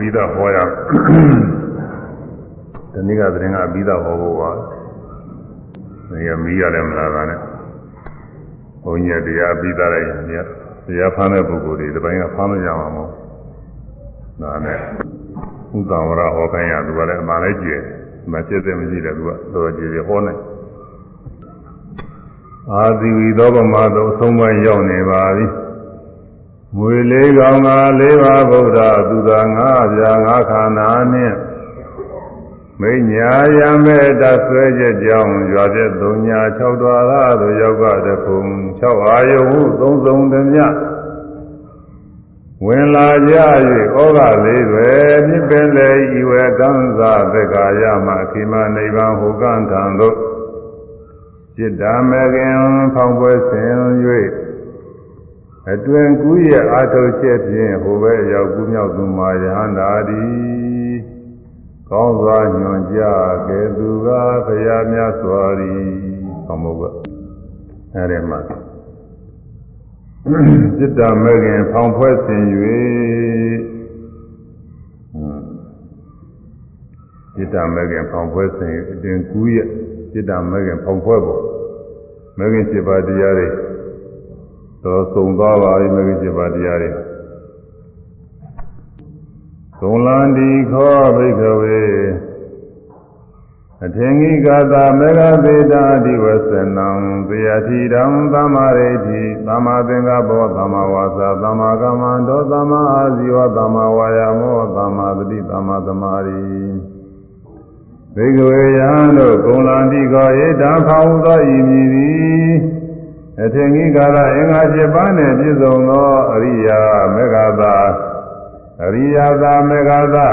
ပြီးတော့ဟောရဒီနေ့ကသတင်းကပြီးတော့ဟောဖို့ပါဒီကမီးရတယ်မလားကနဲ့ဘုန်းကြီးတရားပြီးသားလိုက်ရင်တရားဖမ်းတဲ့ပုဂ္ဂိုလ်တွေဒီပိုင်းကဖမ်းလို့ရမှာမဟုတ်ဒါနဲ့ဥဒ္ဒဝရဟောခိုင်းရသူကလည်းအမှန်လည်းကြည့်မကျက်တဲ့မရှိတယ်သူကတော်ကြည့်ရဟောနေအာသီဝီသောဗမာသောအဆုံးပိုင်းရောက်နေပါပြီ မွေလေးကောင်ကလေးပါဗုဒ္ဓသူသာငါးပြာငါးခန္ဓာနှင့်မိညာယမဲ့တဆွဲချက်ကြောင့်ရွာတဲ့သုံးညာ၆တွားသာသို့ရောက်ကတခုံ၆အာယုဟုသုံးစုံသမျှဝင်လာကြ၍ဩဃလေးတွေမြစ်ပင်လေဤဝေကံသာသက္ကာယမခိမနိဗ္ဗာန်ဟူကံထံသို့จิตဓမ္မခင်ဖောင်းပွဲဆင်၍ အတွင်ကူးရဲ့အာထုတ်ချက်ဖြင့်ဟိုဘက်ရောက်ကူးမြောက်သူမာယဟန္တာသည်ကောင်းစွာညွန်ကြကဲသူကဘုရားမြတ်စွာရီကောင်းမို့ကအဲဒီမှာจิตဓမ္မခင်ဖောင်းပွဲဆင်၍จิตဓမ္မခင်ဖောင်းပွဲဆင်အတွင်ကူးရဲ့จิตဓမ္မခင်ဖောင်းပွဲပေါ်မဂ္ဂင်7ပါးတရားတွေ တော့သုံသွားပါပြီမဂ္ဂင်7ပါးတရားတွေသုံလန္ဒီခောဘိကဝေအထင်ကြီးကသာမေဃသေတာအဓိဝဆနံသေယတိတံသမ္မာရိတိသမ္မာသင်္ကပ္ပောသမ္မာဝါစာသမ္မာကမ္မန္တောသမ္မာအာဇီဝသမ္မာဝါယာမောသမ္မာသတိသမ္မာသမာဓိဘေကဝေယံတို့ကုံလန္တိကောဧတံဖောင်းသောဤမည်သည် အထင်ကြီးကာလအင်္ဂါ7ပါးနှင့်ပြည့်စုံသောအရိယာမေဃသာအရိယာသာမေဃသာ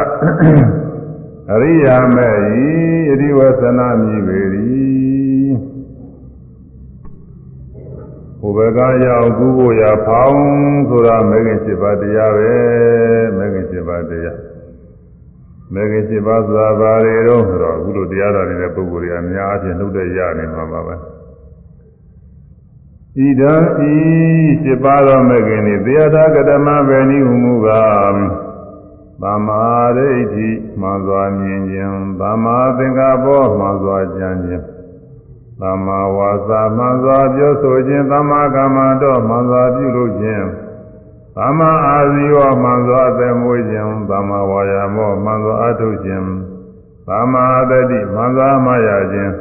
အရိယာမေဤအဒီဝသနာမြည်ပေ၏ဘုဘကရောက်ကူဖို့ရဖောင်းဆိုတာမေဃ7ပါးတရားပဲမေဃ7ပါးတရားမေခင်7ပါးသာဘာတွေတော့ဆိုတော့အခုလိုတရားတော်နေတဲ့ပုဂ္ဂိုလ်တွေအများအပြားနှုတ်တဲ့ရနေမှာပါပဲ ဣဒံဤ7ပါးသောမေခင်ဤသေယထာကတမဗေနိဟုမူကားသမ္မာဒိဋ္ဌိမှန်စွာမြင်ခြင်းသမ္မာသင်္ကပ္ပောမှန်စွာကြံခြင်းသမ္မာဝါစာမှန်စွာပြောဆိုခြင်းသမ္မာကမ္မန္တောမှန်စွာပြုလုပ်ခြင်းသမ္မာအာဇီဝမှန်စွာအသက်မွေးခြင်းသမ္မာဝါယာမောမှန်စွာအထုတ်ခြင်းသမ္မာတတိမှန်စွာမရခြင်း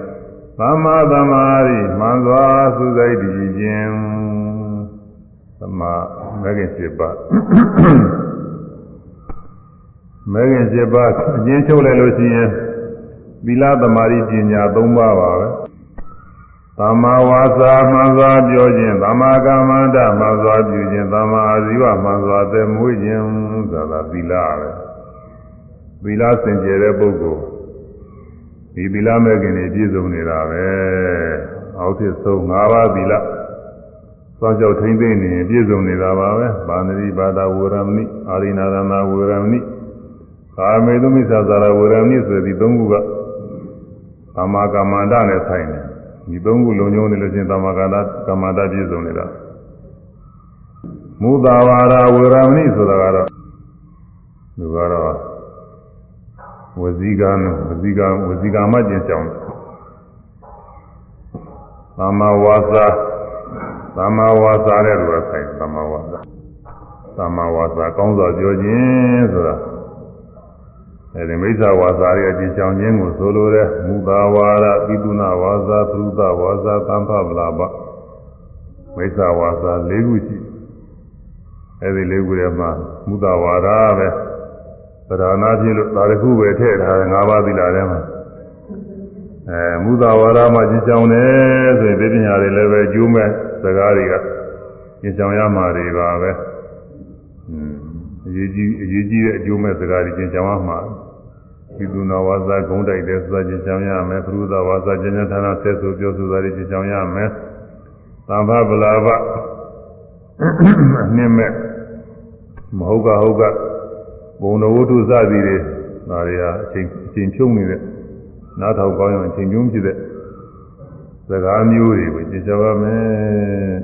သမ္မာသမာဓိမှန်စွာသုစိတ်တည်ခြင်းသမ္မာမဂ္ဂင်7ပါးမဂ္ဂင်7ပါးအကျဉ်းချုပ်လိုက်လို့ရှိရင်သီလသမာဓိပညာ3ပါးပါပဲသမ္မာဝါစာမှန်စွာပြောခြင်းသမ္မာကမ္မန္တမှန်စွာပြုခြင်းသမ္မာအာဇီဝမှန်စွာသက်မွေးခြင်းဆိုတာသီလပဲသီလစင်ကြယ်တဲ့ပုဂ္ဂိုလ် ဒီသီလမဲ့ခင်တွေပြည့်စုံနေတာပဲအောက်ထစ်ဆုံး၅ပါးသီလစောင့်ကြောက်ထိမ့်သိနေပြည့်စုံနေတာပါပဲပါဏိပါဒဝေရမဏိအာရိနာရဏဝေရမဏိကာမေတုမိစ္ဆာသာရဝေရမဏိဆိုတဲ့ဒီ၃ခုကသမ္မာကမ္မန္တနဲ့ဆိုင်တယ်ဒီသုံးခုလုံးကျုံနေလို့ချင်းသမဂန္တကမ္မတာပြည့်စုံနေတာမုသာဝါဒဝေရမဏိဆိုတာကတော့သူကတော့ ဝစီကံဝစီကံဝစီကံမှကျင်ကြောင်းသမ္မာဝါစာသမ္မာဝါစာတဲ့လူကဆိုင်သမ္မာဝါစာသမ္မာဝါစာကောင်းစွာပြောခြင်းဆိုတာအဲဒီမိစ္ဆာဝါစာရဲ့အကျဉ်းချောင်းခြင်းကိုဆိုလိုတဲ့မူတာဝါဒပိတုနာဝါစာသုဒဝါစာသံဖဗလာပမိစ္ဆာဝါစာ၄ခုရှိအဲဒီ၄ခုထဲမှာမူတာဝါဒပဲ ပဓာနာဖြစ်လို့ဒါတစ်ခုပဲထည့်ထားတယ်၅ပါးသီလထဲမှာအဲမူတာဝါဒမှာကျဉ်းချောင်းတယ်ဆိုရင်ဒီပညာတွေလည်းပဲကျိုးမဲ့စကားတွေကကျဉ်းချောင်းရမှာတွေပါပဲအရေးကြီးအရေးကြီးတဲ့အကျိုးမဲ့စကားတွေကျဉ်းချောင်းရမှာပိသုနာဝါစာဂုံးတိုက်တဲ့စာကျင်ချောင်းရမယ်ပရုသဝါစာကျင်ချဌာနဆက်ဆိုပြောဆိုတာတွေကျင်ချောင်းရမယ်သံဃဗလာဘအနှင်းမဲ့မဟုတ်ကဟုတ်က ဘုံတော်ဝတ္ထုစသည်တွေဒါတွေဟာအချိန်အချိန်ဖြုံးနေတဲ့နားထောင်ကောင်းရင်အချိန်ဖြုံးဖြစ်တဲ့စကားမျိုးတွေကိုကျင်ချောင်းရမယ်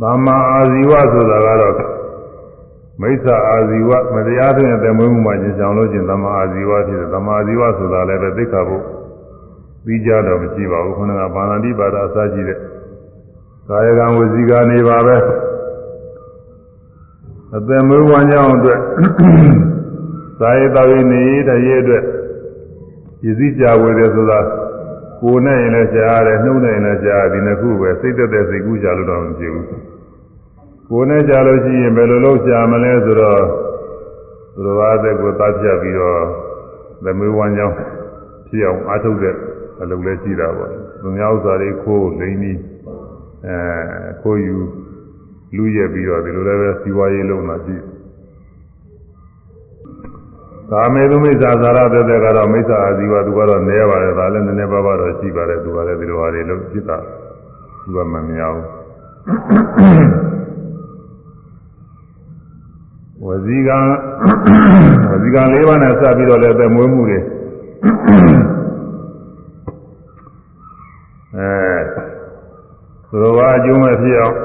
သမ္မာအာဇီဝဆိုတာကတော့မိစ္ဆာအာဇီဝမတရားတဲ့တမွေးမှုမှာကျင်ဆောင်လို့ချင်းသမာအာဇီဝဖြစ်တယ်သမာအာဇီဝဆိုတာလည်းပဲသိက္ခာပုပြီးကြတော့မရှိပါဘူးခုနကဘာဏတိပါဒအစရှိတဲ့ကာယကံဝစီကနေပါပဲ အသက်မွေးဝမ်းကြောင်းအတွက်သာယတော်ရည်နေတရေအတွက်ရည်စည်းကြဝေတယ်ဆိုတာကိုယ်နဲ့ရင်လည်းကြားရတယ်နှုတ်နဲ့ရင်လည်းကြားဒီနှစ်ခုပဲစိတ်သက်သက်စိတ်ကူးကြလို့တော့မဖြစ်ဘူးကိုယ်နဲ့ကြားလို့ရှိရင်ဘယ်လိုလုပ်ကြမလဲဆိုတော့သူတော်ဘာသက်ကိုသတ်ပြပြီးတော့သမီးဝမ်းကြောင်းဖြစ်အောင်အားထုတ်တဲ့အလုပ်လည်းရှိတာပေါ့သူများဥစ္စာတွေခိုးလိမ့်ပြီးအဲခိုးယူ လူရက်ပြီးတော့ဒီလိုလည်းပဲစီဝါရေးလုံးလာရှိကာမေသူမိစ္ဆာသာရတဲ့တဲ့ကတော့မိစ္ဆာအာဇီဝသူကတော့နည်းပါတယ်ဒါလည်းနည်းနည်းပါးပါးတော့ရှိပါတယ်သူကလည်းဒီလိုဟာတွေလို့ဖြစ်တာသူကမမြောက်ဝဇီကဝဇီက၄ပါးနဲ့စပြီးတော့လည်းပဲမွေးမှုတွေအဲ သူတော်ဘာအကျိုးမဲ့ဖြစ်အောင်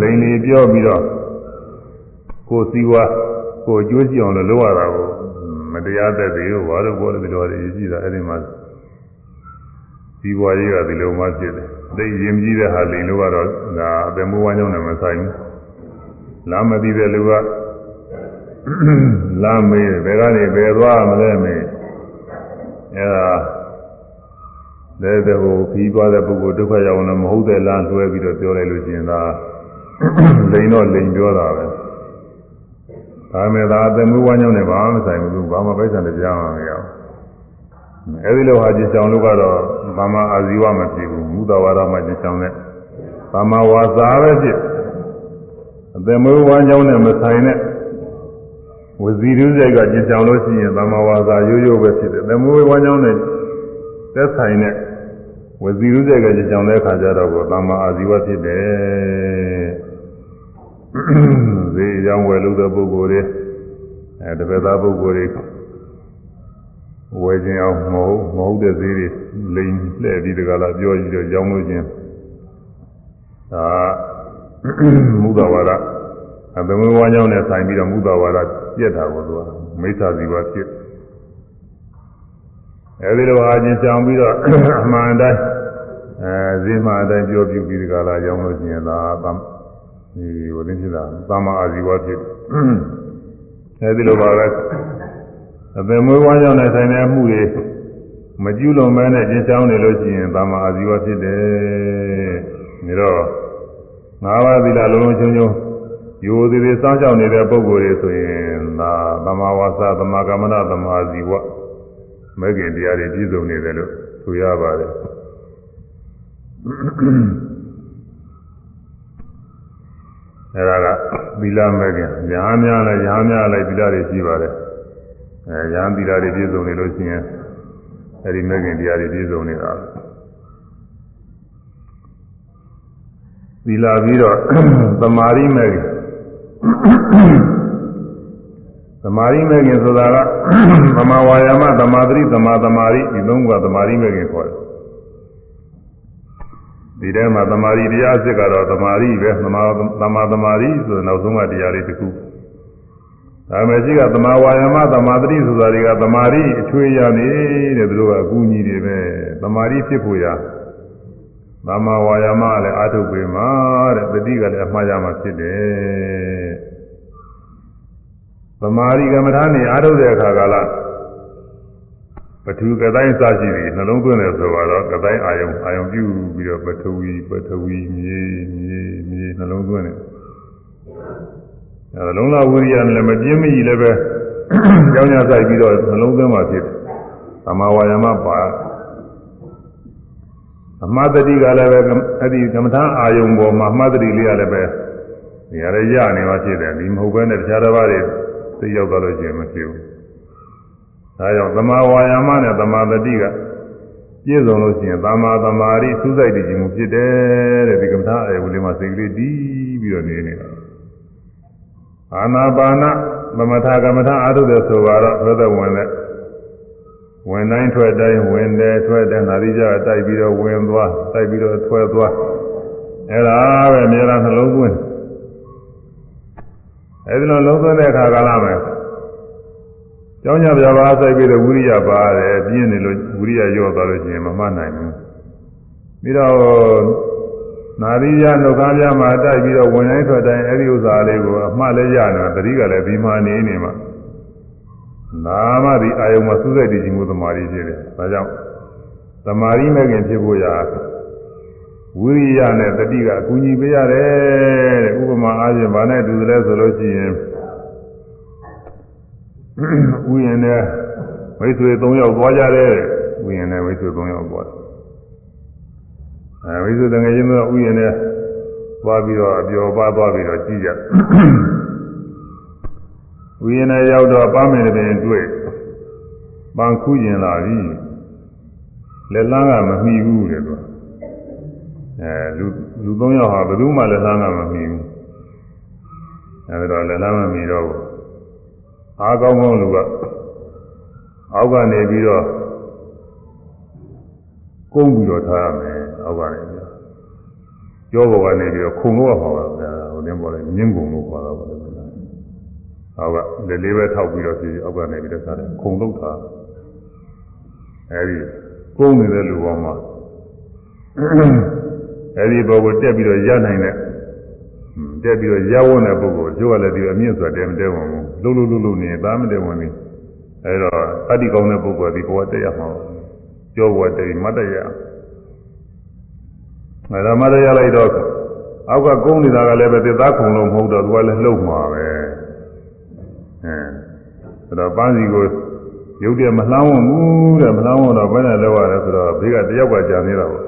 လိန်လီပြောပြီးတော့ကိုယ်စည်းဝါကိုယ်အကျိုးကြည့်အောင်လို့လုပ်ရတာကိုမတရားတဲ့တွေဘာလို့ဘောလို့ဒီလိုတွေရှိတာအဲ့ဒီမှာဒီဘွားကြီးကဒီလိုမှဖြစ်တယ်သိရင်ကြီးတဲ့ဟာလိန်လို့ကတော့ငါအပေမိုးဝမ်းကြောင်းနဲ့မဆိုင်ဘူးလာမသိတဲ့လူကလာမေးဘယ်ကနေဘယ်သွားမလဲမေးအဲ့ဒါ လည်းတဲ့ဟိုခီးသွားတဲ့ပုဂ္ဂိုလ်ဒုက္ခရောက်လည်းမဟုတ်တဲ့လမ်းလွှဲပြီးတော့ပြောလိုက်လို့ရှိရင်ဒါလိန်တော့လိန်ပြောတာပဲဒါမဲ့ဒါအသမွေးဝမ်းကြောင်းနဲ့ဘာမှမဆိုင်ဘူးဘာမှပိုက်ဆံတရားမှမရဘူးအဲဒီလိုဟာကြည်ချောင်းလို့ကတော့ဘာမှအာဇီဝမဖြစ်ဘူးမူတဝါဒမှကြည်ချောင်းတဲ့ဘာမှဝါစာပဲဖြစ်အသမွေးဝမ်းကြောင်းနဲ့မဆိုင်တဲ့ဝစီရုစိတ်ကကြည်ချောင်းလို့ရှိရင်ဘာမှဝါစာရိုးရိုးပဲဖြစ်တယ်သမွေးဝမ်းကြောင်းနဲ့သက်ဆိုင်တဲ့ ဝစီရုစိတ်ကကြည်ချောင်းတဲ့အခါကျတော့ဘာမှအာဇီဝဖြစ်တယ်ဈေးရောင်းဝယ်လို့တဲ့ပုဂ္ဂိုလ်တွေအဲတပည့်သားပုဂ္ဂိုလ်တွေဝယ်ခြင်းအောင်မဟုတ်မဟုတ်တဲ့ဈေးတွေလိန်လှည့်ပြီးတကလားပြောကြည့်တော့ရောင်းလို့ခြင်းဒါမူဒဝါဒအသမဝါကြောင့်နဲ့ဆိုင်ပြီးတော့မူဒဝါဒပြက်တာကိုသူကမိစ္ဆာဇီဝဖြစ်အဲဒီလိုအားချင်းကြောင်ပြီးတော့အမှန်တိုင်း အဲဈေးမှအတိုင်းပြောပြပြီးတကလားရောင်းလို့ခြင်းသာဒီဝိသင်းဖြစ်တာသာမအာဇီဝဖြစ်အဲဒီလိုပါပဲအပင်မွေးဝမ်းကြောင်းနဲ့ဆိုင်တဲ့အမှုတွေမကျူးလွန်မဲနဲ့ကျင်းချောင်းနေလို့ရှိရင်သာမအာဇီဝဖြစ်တယ်ဒါတော့ငါးပါးသီလလုံးလုံးချုံချုံယူသေးသေးစောင့်ရှောက်နေတဲ့ပုဂ္ဂိုလ်တွေဆိုရင်ဒါသမာဝါစာသမာကမ္မနာသမာဇီဝမဲ့ခင်တရားတွေပြည့်စုံနေတယ်လို့ဆိုရပါတယ် အဲဒါကသီလမဲ့ခင်ညာများလည်းညာများလည်းသီလတွေရှိပါတယ်အဲညာသီလတွေပြည့်စုံနေလို့ရှိရင်အဲဒီမဲ့ခင်တရားတွေပြည့်စုံနေတာသီလပြီးတော့သမာဓိမဲ့ခင်သမာဓိမဲ့ခင်ဆိုတာကသမာဝါယာမသမာဓိသမာသမာဓိဒီသုံးခုကသမာဓိမဲ့ခင်ခေါ်တယ် ဒီထဲမှာသမာဓိတရားစစ်ကတော့သမာဓိပဲသမာသမာသမာဓိဆိုနောက်ဆုံးကတရားလေးတစ်ခုဒါမဲ့ရှိကသမာဝါယမသမာဓိဆိုတာတွေကသမာဓိအချွေရနေတဲ့သူတို့ကအကူအညီတွေပဲသမာဓိဖြစ်ဖို့ရသမာဝါယမလည်းအာထုတ်ပေမှာတဲ့တတိကလည်းအမှားရမှာဖြစ်တယ်သမာဓိကမ္မထာနေအာထုတ်တဲ့အခါကလား ပထူကတိုင်းစရှိသည်နှလုံးသွင်းတယ်ဆိုတော့ကတိုင်းအာယုံအာယုံပြုပြီးတော့ပထဝီပထဝီမြေမြေမြေနှလုံးသွင်းတယ်အဲလုံးလာဝိရိယနဲ့လည်းမပြင်းမကြီးလည်းပဲကြောင်းညာဆိုင်ပြီးတော့နှလုံးသွင်းမှဖြစ်တယ်သမာဝါယမပါအမသတိကလည်းပဲအဲ့ဒီကမ္မထာအာယုံပေါ်မှာအမသတိလေးကလည်းပဲနေရာရရနေမှဖြစ်တယ်ဒီမဟုတ်ဘဲနဲ့တခြားတစ်ပါးတွေသိရောက်သွားလို့ရှိရင်မဖြစ်ဘူး ဒါကြောင့်သမာဝါယာမနဲ့သမာသတိကပြည့်စုံလို့ရှိရင်သမာသမာဓိသုစိတ်တည်ခြင်းဖြစ်တယ်တဲ့ဒီကမ္ဘာအေဝလေးမှာစိတ်ကလေးတည်ပြီးတော့နေနေတာအာနာပါနသမထကမ္မထအာထုတဲ့ဆိုတော့ဘုဒ္ဓဝင်တဲ့ဝင်တိုင်းထွက်တိုင်းဝင်တယ်ထွက်တယ်နာရီကြတိုက်ပြီးတော့ဝင်သွားတိုက်ပြီးတော့ထွက်သွားအဲ့ဒါပဲအများအားနှလုံးသွင်းအဲဒီလိုလုံးသွင်းတဲ့အခါကလာမယ် ကျောင်းညပြပါစိုက်ပြီးတော့ဝိရိယပါတယ်ပြင်းနေလို့ဝိရိယရော့သွားလို့ရှိရင်မမှတ်နိုင်ဘူးပြီးတော့နာရီရနှုတ်ကားပြမှာတိုက်ပြီးတော့ဝင်တိုင်းထွက်တိုင်းအဲဒီဥစ္စာလေးကိုအမှတ်လည်းရနေတာတတိကလည်းဒီမှာနေနေမှာနာမဒီအာယုံမှာစူးစိုက်တည်ခြင်းမှုသမာဓိဖြစ်တယ်ဒါကြောင့်သမာဓိမဲ့ခင်ဖြစ်ဖို့ရာဝိရိယနဲ့တတိကအကူအညီပေးရတယ်တဲ့ဥပမာအားဖြင့်ဗာနဲ့တူတယ်လဲဆိုလို့ရှိရင် ဥယျာဉ်နဲ့မိတ်ဆွေ၃ယောက်သွားကြတယ်ဥယျာဉ်နဲ့မိတ်ဆွေ၃ယောက်သွားတယ်အဲမိတ်ဆွေတငယ်ချင်းတို့ဥယျာဉ်နဲ့သွားပြီးတော့အပျော်ပါသွားပြီးတော့ကြည့်ကြဥယျာဉ်နဲ့ရောက်တော့ပန်းမင်တဲ့ပင်တွေ့ပန်းခူးကျင်လာပြီလက်လန်းကမမီဘူးတဲ့သူအဲလူလူ၃ယောက်ဟာဘယ်သူမှလက်လန်းကမမီဘူးအဲဒါတော့လက်လန်းမမီတော့ဘူး အားကောင်းကောင်းလူကအောက်ကနေပြီးတော့ကုန်းပြီးတော့ထားရမယ်အောက်ကနေပြီးတော့ကြောဘောကနေပြီးတော့ခုံလို့ရမှာပါဗျာဟိုတင်းပေါ်လေမြင်းကုံလို့ခေါ်တော့ပါတယ်အောက်ကလက်လေးပဲထောက်ပြီးတော့ပြီးအောက်ကနေပြီးတော့ထားတယ်ခုံလို့ထားအဲဒီကုန်းနေတဲ့လူပေါ်မှာအဲဒီဘောကိုတက်ပြီးတော့ရနိုင်တဲ့ တက်ပြီးတော့ရဝန်းတဲ့ပုဂ္ဂိုလ်ကျိုးကလည်းဒီအမြင့်ဆိုတာတဲမတဲဝင်ဘူးလှုပ်လှုပ်လှုပ်လှုပ်နေသားမတဲဝင်ဘူးအဲတော့တတိကောင်းတဲ့ပုဂ္ဂိုလ်ဒီဘဝတက်ရမှာကြောဘဝတက်ပြီးမတ်တရအဲဒါမတ်တရလိုက်တော့အောက်ကကုန်းနေတာကလည်းပဲသစ္စာခုံလို့မဟုတ်တော့သူကလည်းလှုပ်မှာပဲအဲဒါတော့ပန်းစီကိုရုပ်တည်းမလှမ်းဝဘူးတဲ့မလှမ်းဝတော့ဘယ်နဲ့လောက်ရလဲဆိုတော့ဘေးကတယောက်ကကြာနေတာပေါ့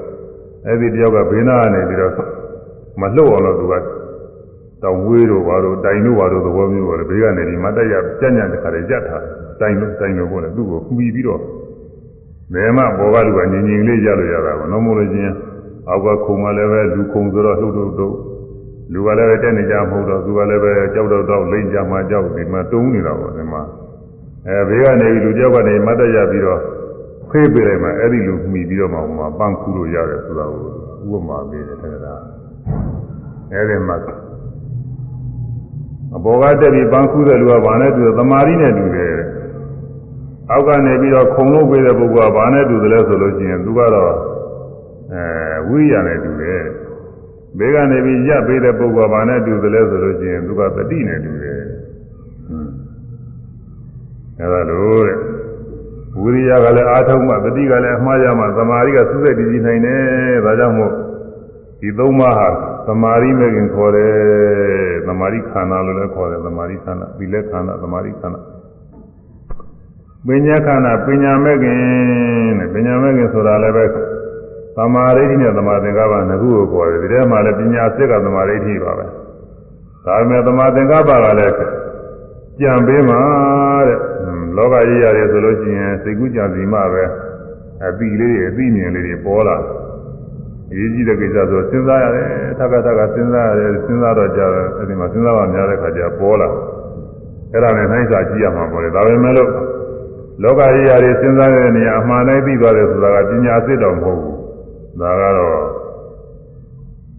အဲဒီတယောက်ကဘေးနာကနေပြီးတော့မလှုပ်အောင်လို့သူက တောင်ဝေးတို့ဘာတို့တိုင်တို့ဘာတို့သဘောမျိုးပေါ့လေဘေးကနေဒီမတက်ရကြညံ့တခါတည်းကြက်ထားတိုင်လို့တိုင်လို့ပေါ့လေသူ့ကိုခုပြီးပြီးတော့ဘယ်မှဘောကလူကငြင်ငြင်လေးရလို့ရတာပေါ့နော်မို့လို့ချင်းအောက်ကခုံကလည်းပဲလူခုံဆိုတော့လှုပ်လှုပ်တော့လူကလည်းပဲတက်နေကြမဟုတ်တော့သူကလည်းပဲကြောက်တော့တော့လိမ့်ကြမှာကြောက်ဒီမှာတုံးနေတာပေါ့ဒီမှာအဲဘေးကနေလူကြောက်ကနေမတ်တရပြီးတော့ဖေးပေးလိုက်မှအဲ့ဒီလူမှီပြီးတော့မှပန်းခုလို့ရတယ်ဆိုတာကိုဥပမာပေးတယ်တဲ့ဒါအဲ့ဒီမှာ အဘောကတက်ပြီးပန်းခူးတဲ့လူကဘာနဲ့တူသမာဓိနဲ့တူတယ်အောက်ကနေပြီးတော့ခုံလို့ပေးတဲ့ပုဂ္ဂိုလ်ကဘာနဲ့တူတယ်လဲဆိုလို့ရှိရင်သူကတော့အဲဝိရိယနဲ့တူတယ်ဘေးကနေပြီးရပ်ပေးတဲ့ပုဂ္ဂိုလ်ကဘာနဲ့တူတယ်လဲဆိုလို့ရှိရင်သူကတတိနဲ့တူတယ်အဲဒါလို့တဲ့ဝိရိယကလည်းအာထုံးမှတတိကလည်းအမှားရမှသမာဓိကစုစိတ်တည်ကြည်နိုင်တယ်ဒါကြောင့်မို့ဒီသုံးပါးဟာ သမာဓိမဲ့ခင်ခေါ်တယ်သမာဓိခန္ဓာလို့လည်းခေါ်တယ်သမာဓိခန္ဓာသီလခန္ဓာသမာဓိခန္ဓာပညာခန္ဓာပညာမဲ့ခင်တဲ့ပညာမဲ့ခင်ဆိုတာလည်းပဲသမာဓိနဲ့သမာသင်္ကပ္ပနှစ်ခုကိုခေါ်တယ်ဒီထဲမှာလည်းပညာစစ်ကသမာဓိပါပဲဒါပေမဲ့သမာသင်္ကပ္ပကလည်းကြံပေးမှာတဲ့လောကကြီးရတယ်ဆိုလို့ရှိရင်စိတ်ကူးကြံစီမှပဲအပိလေးတွေအပိမြင်လေးတွေပေါ်လာတယ် အရေးကြီးတဲ့ကိစ္စဆိုစဉ်းစားရတယ်ထပ်ထပ်ကစဉ်းစားရတယ်စဉ်းစားတော့ကြာတယ်အဲဒီမှာစဉ်းစားပါများတဲ့ခါကျပေါ်လာအဲ့ဒါနဲ့နှိုင်းစာကြည့်ရမှာပေါ့လေဒါပေမဲ့လို့လောကကြီးရာတွေစဉ်းစားတဲ့နေရာအမှန်တိုင်းသိသွားတယ်ဆိုတာကပညာစစ်တော်မဟုတ်ဘူးဒါကတော့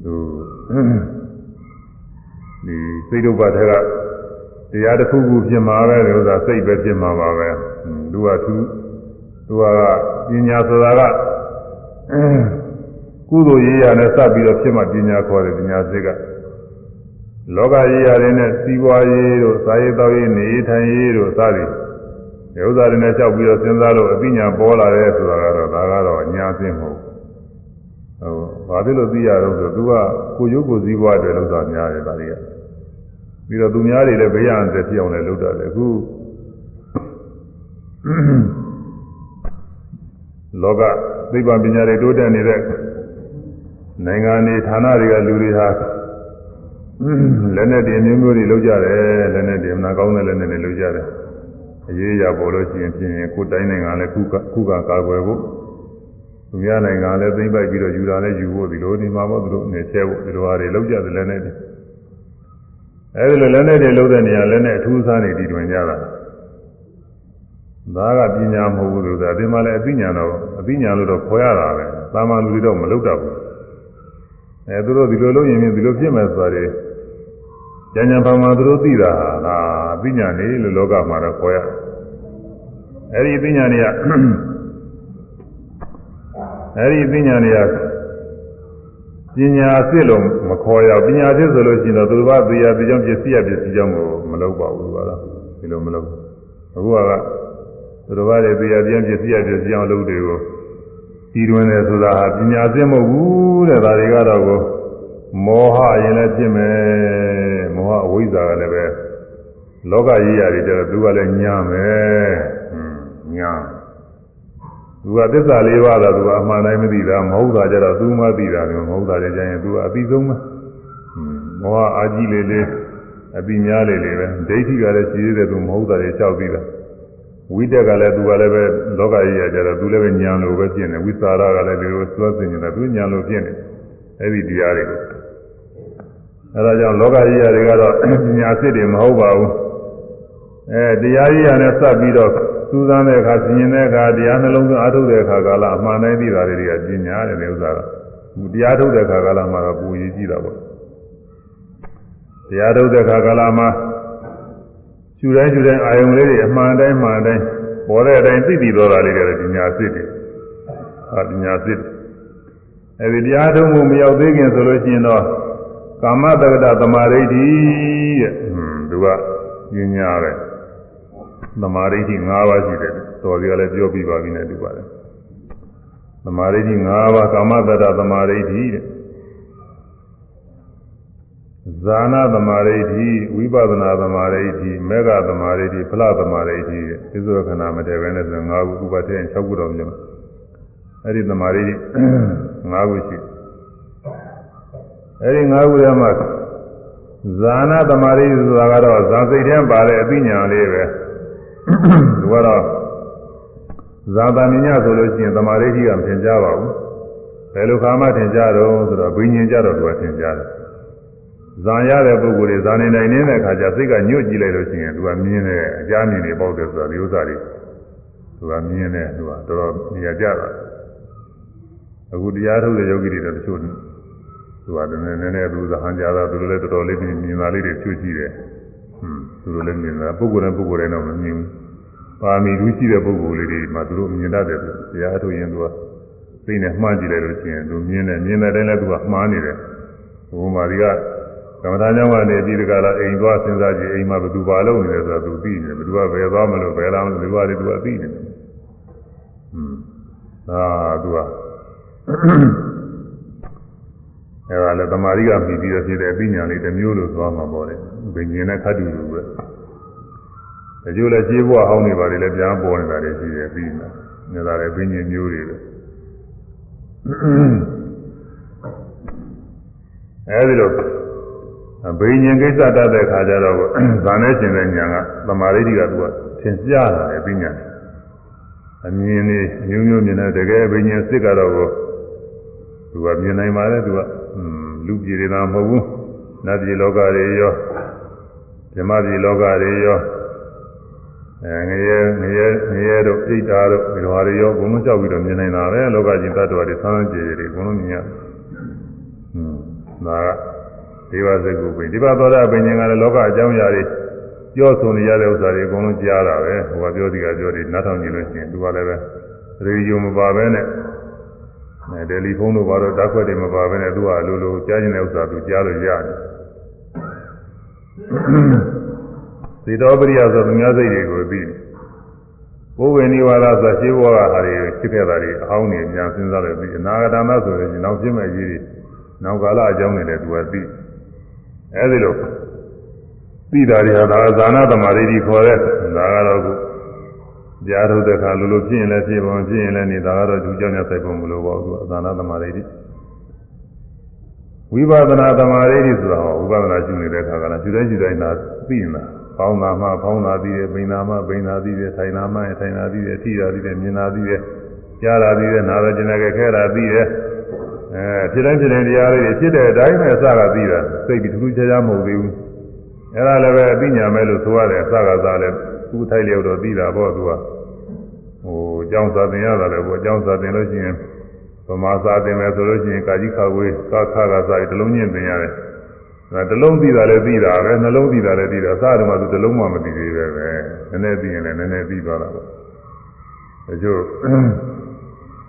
သူဒီစိတ်ဒုက္ခတွေကတရားတစ်ခုခုဖြစ်မှာပဲလို့ဆိုတာစိတ်ပဲဖြစ်မှာပါပဲသူကသူသူကပညာဆိုတာက ကုသိုလ်ရေးရနဲ့စပ်ပြီးတော့ဖြစ်မှပညာခေါ်တယ်ပညာစိတ်ကလောကရေးရတယ်နဲ့စီးပွားရေးတို့စာရေးတောက်ရေးနေထိုင်ရေးတို့စသည်ဒီဥစ္စာတွေနဲ့လျှောက်ပြီးတော့စဉ်းစားလို့အပညာပေါ်လာတယ်ဆိုတာကတော့ဒါကတော့အညာသိမဟုတ်ဟိုဘာဖြစ်လို့သိရတော့ဆိုသူကကိုရုပ်ကိုစည်းပွားတယ်လို့ဆိုတာများတယ်ဒါတွေကပြီးတော့သူများတွေလည်းဘေးရန်သက်ဖြစ်အောင်လည်းလုပ်တာလေအခုလောကသိပ္ပံပညာတွေတိုးတက်နေတဲ့ နိုင်ငံတွေဌာနတွေကလူတွေဟာလက်နဲ့တင်မျိုးမျိုးတွေလုပ်ကြတယ်လက်နဲ့တင်မနာကောင်းတဲ့လက်နဲ့တွေလုပ်ကြတယ်အရေးရပေါ်လို့ရှိရင်ဖြင့်ကိုယ်တိုင်းနိုင်ငံလည်းခုကခုကကာကွယ်ဖို့သူများနိုင်ငံလည်းသိမ့်ပိုက်ပြီးတော့ယူတာလည်းယူဖို့ဒီလိုဒီမှာပေါ့သူတို့အနေချဲဖို့ဒီလိုဟာတွေလုပ်ကြတယ်လက်နဲ့တင်အဲဒီလိုလက်နဲ့တွေလုပ်တဲ့နေရာလက်နဲ့အထူးအဆန်းတွေတည်တွင်ကြတာဒါကပညာမဟုတ်ဘူးလို့ဆိုတာဒီမှာလည်းအသိဉာဏ်တော့အသိဉာဏ်လို့တော့ခေါ်ရတာပဲသာမန်လူတွေတော့မလုပ်တတ်ဘူး အဲသူတို့ဒီလိုလုပ်ရင်ဒီလိုဖြစ်မယ်ဆိုတာတွေဉာဏ်ဉာဏ်ပါမှာသူတို့သိတာဟာအပညာနေလို့လောကမှာတော့ခေါ်ရတယ်အဲ့ဒီအပညာနေကအဲ့ဒီအပညာနေကပညာအစ်စ်လို့မခေါ်ရပညာအစ်စ်ဆိုလို့ရှိရင်တော့သူတို့ကတရားတရားပစ္စည်းရပစ္စည်းကြောင့်ကိုမလုပ်ပါဘူးကတော့ဒီလိုမလုပ်အခုကသူတို့ကလည်းတရားတရားပစ္စည်းရပစ္စည်းကြောင့်လုပ်တွေကို ဒီတွင်တယ်ဆိုတာဟာပညာအစ်စ်မဟုတ်ဘူးတဲ့ဒါတွေကတော့ကိုမောဟရင်လည်းဖြစ်မယ်မောဟအဝိဇ္ဇာကလည်းပဲလောကကြီးရာတွေကျတော့သူကလည်းညာမယ်ညာသူကသစ္စာလေးပါးတော့သူကအမှန်တိုင်းမသိတာမဟုတ်တာကြတော့သူမှသိတာလည်းမဟုတ်တာကြရင်သူကအပြီးဆုံးပဲမောဟအာကြီးလေးလေးအပြီးများလေးလေးပဲဒိဋ္ဌိကလည်းရှိသေးတယ်သူမဟုတ်တာတွေကြောက်ပြီးတာ ဝိတက်ကလည်းသူကလည်းပဲလောကကြီးရာကြတော့သူလည်းပဲညာလိုပဲဖြစ်နေဝိသရာကလည်းဒီလိုစွဲစင်နေတာသူညာလိုဖြစ်နေအဲ့ဒီတရားတွေကိုအဲဒါကြောင့်လောကကြီးရာတွေကတော့ပညာစစ်တွေမဟုတ်ပါဘူးအဲတရားကြီးရာနဲ့စပ်ပြီးတော့စူးစမ်းတဲ့အခါဆင်ញင်တဲ့အခါတရားနှလုံးသွင်းအားထုတ်တဲ့အခါကာလအမှန်တိုင်းသိတာတွေကပညာတဲ့ဥစ္စာကတရားထုတ်တဲ့အခါကာလမှာတော့ပူရည်ကြည့်တာပေါ့တရားထုတ်တဲ့အခါကာလမှာ ကျူတိုင်းကျူတိုင်းအာယုံလေးတွေအမှန်တိုင်းမှန်တိုင်းပေါ်တဲ့အတိုင်းသိပြီးတော့တာလေးတွေပညာစစ်တွေဟာပညာစစ်အဲဒီတရားထုတ်မှုမရောက်သေးခင်ဆိုလို့ရှိရင်တော့ကာမတက္ကတသမာဓိဋ္ဌိတဲ့ဟွန်းသူကပညာပဲသမာဓိဋ္ဌိ၅ပါးရှိတယ်တော်စီကလည်းပြောပြပါပြီနဲ့တူပါတယ်သမာဓိဋ္ဌိ၅ပါးကာမတတ္တသမာဓိဋ္ဌိတဲ့ ဇာနာသမာဓိဋ္ဌိဝိပဿနာသမာဓိဋ္ဌိမေဃသမာဓိဋ္ဌိဖလသမာဓိဋ္ဌိတဲ့သစ္စာခဏမတည့်ပဲနဲ့ဆို၅ခုဥပဒေ6ခုတော့ပြောမယ်အဲ့ဒီသမာဓိဋ္ဌိ၅ခုရှိအဲ့ဒီ၅ခုထဲမှာဇာနာသမာဓိဆိုတာကတော့ဇာစိတ်ထဲပါတဲ့အသိဉာဏ်လေးပဲသူကတော့ဇာတာမြညာဆိုလို့ရှိရင်သမာဓိကြီးကမထင်ကြပါဘူးဘယ်လိုခါမှထင်ကြတော့ဆိုတော့ဘိညာဉ်ကြတော့သူကထင်ကြတယ် ဇာရတဲ့ပုဂ္ဂိုလ်တွေဇာနေနိုင်နေတဲ့အခါကျစိတ်ကညှို့ကြည့်လိုက်လို့ရှိရင်သူကမြင်တယ်အကြမ်းမြင်နေပေါ့တယ်ဆိုတာဒီဥစ္စာတွေသူကမြင်တယ်သူကတော်တော်နေရာကြတာအခုတရားထုတ်တဲ့ယောဂီတွေတော့တချို့သူကနည်းနည်းနည်းသူဇဟန်ကြတာသူတို့လည်းတော်တော်လေးမြင်တာလေးတွေချွတ်ကြည့်တယ်ဟွန်းသူတို့လည်းမြင်တာပုဂ္ဂိုလ်တိုင်းပုဂ္ဂိုလ်တိုင်းတော့မမြင်ဘူးပါမီလူရှိတဲ့ပုဂ္ဂိုလ်လေးတွေမှသူတို့မြင်တတ်တယ်တရားထုတ်ရင်သူကသိနေမှားကြည့်လိုက်လို့ရှိရင်သူမြင်တယ်မြင်တဲ့တိုင်းလည်းသူကမှားနေတယ်ဘုမာဒီက ကမ္မထာကြောင့်ကနေပြီးဒီကလာအိမ်သွားစဉ်းစားကြည့်အိမ်မှာဘယ်သူပါလို့နေလဲဆိုတော့သူသိနေတယ်ဘယ်သူကဘယ်သွားမလို့ဘယ်လာမလို့ဒီကလေးသူကသိနေတယ်ဟွန်းဒါသူကအဲဒါလည်းတမာရီကပြီးပြီးတော့ဖြစ်တဲ့အပညာလေးတစ်မျိုးလို့သွားမှာပေါ့လေဘိညာဉ်နဲ့ခတ်တူလူပဲတချို့လည်းခြေဘွားဟောင်းနေပါလေလည်းပြန်ပေါ်နေတာတွေရှိတယ်ပြီးနေတာနေတာလည်းဘိညာဉ်မျိုးတွေပဲအဲဒီလို ဘိညာဉ်ကိစ္စတတ်တဲ့ခါကျတော့ဇာနဲ့ရှင်တဲ့ညာကသမာဓိကသူကသင်ကြားတာလေပညာအမြင်နေမျိုးမျိုးမြင်တဲ့တကယ်ဘိညာဉ်စစ်ကတော့သူကမြင်နိုင်ပါလေသူကလူပြည်တွေသာမဟုတ်ဘူးနတ်ပြည်လောကတွေရောဓမ္မပြည်လောကတွေရောအဲငရဲငရဲငရဲတို့ဣဒ္ဓါတို့ဒီလိုဟာတွေရောဘုံလုံးကြောက်ပြီးတော့မြင်နေတာပဲလောကကြီးတ attva တွေဆန်းဆန်းကြည်ကြည်တွေဘုံလုံးမြင်ရဟွန်းဒါက ဒေဝစကုပ္ပိဒီပါသောတာပင်ဉ္ဇကလည်းလောကအကြောင်းအရာတွေပြောဆိုနေရတဲ့ဥစ္စာတွေအကုန်လုံးကြားတာပဲဟိုကပြောစီကပြောတယ်နားထောင်ကြည့်လို့ရှိရင်သူကလည်းပဲရေဒီယိုမပါပဲနဲ့အဲတယ်လီဖုန်းတို့ဘာလို့ဓာတ်ခွက်တွေမပါဘဲနဲ့သူကလိုလိုကြားနေတဲ့ဥစ္စာသူကြားလို့ရတယ်သေတော်ပရိယဆိုသူများစိတ်တွေကိုသိတယ်ဘုဝေနိဝါဒဆိုရှင်းဘောကဟာတွေဖြစ်ခဲ့တာတွေအဟောင်းနေပြန်စဉ်းစားလို့ပြီးအနာဂတနာဆိုရင်နောက်ပြည့်မဲ့ကြီးတွေနောက်ကာလအကြောင်းတွေလည်းသူကသိ အဲဒီလိုသိတာတွေဟာဒါကဇာနာတမာရီခေါ်တဲ့ဒါကတော့ခုကြားထုတ်တဲ့အခါလိုလိုဖြစ်ရင်လည်းဖြစ်ပုံဖြစ်ရင်လည်းနေဒါကတော့သူကြောင့်လည်းစိုက်ပုံမလိုပါဘူးဇာနာတမာရီဝိပဿနာတမာရီဆိုတာဟောဝိပဿနာရှုနေတဲ့အခါကလည်းရှုတိုင်းရှုတိုင်းသာသိနေတာပေါင်းတာမှပေါင်းတာသိတယ်ပိန်တာမှပိန်တာသိတယ်ထိုင်တာမှထိုင်တာသိတယ်ထိတာသိတယ်မြင်တာသိတယ်ကြားတာသိတယ်နားရကျင်တာခဲခဲတာသိတယ် အဲဖြစ်တိုင်းဖြစ်တိုင်းတရားလေးတွေဖြစ်တဲ့အတိုင်းပဲအစကသိတာစိတ်ပြီးထူးထူးခြားခြားမဟုတ်သေးဘူးအဲ့ဒါလည်းပဲအသိဉာဏ်ပဲလို့ဆိုရတယ်အစကစားလဲသူ့ထိုက်လျောက်တော့သိတာပေါ့သူကဟိုအကြောင်းစာသင်ရတာလည်းပေါ့အကြောင်းစာသင်လို့ရှိရင်ဗမာစာသင်မယ်ဆိုလို့ရှိရင်ကာကြီးခါဝေးကာခါကစာဒီလုံးညင်သင်ရတယ်ဒါတစ်လုံးသိတာလည်းသိတာပဲနှလုံးသိတာလည်းသိတာအစတုန်းကသူတစ်လုံးမှမသိသေးပဲပဲနည်းနည်းသိရင်လည်းနည်းနည်းသိသွားတာပေါ့ဒါကြော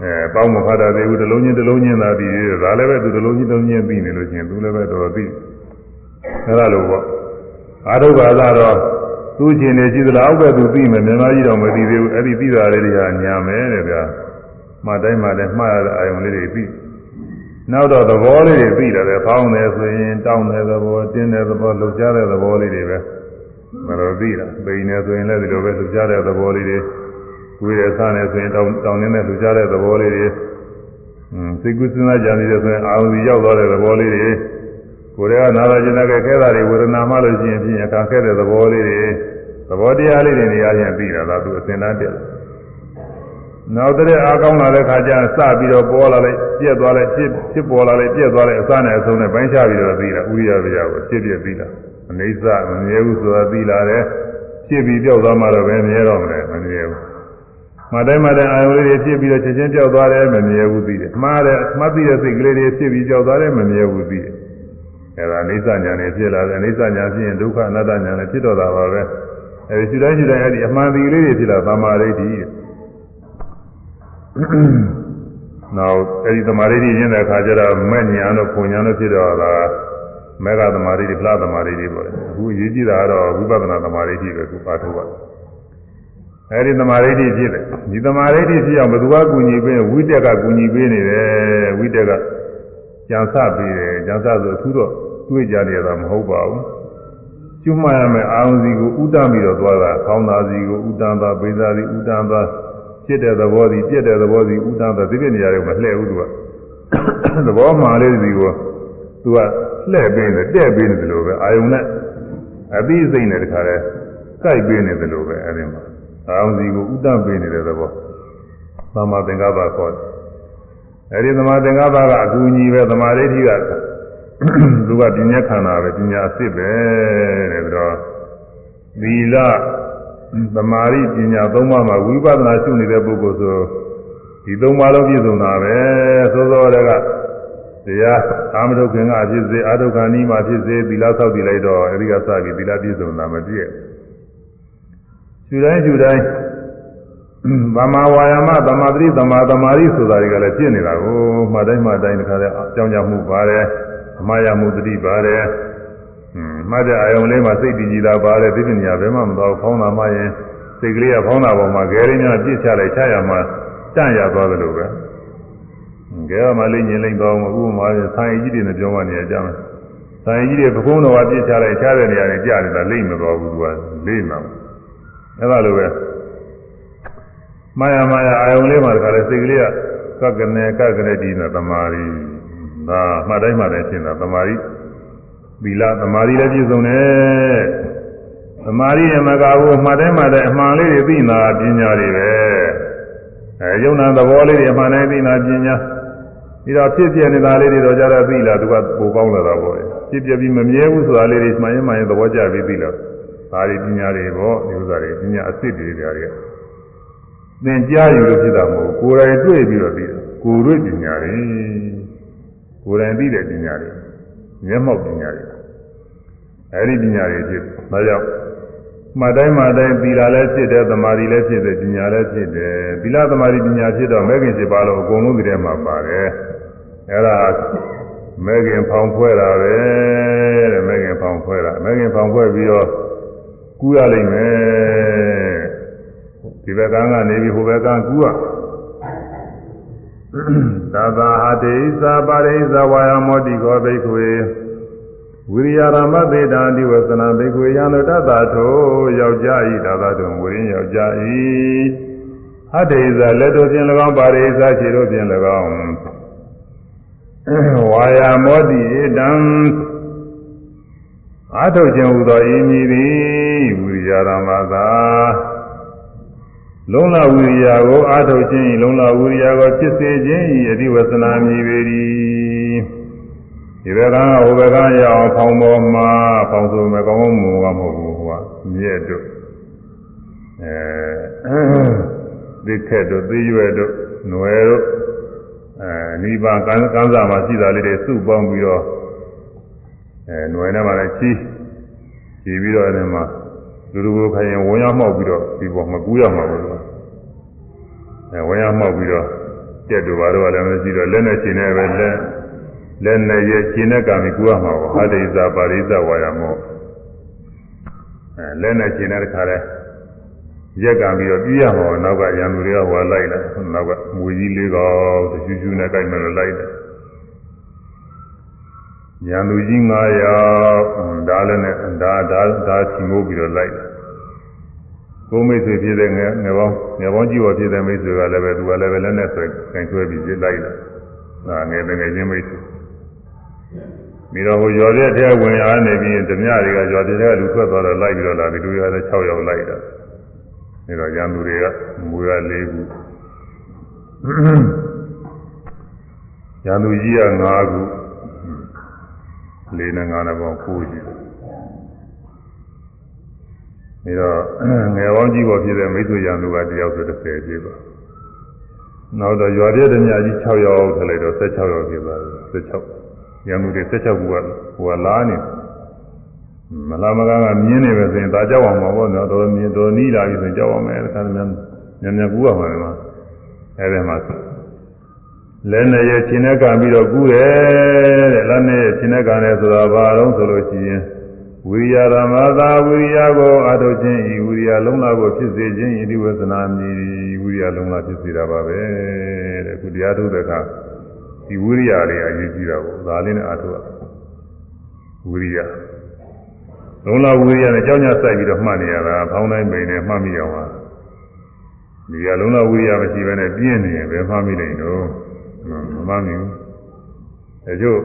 အဲပေါင်းမဖတ်တာသေးဘူးတစ်လုံးချင်းတစ်လုံးချင်းသာသိသေးတယ်ဒါလည်းပဲသူတစ်လုံးချင်းတစ်လုံးချင်းသိနေလို့ရှိရင်သူလည်းပဲတော်တော်သိအဲဒါလိုပေါ့အာရုပ္ပါသာတော့သူ့ချင်းနေရှိသလားအောက်ကသူသိမယ်မြန်မာကြီးတော့မသိသေးဘူးအဲ့ဒီသိတာလေးတွေကညာမယ်တဲ့ဗျာမှတ်တိုင်းမှလည်းမှားရတဲ့အာယုံလေးတွေသိနောက်တော့သဘောလေးတွေသိတယ်ဖောင်းတယ်ဆိုရင်တောင်းတဲ့သဘောတင်းတဲ့သဘောလှုပ်ရှားတဲ့သဘောလေးတွေပဲမလို့သိတာပိန်နေဆိုရင်လည်းဒီလိုပဲလှုပ်ရှားတဲ့သဘောလေးတွေ ကိုယ်ရဆန်းနေဆိုရင်တောင်းတောင်းနေတဲ့လှုပ်ရှားတဲ့သဘောလေးတွေอืมစိတ်ကူးစဉ်းစားကြနေတယ်ဆိုရင်အာရုံကြီးရောက်သွားတဲ့သဘောလေးတွေကိုယ်ကနာလာကျင်တဲ့ခဲတာတွေဝေဒနာမှလို့ရှိရင်ဖြင့်အခါခဲတဲ့သဘောလေးတွေသဘောတရားလေးတွေနေရာချင်းသိတာဒါသူအစဉ်တန်းတက်တယ်နောက်တဲ့အားကောင်းလာတဲ့ခါကျစပြီးတော့ပေါ်လာလိုက်ပြက်သွားလိုက်ဖြစ်ဖြစ်ပေါ်လာလိုက်ပြက်သွားလိုက်အစနဲ့အဆုံးနဲ့ပိုင်းခြားပြီးတော့သိတာဥရိယဗျာကိုဖြစ်ပြသိတာအနေစမမြဲဘူးဆိုတာသိလာတယ်ဖြစ်ပြီးပြောက်သွားမှတော့ပဲမြဲတော့မလဲမမြဲဘူး မတိုင်းမတိုင်းအာယုလေးတွေဖြစ်ပြီးတော့ချက်ချင်းပြောက်သွားတယ်မမြဲဘူးသိတယ်မှားတယ်မှတ်သိတဲ့စိတ်ကလေးတွေဖြစ်ပြီးပြောက်သွားတယ်မမြဲဘူးသိတယ်အဲဒါအိဋ္ဌညာနဲ့ဖြစ်လာတယ်အိဋ္ဌညာဖြစ်ရင်ဒုက္ခအနတ္တညာနဲ့ဖြစ်တော့တာပါပဲအဲဒီရှိတိုင်းရှိတိုင်းအဲဒီအမှန်တရားလေးတွေဖြစ်လာသမာဓိတည်းနောက်အဲဒီသမာဓိတည်းရင်းတဲ့အခါကျတော့မဲ့ညာတို့ပုံညာတို့ဖြစ်တော့တာမေဃသမာဓိတွေဖလားသမာဓိတွေပေါ့အခုအရေးကြီးတာကတော့ဝိပဿနာသမာဓိတွေပဲခုပါထုတ်ပါ အဲဒီသမာဓိဖြစ်တယ်ဒီသမာဓိဖြစ်အောင်ဘယ်သူကကူညီပေးဝိတက်ကကူညီပေးနေတယ်ဝိတက်ကကြံစပေးတယ်ကြံစဆိုအထူးတော့တွေးကြရတာမဟုတ်ပါဘူးကျွမှတ်ရမယ်အာရုံစီကိုဥတ္တပြီးတော့သွားတာခေါင်းသားစီကိုဥတ္တန်သာပိသာစီဥတ္တန်သာဖြစ်တဲ့သဘောစီပြက်တဲ့သဘောစီဥတ္တန်သာဒီပြနေရတယ်မလှည့်ဘူးသူကသဘောမှန်လေးစီကိုသူကလှည့်ပေးနေတဲ့ပေးနေတယ်လို့ပဲအာယုံနဲ့အသိစိတ်နဲ့တခါလဲကြိုက်ပေးနေတယ်လို့ပဲအဲဒီမှာ အာရုံစီကိုဥတ္တပေးနေတဲ့သဘောသမာသင်္ကပ္ပခေါ်တယ်အဲဒီသမာသင်္ကပ္ပကအကူအညီပဲသမာဓိဋ္ဌိကသူကပညာခန္ဓာပဲပညာအစ်စ်ပဲတဲ့ပြီးတော့သီလသမာဓိပညာသုံးပါးမှာဝိပဿနာရှုနေတဲ့ပုဂ္ဂိုလ်ဆိုဒီသုံးပါးလုံးပြည့်စုံတာပဲသို့သောတည်းကတရားအာမဒုက္ခင်ကဖြစ်စေအာဒုက္ခနီးမှာဖြစ်စေသီလဆောက်တည်လိုက်တော့အဲဒီကစပြီးသီလပြည့်စုံတာမပြည့် ရှုတိုင်းရှုတိုင်းဗမာဝါယာမသမာဓိသမာသမာဓိဆိုတာတွေကလည်းပြည့်နေတာကိုမှတ်တိုင်းမှတ်တိုင်းတခါတည်းအကြောင်းကြောင့်မှုပါတယ်အမှားရမှုတတိပါတယ်ဟွန်းမှတ်တဲ့အာယုံလေးမှာစိတ်တည်ကြည်တာပါတယ်ဒီပညာဘယ်မှမတော်ဖောင်းတာမှရင်စိတ်ကလေးကဖောင်းတာပေါ်မှာဂဲရင်းများပြစ်ချလိုက်ချရမှာတန့်ရသွားတယ်လို့ပဲဂဲရမှာလေးညင်လိုက်တော့ဥပမာဆိုင်းကြီးတွေနဲ့ပြောမှနေကြမယ်ဆိုင်းကြီးတွေပကုံးတော်ကပြစ်ချလိုက်ချတဲ့နေရာနဲ့ကြာနေတာလိမ့်မတော်ဘူးသူကလိမ့်မှာ အဲ့ဒါလိုပဲမာယာမာယာအာယုံလေးမှာတခါလဲစိတ်ကလေးကကကနေကကနေဒီနဲ့တမာရီဒါမှတ်တိုင်းမှတ်တိုင်းရှင်းတာတမာရီသီလသမာဓိလည်းပြည့်စုံတယ်သမာဓိနဲ့မကဘူးမှတ်တိုင်းမှတ်တိုင်းအမှန်လေးတွေသိနာပညာတွေပဲအဲယုံနာသဘောလေးတွေအမှန်တိုင်းသိနာပညာပြီးတော့ဖြစ်ပြနေတာလေးတွေတော့ကြတော့သိလာသူကပိုကောင်းလာတာပေါ့ဖြစ်ပြပြီးမမြဲဘူးဆိုတာလေးတွေမှန်ရင်မှန်ရင်သဘောကျပြီးသိလာ ဒါတွေပညာတွေပေါ့ဒီဥစ္စာတွေပညာအစ်စ်တွေကြတယ်သင်ကြားယူလို့ဖြစ်တာမဟုတ်ကိုယ်တိုင်တွေ့ပြီးတော့သိတာကိုယ်တွေ့ပညာတွေကိုယ်တိုင်သိတဲ့ပညာတွေမျက်မှောက်ပညာတွေအဲဒီပညာတွေဖြစ်ဒါကြောင့်မှတ်တိုင်းမှတိုင်းသီလလည်းဖြစ်တယ်သမာဓိလည်းဖြစ်တယ်ပညာလည်းဖြစ်တယ်သီလသမာဓိပညာဖြစ်တော့မဲခင်7ပါးလုံးအကုန်လုံးဒီထဲမှာပါတယ်အဲဒါမဲခင်ဖောင်ဖွဲ့တာပဲတဲ့မဲခင်ဖောင်ဖွဲ့တာမဲခင်ဖောင်ဖွဲ့ပြီးတော့ ကူးရလိမ့်မယ်ဒီဘက်ကကနေပြီးဟိုဘက်ကကူးရသာသာဟတေသာပါရိသဝါယမောတိကောဘိက္ခွေဝိရိယရမသေတာဒီဝသနာဘိက္ခွေယံတတ္တထိုယောက်ျားဤသာသာတုံဝိရိယယောက်ျားဤဟတေသာလက်တို့ဖြင့်၎င်းပါရိသခြေတို့ဖြင့်၎င်းဝါယမောတိဧတံအာထုတ်ခြင်းဟူသောဤမည်သည်ဝိ ရိယာရမသာလုံလဝိရိယကိုအာထုတ်ခြင်းလုံလဝိရိယကိုဖြစ်စေခြင်းဤအတိဝသနာမြည်ပေ၏ဒီဘက်ကဟိုဘက်ကရအောင်ဖောင်းပေါ်မှာဖောင်းဆိုမကောင်းမှုကမဟုတ်ဘူးဟိုကမြဲ့တို့အဲဒီထက်တို့သေးရွယ်တို့နွယ်တို့အဲနိဗ္ဗာန်ကံကံစားမှာရှိတာလေးတွေစုပေါင်းပြီးတော့အဲနွယ်နဲ့မှလည်းချီးချီးပြီးတော့အဲဒီမှာ လူလူကိုခိုင်ရင်ဝန်းရမှောက်ပြီးတော့ဒီပေါ်မှာကူးရမှာလို့အဲဝန်းရမှောက်ပြီးတော့တက်တူပါတော့လည်းမရှိတော့လက်နဲ့ရှင်နဲ့ပဲလက်လက်နဲ့ရဲ့ရှင်နဲ့ကံပြီးကူးရမှာပေါ့ဟာဒိသပါရိသဝါယမောအဲလက်နဲ့ရှင်နဲ့တခါလဲရက်ကံပြီးတော့ပြီးရမှာပေါ့နောက်ကရံသူတွေကဟိုလိုက်လာနောက်ကမွေကြီးလေးကောင်တရှူးရှူးနဲ့ကြိုက်မယ်လို့လိုက်တယ်ရန်သူကြီး9ယောက်ဒါလည်းနဲ့ဒါဒါဒါချီမိုးပြီးတော့လိုက်တယ် ကိုမိတ်ဆွေဖြစ်တဲ့ငယ်ငယ်ပေါင်းငယ်ပေါင်းကြီးပေါ်ဖြစ်တဲ့မိတ်ဆွေကလည်းပဲသူကလည်းပဲလက်နဲ့ဆွဲခိုင်ဆွဲပြီးပြလိုက်တယ်ဒါငယ်ငယ်ချင်းမိတ်ဆွေပြီးတော့ဟိုရော်တဲ့ထဲဝင်လာနေပြီးဓမြတွေကရော်တဲ့ထဲလူထွက်သွားတော့လိုက်ပြီးတော့လာဒီလူတွေကလည်း6ယောက်လိုက်တာဒါတော့ရန်သူတွေကမူရ၄ခုရန်သူကြီးက5ခုလေးနဲ့ငါးနဲ့ပေါင်း9ရှိတယ် ဒါတော့ငယ်ပေါင်းကြီးပေါ်ဖြစ်တဲ့မိတ်ဆွေရန်သူကတယောက်ဆို30ပြည့်ပါနောက်တော့ရွာပြည့်တဲ့ညကြီး6ယောက်ထည့်လိုက်တော့16ယောက်ပြည့်သွားတယ်16ရန်သူတွေ16ခုကဟိုကလားနေမလာမကကမြင်းနေပဲဆိုရင်ဒါကြောက်အောင်မှာပေါ့နော်တော်မြင်တော်နီးလာပြီဆိုရင်ကြောက်အောင်မယ်တခါတည်းများညံ့ညံ့ကူရမှာလေမှာအဲဒီမှာလဲနဲ့ရဲ့ခြေနဲ့ကံပြီးတော့ကူးတယ်တဲ့လက်နဲ့ရဲ့ခြေနဲ့ကံတယ်ဆိုတာဘာတော့ဆိုလို့ရှိရင် ဝိရိယဓမ္မသာဝိရိယကိုအထုတ်ခြင်းဤဝိရိယလုံးလာကိုဖြစ်စေခြင်းဤဒီဝေသနာမြည်ဝိရိယလုံးလာဖြစ်စေတာပါပဲတဲ့ခုတရားထုတ်တဲ့အခါဒီဝိရိယလေးအရေးကြီးတာကိုဒါလေးနဲ့အထုတ်ရဝိရိယလုံးလာဝိရိယနဲ့ကြောင်းကြစိုက်ပြီးတော့မှတ်နေရတာဖောင်းတိုင်းပိန်နဲ့မှတ်မိအောင်ပါဒီကလုံးလာဝိရိယမရှိဘဲနဲ့ပြင်းနေရင်ဘယ်မှတ်မိနိုင်တော့မမှန်ဘူးအဲကျို့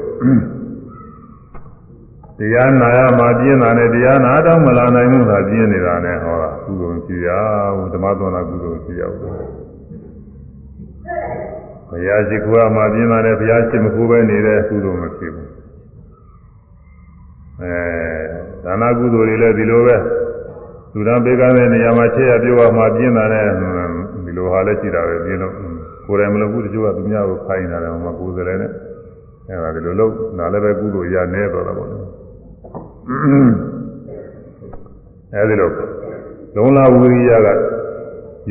တရားနာရမှာပြင်းတာနဲ့တရားနာတော့မလာနိုင်ဘူးသာပြင်းနေတာနဲ့ဟောတာကုသိုလ်ရှိရဘူးဓမ္မသနာကုသိုလ်ရှိရဘူးဘုရားရှိခိုးရမှာပြင်းတာနဲ့ဘုရားရှိမခိုးပဲနေတဲ့ကုသိုလ်မဖြစ်ဘူးအဲဒါနာကုသိုလ်တွေလည်းဒီလိုပဲလူတော်ပေးကမ်းတဲ့နေရာမှာချက်ရပြောရမှာပြင်းတာနဲ့ဒီလိုဟာလည်းရှိတာပဲပြင်းလို့ကိုယ်တိုင်မလုပ်ဘူးတချို့ကသူများကိုခိုင်းတာတယ်မှာကိုယ်စလဲနဲ့အဲဒါဒီလိုလုပ်ဒါလည်းပဲကုသိုလ်ရနေတော့တာပေါ့လေ အဲဒီလိုလုံးလာဝိရိယက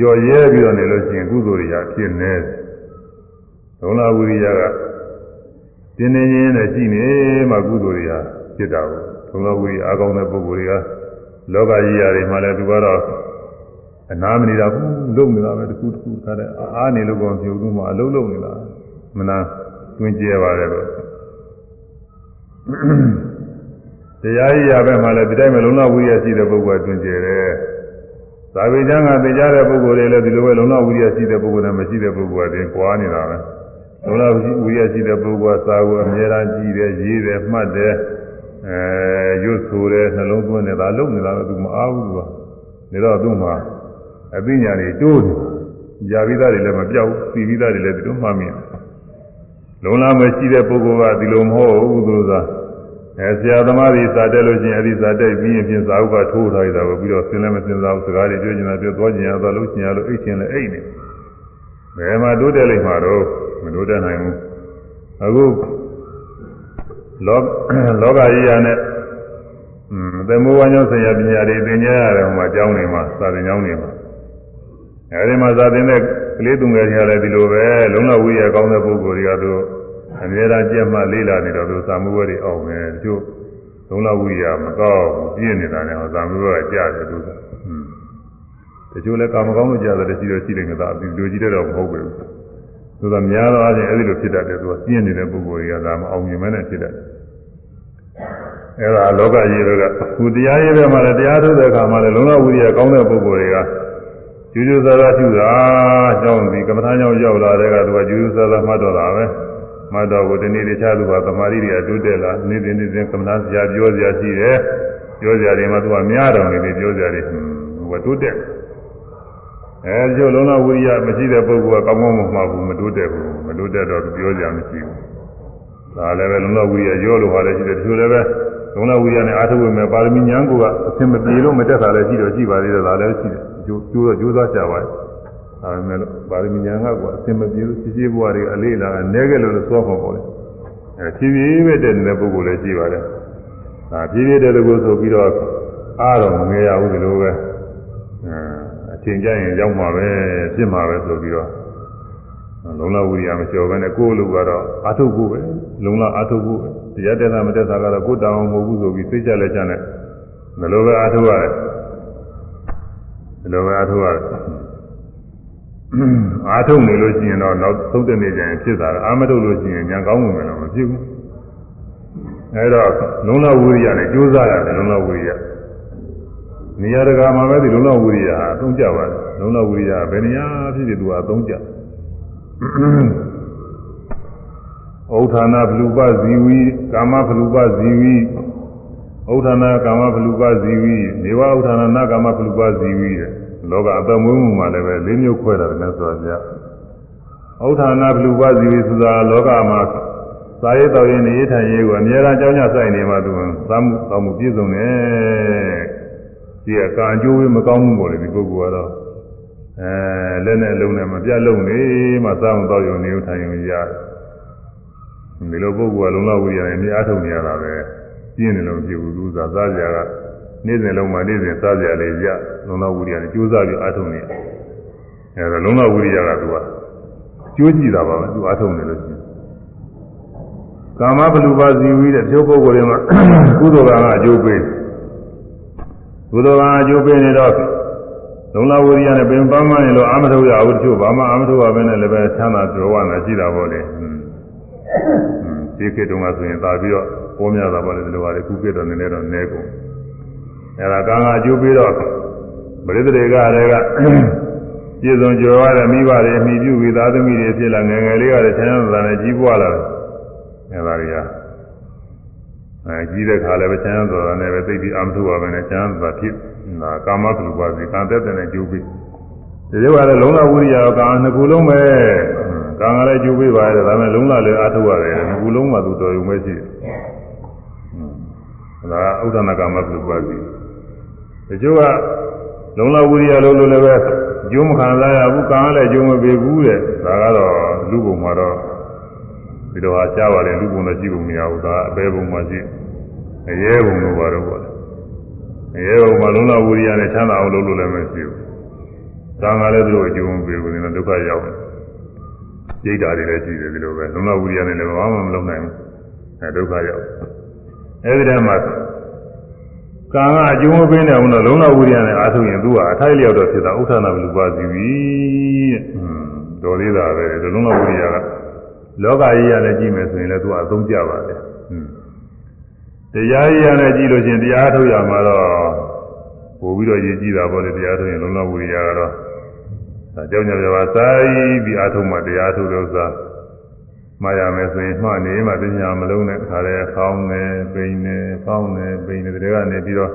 ရော်ရဲပြီးတော့နေလို့ရှိရင်ကုသိုလ်တွေရဖြစ်နေလုံးလာဝိရိယကတင်းနေရင်းနဲ့ရှိနေမှကုသိုလ်တွေရဖြစ်တာကိုလုံးလာဝိရိယအကောင်းတဲ့ပုဂ္ဂိုလ်တွေကလောကကြီးရာတွေမှာလည်းသူကတော့အနာမနေတာဘူးလုံနေတာပဲတခုတခုခါတဲ့အားနေလို့ကောပြုတ်လို့မှအလုံးလုံးနေတာမနာတွင်ကျဲပါတယ်လို့ တရားကြီးရပဲမှလည်းဒီတိုင်းပဲလုံလဝိရိယရှိတဲ့ပုဂ္ဂိုလ်ကတွင်ကျဲတယ်သာဝေကျမ်းကသိကြတဲ့ပုဂ္ဂိုလ်တွေလည်းဒီလိုပဲလုံလဝိရိယရှိတဲ့ပုဂ္ဂိုလ်နဲ့မရှိတဲ့ပုဂ္ဂိုလ်ကတင်ကွာနေတာပဲလုံလဝိရိယရှိတဲ့ပုဂ္ဂိုလ်ကသာဝအမြဲတမ်းကြည့်တယ်ရေးတယ်မှတ်တယ်အဲရွတ်ဆိုတယ်နှလုံးသွင်းတယ်ဒါလုံနေတာတော့သူမအားဘူးသူကဒါတော့သူ့မှာအသိဉာဏ်တွေတိုးနေကြာပြီးသားတွေလည်းမပြောက်ပြီးပြီးသားတွေလည်းဒီလိုမှတ်မိတယ်လုံလာမရှိတဲ့ပုဂ္ဂိုလ်ကဒီလိုမဟုတ်ဘူးသူက အဲဆရာသမားတွေစာတက်လို့ချင်းအဲဒီစာတက်ပြီးရင်ပြင်စာဥပထိုးထားရတာကိုပြီးတော့ဆင်းလည်းမစင်စားဘူးစကားတွေပြောချင်တာပြောသွားချင်ရသွားလို့ချင်ရလို့အိတ်ချင်လည်းအိတ်နေဘယ်မှာတိုးတက်လိမ့်မှာတော့မတိုးတက်နိုင်ဘူးအခုလောလောကကြီးရနဲ့อืมသေမောဝါညောဆရာပညာတွေသင်ကြားရတယ်ဟိုမှာကျောင်းနေမှာစာသင်ကျောင်းနေမှာအဲဒီမှာစာသင်တဲ့ကလေးသူငယ်တွေကလည်းဒီလိုပဲလုံလဝိရကောင်းတဲ့ပုဂ္ဂိုလ်တွေကသူ အများအားကြက်မှလေးလာနေတော့သူစာမှုဝဲတွေအောင်မယ်တချို့လုံလဝိရမကောင်းပြည့်နေတာနဲ့ဟောစာမှုဝဲကကြားတယ်သူကอืมတချို့လည်းကာမကောင်းလို့ကြားတယ်ရှိတော့ရှိတယ်ငါသာဒီလိုကြီးတော့မဟုတ်ဘူးသူကများသောအားဖြင့်အဲဒီလိုဖြစ်တတ်တယ်သူကပြင်းနေတဲ့ပုဂ္ဂိုလ်တွေကဒါမအောင်မြင်မဲနဲ့ဖြစ်တတ်တယ်အဲ့ဒါလောကကြီးတွေကခုတရားရေးတဲ့မှာလည်းတရားထုတ်တဲ့အခါမှာလည်းလုံလဝိရိယကောင်းတဲ့ပုဂ္ဂိုလ်တွေကကျူးကျူးဆာဆာပြုတာကြောင့်ဒီကမ္မထာကြောင့်ရောက်လာတဲ့ကသူကကျူးကျူးဆာဆာမှတ်တော့တာပဲ မှတ်တော့ကိုဒီနေ့တခြားသူကသမာဓိတွေအတူတက်လာနေ့စဉ်နေ့စဉ်ကမ္မထာဆရာပြောစရာရှိတယ်ပြောစရာတွေမှာသူကများတော်နေပြီပြောစရာတွေဟိုကတိုးတက်အဲဒီလိုလုံလဝိရိယမရှိတဲ့ပုဂ္ဂိုလ်ကကောင်းကောင်းမမှတ်ဘူးမတိုးတက်ဘူးမတိုးတက်တော့ပြောစရာမရှိဘူးဒါလည်းပဲလုံလဝိရိယရောလို့ဟာလည်းရှိတယ်တချို့လည်းပဲလုံလဝိရိယနဲ့အာထုဝေမဲ့ပါရမီဉာဏ်ကိုကအသင်မပြေလို့မတက်တာလည်းရှိတော့ရှိပါသေးတယ်ဒါလည်းရှိတယ်ကျိုးကျိုးတော့ကျိုးစားကြပါရဲ့ ဒါပေမဲ့ပါရမီဉာဏ်ကကအသင်မပြေလို့ရှိရှိဘဝတွေအလေးလာနေခဲ့လို့လို့ဆိုပါပေါ့လေအဲဖြည်းဖြည်းပဲတက်နေတဲ့ပုဂ္ဂိုလ်လည်းရှိပါတယ်ဒါပြည့်ပြည့်တဲ့တကူဆိုပြီးတော့အားတော့မငယ်ရဘူးဒီလိုပဲအချိန်ကြရင်ရောက်မှာပဲဖြစ်မှာပဲဆိုပြီးတော့လုံလဝိရိယမလျှော်ဘဲနဲ့ကိုယ်လူကတော့အာထုတ်ဖို့ပဲလုံလအာထုတ်ဖို့တရားတက်တာမတက်တာကတော့ကိုယ်တောင်းမဟုတ်ဘူးဆိုပြီးသိကြလက်ချနဲ့ဘယ်လိုပဲအာထုတ်ရတယ်ဘယ်လိုပဲအာထုတ်ရတယ် အာထုတ်နေလို့ရှိရင်တော့နောက်သုံးတဲ့နေ့ကျရင်ဖြစ်တာအာမထုတ်လို့ရှိရင်ညာကောင်းဝင်လို့မဖြစ်ဘူးအဲတော့လုံလဝိရိယနဲ့ကြိုးစားရတယ်လုံလဝိရိယနေရာတကာမှာပဲဒီလုံလဝိရိယဟာအသုံးကျပါတယ်လုံလဝိရိယဘယ်နေရာဖြစ်ဖြစ်သူကအသုံးကျဩဌာနာဘလူပဇီဝီကာမဘလူပဇီဝီဩဌာနာကာမဘလူပဇီဝီနေဝဩဌာနာနာကာမဘလူပဇီဝီတဲ့ လောကအတမွေးမှုမှာလည်းပဲလေးမျိုးခွဲတာလည်းဆိုကြဩဌာနာဘလူပဇီဝီဆိုတာလောကမှာသာရေးတော်ရင်နေထိုင်ရေးကိုအများအားကြောင်းကြဆိုင်နေမှသူသာမှုတောင်းမှုပြည့်စုံတယ်ဒီကကံအကျိုးဝေးမကောင်းမှုပေါ့လေဒီပုဂ္ဂိုလ်ကတော့အဲလက်နဲ့လုံးနဲ့မပြတ်လုံးနေမှသာမှုတော်ရုံနေထိုင်ရုံရတယ်ဒီလိုပုဂ္ဂိုလ်ကလုံလောက်ဝိရနဲ့မြအားထုတ်နေရတာပဲပြင်းနေလို့ဖြစ်ဘူးသူသာစားကြက နေ့စဉ်လုံးမှနေ့စဉ်စားကြလေရလုံလောက်ဝိရနဲ့ကြိုးစားပြီးအားထုတ်နေအဲဒါလုံလောက်ဝိရကသူကကြိုးကြည့်တာပါပဲသူအားထုတ်နေလို့ရှိရင်ကာမဘလူပါဇီဝီတဲ့ပြောပုဂ္ဂိုလ်တွေမှာကုသိုလ်ကံကအကျိုးပေးကုသိုလ်ကံအကျိုးပေးနေတော့လုံလဝိရိယနဲ့ပင်ပန်းမနေလို့အာမထုတ်ရဘူးတချို့ဘာမှအာမထုတ်ရဘဲနဲ့လည်းပဲချမ်းသာကြွယ်ဝနေရှိတာပေါ့လေဒီခေတ်တုန်းကဆိုရင်သာပြီးတော့ပေါ်များတာပေါ့လေဒီလိုပါလေခုခေတ်တော့နည်းနည်းတော့နည်းကုန် အဲဒါကံကအကျိုးပေးတော့ပရိသေတွေကလည်းကပြည့်စုံကြွယ်ဝတဲ့မိဘတွေအမိပြုပြီးသားသမီးတွေဖြစ်လာငယ်ငယ်လေးကလည်းချမ်းသာတဲ့ကြီးပွားလာတယ်အဲဒါတွေကအဲကြီးတဲ့ခါလည်းပဲချမ်းသာတာနဲ့ပဲသိပြီးအာမထုပါပဲနဲ့ချမ်းသာဖြစ်နာကာမတုပါစီကံတက်တဲ့ကျိုးပြီးဒီလိုကလည်းလုံးလဝိရိယကံနှစ်ခုလုံးပဲကံကလည်းကျိုးပြီးပါတယ်ဒါပေမဲ့လုံးလလည်းအာထုရတယ်နှစ်ခုလုံးမှသူတော်ရုံပဲရှိတယ်ဒါဥဒ္ဒနာကာမတုပါစီ ဒီကျိုးကလုံးလဝိရိယလုံးလို့လည်းပဲကျိုးမခံစားရဘူးကံကလည်းကျိုးမပေးဘူးတဲ့ဒါကတော့လူပုံမှာတော့ဒီလိုဟာရှားပါတယ်လူပုံတော့ရှိဖို့မရဘူးဒါအပေပုံမှာရှိအရဲပုံလို့ပါတော့ပေါ့အရဲပုံမှာလုံးလဝိရိယနဲ့ချမ်းသာအောင်လုပ်လို့လည်းမရှိဘူး။ဒါငါလည်းသူတို့အကျိုးမပေးဘူးနည်းဒုက္ခရောက်တယ်။ရိတ်တာတွေလည်းရှိတယ်ဒီလိုပဲလုံးလဝိရိယနဲ့လည်းဘာမှမလုပ်နိုင်ဘူး။အဲဒုက္ခရောက်။အဲဒီတည်းမှာ ကံကအကျိုးမပေးနိုင်ဘူးတော့လုံးလဝိရိယနဲ့အားထုတ်ရင်သူကအထိုက်လျောက်တော့ဖြစ်တာဥဋ္ဌာဏဘလူပါစီပြီတဲ့။ဟွန်းတော်သေးတာပဲလုံးလဝိရိယကလောကကြီးရလည်းကြည့်မယ်ဆိုရင်လည်းသူကအသုံးကျပါတယ်။ဟွန်းတရားကြီးရနဲ့ကြည့်လို့ချင်းတရားထုတ်ရမှာတော့ပို့ပြီးတော့ရည်ကြည့်တာပေါ့လေတရားထုတ်ရင်လုံးလုံးဝိရိယကတော့ဒါကြောင့်ညပြောပါစာပြီးအားထုတ်မှတရားထုတ်လို့သာ မှားရမယ်ဆိုရင်မှတ်နေမှပညာမလုံးနဲ့ခါရဲဖောင်းနေပိန်နေဖောင်းနေပိန်နေတွေကနေပြီးတော့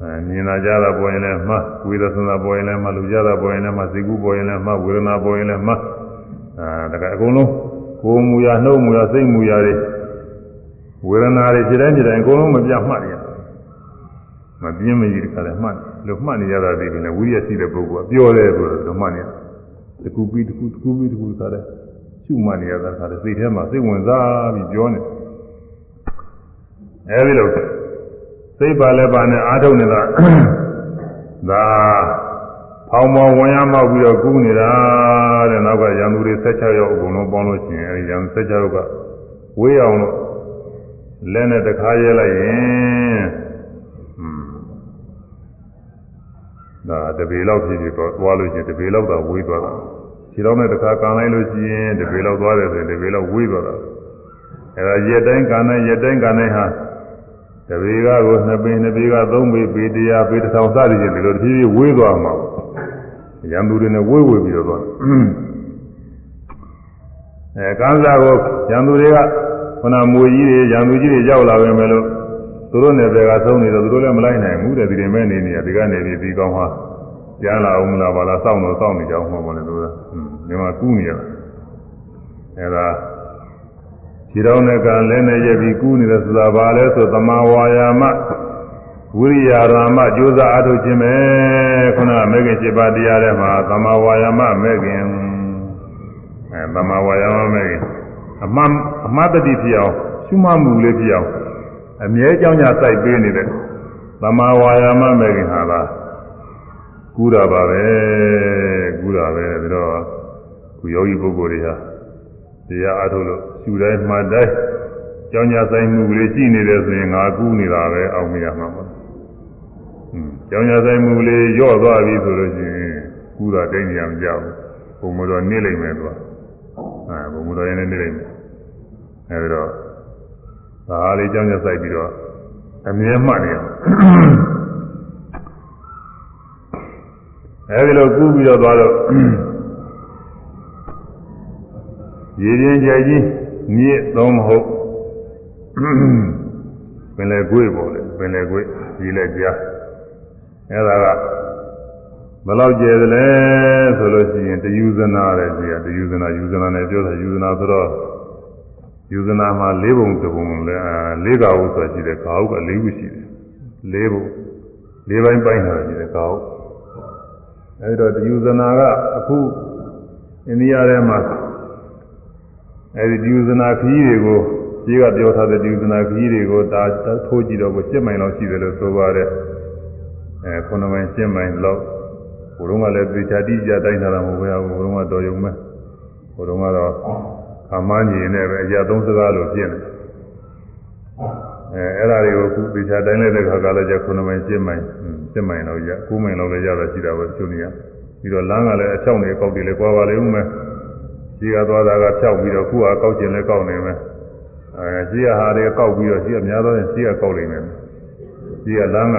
အဲမြင်လာကြတာပေါ်ရင်လည်းမှတ်ဝေဒနာပေါ်ရင်လည်းမှတ်လူကြတာပေါ်ရင်လည်းမှတ်စိတ်ကူးပေါ်ရင်လည်းမှတ်ဝေဒနာပေါ်ရင်လည်းမှတ်အဲဒါကအကုန်လုံးကိုယ်မူရနှုတ်မူရစိတ်မူရတွေဝေဒနာတွေဖြစ်တိုင်းဖြစ်တိုင်းအကုန်လုံးမပြတ်မှတ်ရမပြင်းမကြီးတခါလဲမှတ်လို့မှတ်နေရတာဒီပြင်ဝိရိယရှိတဲ့ပုဂ္ဂိုလ်ကပြောတယ်ဆိုတော့မှတ်နေတကူပြီးတကူတကူပြီးတကူတခါလဲ ရှုမှတ်နေရတာခါလဲစိတ်ထဲမှာစိတ်ဝင်စားပြီးပြောနေအဲဒီလိုစိတ်ပါလဲပါနဲ့အားထုတ်နေတာဒါဖောင်းမောင်းဝင်ရမောက်ပြီးတော့ကူးနေတာတဲ့နောက်ကရန်သူတွေ16ယောက်အကုန်လုံးပေါင်းလို့ရှိရင်အဲဒီရန်16ယောက်ကဝေးအောင်လို့လက်နဲ့တခါရဲလိုက်ရင်ဒါတပေလောက်ဖြစ်ဖြစ်တော့သွားလို့ရှိရင်တပေလောက်တော့ဝေးသွားတာ ခြေတော်နဲ့တခါကန်လိုက်လို့ရှိရင်တပေလောက်သွားတယ်ဆိုရင်တပေလောက်ဝေးသွားတာအဲဒါရက်တိုင်းကန်တိုင်းရက်တိုင်းကန်တိုင်းဟာတပေကကိုနှစ်ပေနှစ်ပေကသုံးပေပေတရားပေတစ်ထောင်စသည်ဖြင့်ဒီလိုတဖြည်းဖြည်းဝေးသွားမှာရံသူတွေနဲ့ဝေးဝေးပြီးတော့သွားအဲကန်းစားကိုရံသူတွေကခုနမွေကြီးတွေရံသူကြီးတွေရောက်လာပဲမယ်လို့သူတို့နယ်ပယ်ကသုံးနေတော့သူတို့လည်းမလိုက်နိုင်ဘူးတဲ့ဒီရင်မဲ့နေနေဒီကနေပြီးဒီကောင်းဟာ ကြားလာအောင်မလားပါလားစောင့်တော့စောင့်နေကြအောင်မှမလဲသူကဒီမှာကူးနေရတာအဲဒါခြေတော်နဲ့ကလဲနဲ့ရက်ပြီးကူးနေတယ်ဆိုတာဘာလဲဆိုသမာဝါယာမဝိရိယရာမကြိုးစားအားထုတ်ခြင်းပဲခုနကမဲခင်7ပါးတရားထဲမှာသမာဝါယာမမဲခင်အဲသမာဝါယာမမဲခင်အမှန်အမှတ်တတိဖြစ်အောင်ရှုမှတ်မှုလေးဖြစ်အောင်အမြဲကြောင်းကြစိုက်ပေးနေတဲ့သမာဝါယာမမဲ့ခင်ဟာလား ကူးတာပါပဲကူးတာပဲပြီးတော့ခုယောဂီပုဂ္ဂိုလ်တွေဟာတရားအားထုတ်လို့ရှူတိုင်းမှတ်တိုင်းကြောင်းကြဆိုင်မှုကလေးရှိနေတယ်ဆိုရင်ငါကူးနေတာပဲအောင်မရမှာမဟုတ်ဘူး။ကြောင်းကြဆိုင်မှုကလေးညော့သွားပြီဆိုလို့ရှိရင်ကူးတာတိတ်နေရမကြောက်ဘူး။ဘုံမတော်နေလိမ့်မယ်သူက။အဲဘုံမတော်ရင်လည်းနေလိမ့်မယ်။အဲဒီတော့ဒါလေးကြောင်းကြဆိုင်ပြီးတော့အမြဲမှတ်နေရအဲ ဒီလိုကူးပြီးတော့သွားတော့ရည်ရင်ကြဲကြီးမြစ်သုံးမဟုတ်ပင်လေကွေးပေါ့လေပင်လေကွေးဒီလက်ကြားအဲဒါကဘယ်လောက်ကျယ်သလဲဆိုလို့ရှိရင်တယူဇနာတဲ့ကြီးကတယူဇနာယူဇနာနဲ့ပြောတာယူဇနာဆိုတော့ယူဇနာမှာ၄ဘုံတစ်ဘုံလဲ၄ကဟုဆိုရှိတယ်ကာဟုက၄ခုရှိတယ်၄ဘုံ၄ပိုင်းပိုင်းတာရှိတယ်ကာဟု အဲဒီတော့တယူဇနာကအခုအိန္ဒိယထဲမှာအဲဒီဒီယူဇနာခကြီးတွေကိုကြီးကပြောထားတဲ့ဒီယူဇနာခကြီးတွေကိုဒါထိုးကြည့်တော့ကို7မိုင်လောက်ရှိတယ်လို့ဆိုပါတယ်အဲ9မိုင်7မိုင်လောက်ဘုရုံးကလည်းသေချာတိကျတိုင်းထားတာမဟုတ်ဘူးဘုရုံးကတော်ရုံပဲဘုရုံးကတော့ခမန်းကြီးနဲ့ပဲအရာသုံးစကားလို့ပြင်တယ်အဲအဲ့ဒါတွေကိုအခုသေချာတိုင်းလိုက်တဲ့ခါကလည်းကျ9မိုင်7မိုင် 7မိုင်လောက်ရ9မိုင်လောက်လည်းရတာရှိတာပဲသူနေရပြီးတော့လမ်းကလည်းအချောင်းတွေကောက်တွေလည်းကွာပါလိမ့်ဦးမယ်ရှိကသွားတာကဖြောက်ပြီးတော့ခုဟာကောက်ကျင်လည်းကောက်နေမယ်အဲရှိကဟာတွေကောက်ပြီးတော့ရှိကများသောရင်ရှိကကောက်နေမယ်ရှိကလမ်းက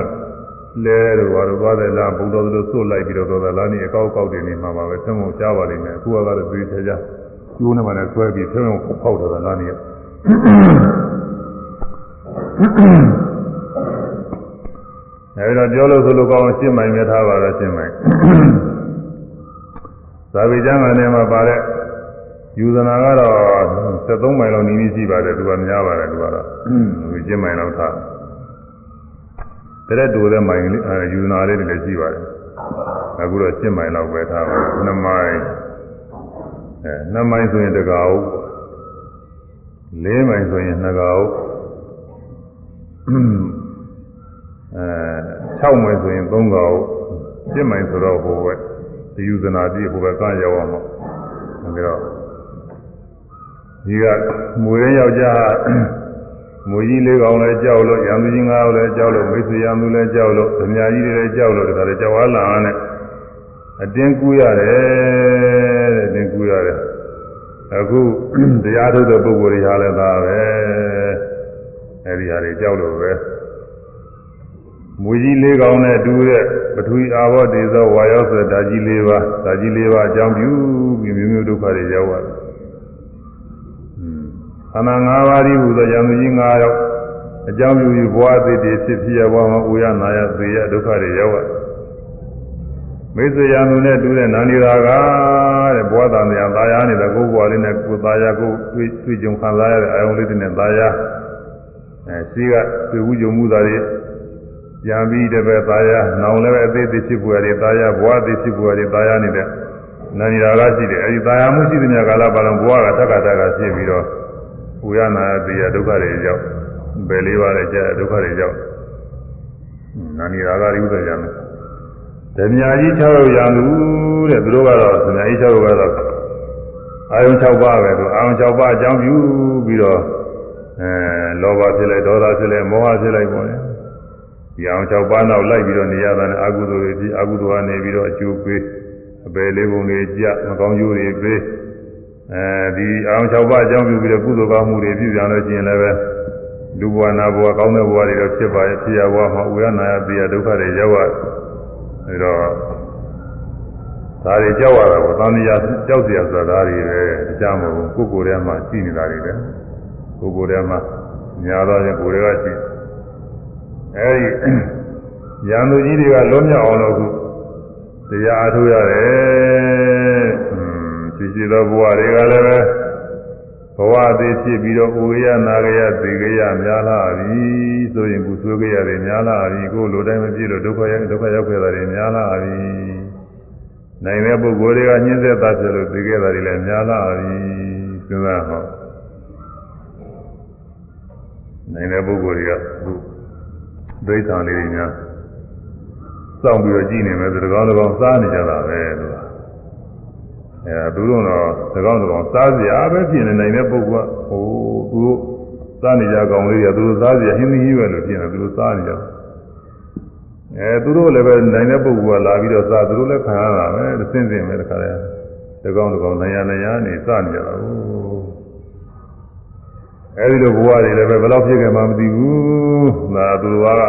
လဲတော့ဘာလို့သွားတယ်လားဘုံတော်တို့စွတ်လိုက်ပြီးတော့သွားတာလားနေအကောက်ကောက်တွေနေမှာပါပဲသုံးဖို့ကြားပါလိမ့်မယ်အခုကတော့သိချာချာကျိုးနေမှလည်းဆွဲပြီးသုံးဖို့ဖောက်တော့တာလားနေ အဲဒီတော့ပြောလို့ဆိုလို့ကောင်းရှင်းမိုင်မြထားပါတော့ရှင်းမိုင်သာဝေကျမ်းကနေမှာပါတဲ့ယူဇနာကတော့73မိုင်လောက်နီးနီးရှိပါတယ်သူကများပါတယ်သူကတော့ဝေကျင်းမိုင်လောက်ထားတဲ့တူတဲ့မိုင်လေးယူဇနာလေးတွေလည်းရှိပါတယ်အခုတော့7မိုင်လောက်ပဲထားပါ2မိုင်အဲ2မိုင်ဆိုရင်တကာဟုတ်4မိုင်ဆိုရင်2ကာဟုတ် အဲ6မိုင်ဆိုရင်3ကာဟုတ်7မိုင်ဆိုတော့ဟိုပဲဒီယူဇနာတိဟိုဘက်ကရောက်အောင်ပေါ့ဒါကြောင့်ဒီကမွေရင်းယောက်ျားမွေကြီးလေးကောင်လည်းကြောက်လို့ရံသူကြီးငါးယောက်လည်းကြောက်လို့မိတ်ဆွေရံသူလည်းကြောက်လို့ဓမြကြီးတွေလည်းကြောက်လို့ဒါကြတဲ့ကြောက်အားလာနဲ့အတင်းကူးရတယ်တဲ့အတင်းကူးရတယ်အခုတရားထုတ်တဲ့ပုဂ္ဂိုလ်တွေဟာလည်းဒါပဲအဲဒီဟာတွေကြောက်လို့ပဲ မွေကြီးလေးကောင်နဲ့တူတဲ့ပထဝီအာဘောတေဇောဝါယောဆိုတဲ့ဓာကြီးလေးပါဓာကြီးလေးပါအကြောင်းပြုပြီးမျိုးမျိုးဒုက္ခတွေရောက်ရတယ်ခန္ဓာ၅ပါးဒီဟူသောဉာဏ်ကြီး၅ယောက်အကြောင်းပြုပြီးဘဝအသေးတည်းဖြစ်ဖြစ်ရဘဝမှာဥရနာရသေရဒုက္ခတွေရောက်ရမိစ္ဆရာမှုနဲ့တူတဲ့နာနေရာကတဲ့ဘဝတန်တရားသာယာနေတဲ့ကိုယ်ဘဝလေးနဲ့ကိုယ်သာယာကိုတွေ့တွေ့ကြုံခံစားရတဲ့အာယုံလေးတွေနဲ့သာယာအဲရှိကတွေ့ဝုကြုံမှုသားတွေ ရံပြီးတပည့်သာယာနောင်လည်းပဲအသေးသေးဖြစ်ပေါ်ရည်သာယာဘဝသေးဖြစ်ပေါ်ရည်သာယာနေတဲ့နာနေရာကရှိတယ်အဲဒီသာယာမှုရှိတဲ့ညကာလပါလုံးဘဝကတက္ကတကဖြစ်ပြီးတော့ဥရနာတိယဒုက္ခတွေရောက်ဘယ်လေးပါးလဲကြာဒုက္ခတွေရောက်နာနေရာကရိဥဒ္ဒရာမယ်ဓမြကြီး6ရောက်ရလူတဲ့သူတို့ကတော့ဓမြကြီး6ရောက်ကတော့အာယုံ6ပါးပဲသူအာယုံ6ပါးအကြောင်းပြုပြီးတော့အဲလောဘဖြစ်လိုက်ဒေါသဖြစ်လိုက်မောဟဖြစ်လိုက်ပေါ့လေ ဒီအောင်6ပါးနောက်လိုက်ပြီးတော့နေရတာနဲ့အကုသိုလ်တွေဒီအကုသိုလ်ကနေပြီးတော့အကျိုးပေးအပယ်လေးပုံတွေကြမကောင်းကျိုးတွေပေးအဲဒီအောင်6ပါးအကြောင်းပြုပြီးတော့ကုသိုလ်ကောင်းမှုတွေပြုပြန်လို့ရှိရင်လည်းပဲလူဘဝနာဘဝကောင်းတဲ့ဘဝတွေတော့ဖြစ်ပါရဲ့ဖြစ်ရဘဝမှာဥရနာယပိယဒုက္ခတွေရောက်ရအဲတော့ဒါတွေကြောက်ရတာကိုသံဃာကြောက်เสียဆိုတာဒါတွေပဲတရားမဟုတ်ဘူးကိုယ်ကိုယ်ထဲမှာရှိနေတာတွေပဲကိုယ်ကိုယ်ထဲမှာညာတော့ရင်ကိုယ်တွေကရှိ အဲဒီရန်သူကြီးတွေကလွတ်မြောက်အောင်လို့ခုတရားအားထုတ်ရတယ်ရှိရှိသောဘဝတွေကလည်းပဲဘဝသေးဖြစ်ပြီးတော့ဥရနာရယသေကြရများလာပြီဆိုရင်ကုသိုလ်ကြရတယ်များလာပြီကိုယ်လိုတိုင်းမပြည့်လို့ဒုက္ခရဒုက္ခရောက်ခဲ့တာတွေများလာပြီနိုင်တဲ့ပုဂ္ဂိုလ်တွေကညှင်းဆက်သားဖြစ်လို့သေခဲ့တာတွေလည်းများလာပြီစဉ်းစားဟောနိုင်တဲ့ပုဂ္ဂိုလ်တွေကအခု ဒိဋ္ဌာန်လေးတွေများစောင့်ပြီးတော့ကြည့်နေမယ်ဆိုတကောင်းတကောင်းစားနေကြတာပဲလို့အဲသူတို့တော့တကောင်းတကောင်းစားစရာပဲဖြစ်နေနိုင်တဲ့ပုဂ္ဂိုလ်ကဟိုသူတို့စားနေကြကောင်လေးတွေကသူတို့စားစရာဟင်းသီးကြီးပဲလို့ဖြစ်နေသူတို့စားနေကြအဲသူတို့လည်းပဲနိုင်တဲ့ပုဂ္ဂိုလ်ကလာပြီးတော့စားသူတို့လည်းခံရတာပဲသင်စင်ပဲတခါတည်းတကောင်းတကောင်းနိုင်ရနိုင်ရနေစားနေကြတာဟုတ် အဲဒီလိုဘဝတွေလည်းပဲဘယ်လောက်ဖြစ်ခဲ့မှမသိဘူး။ဒါသူတော်က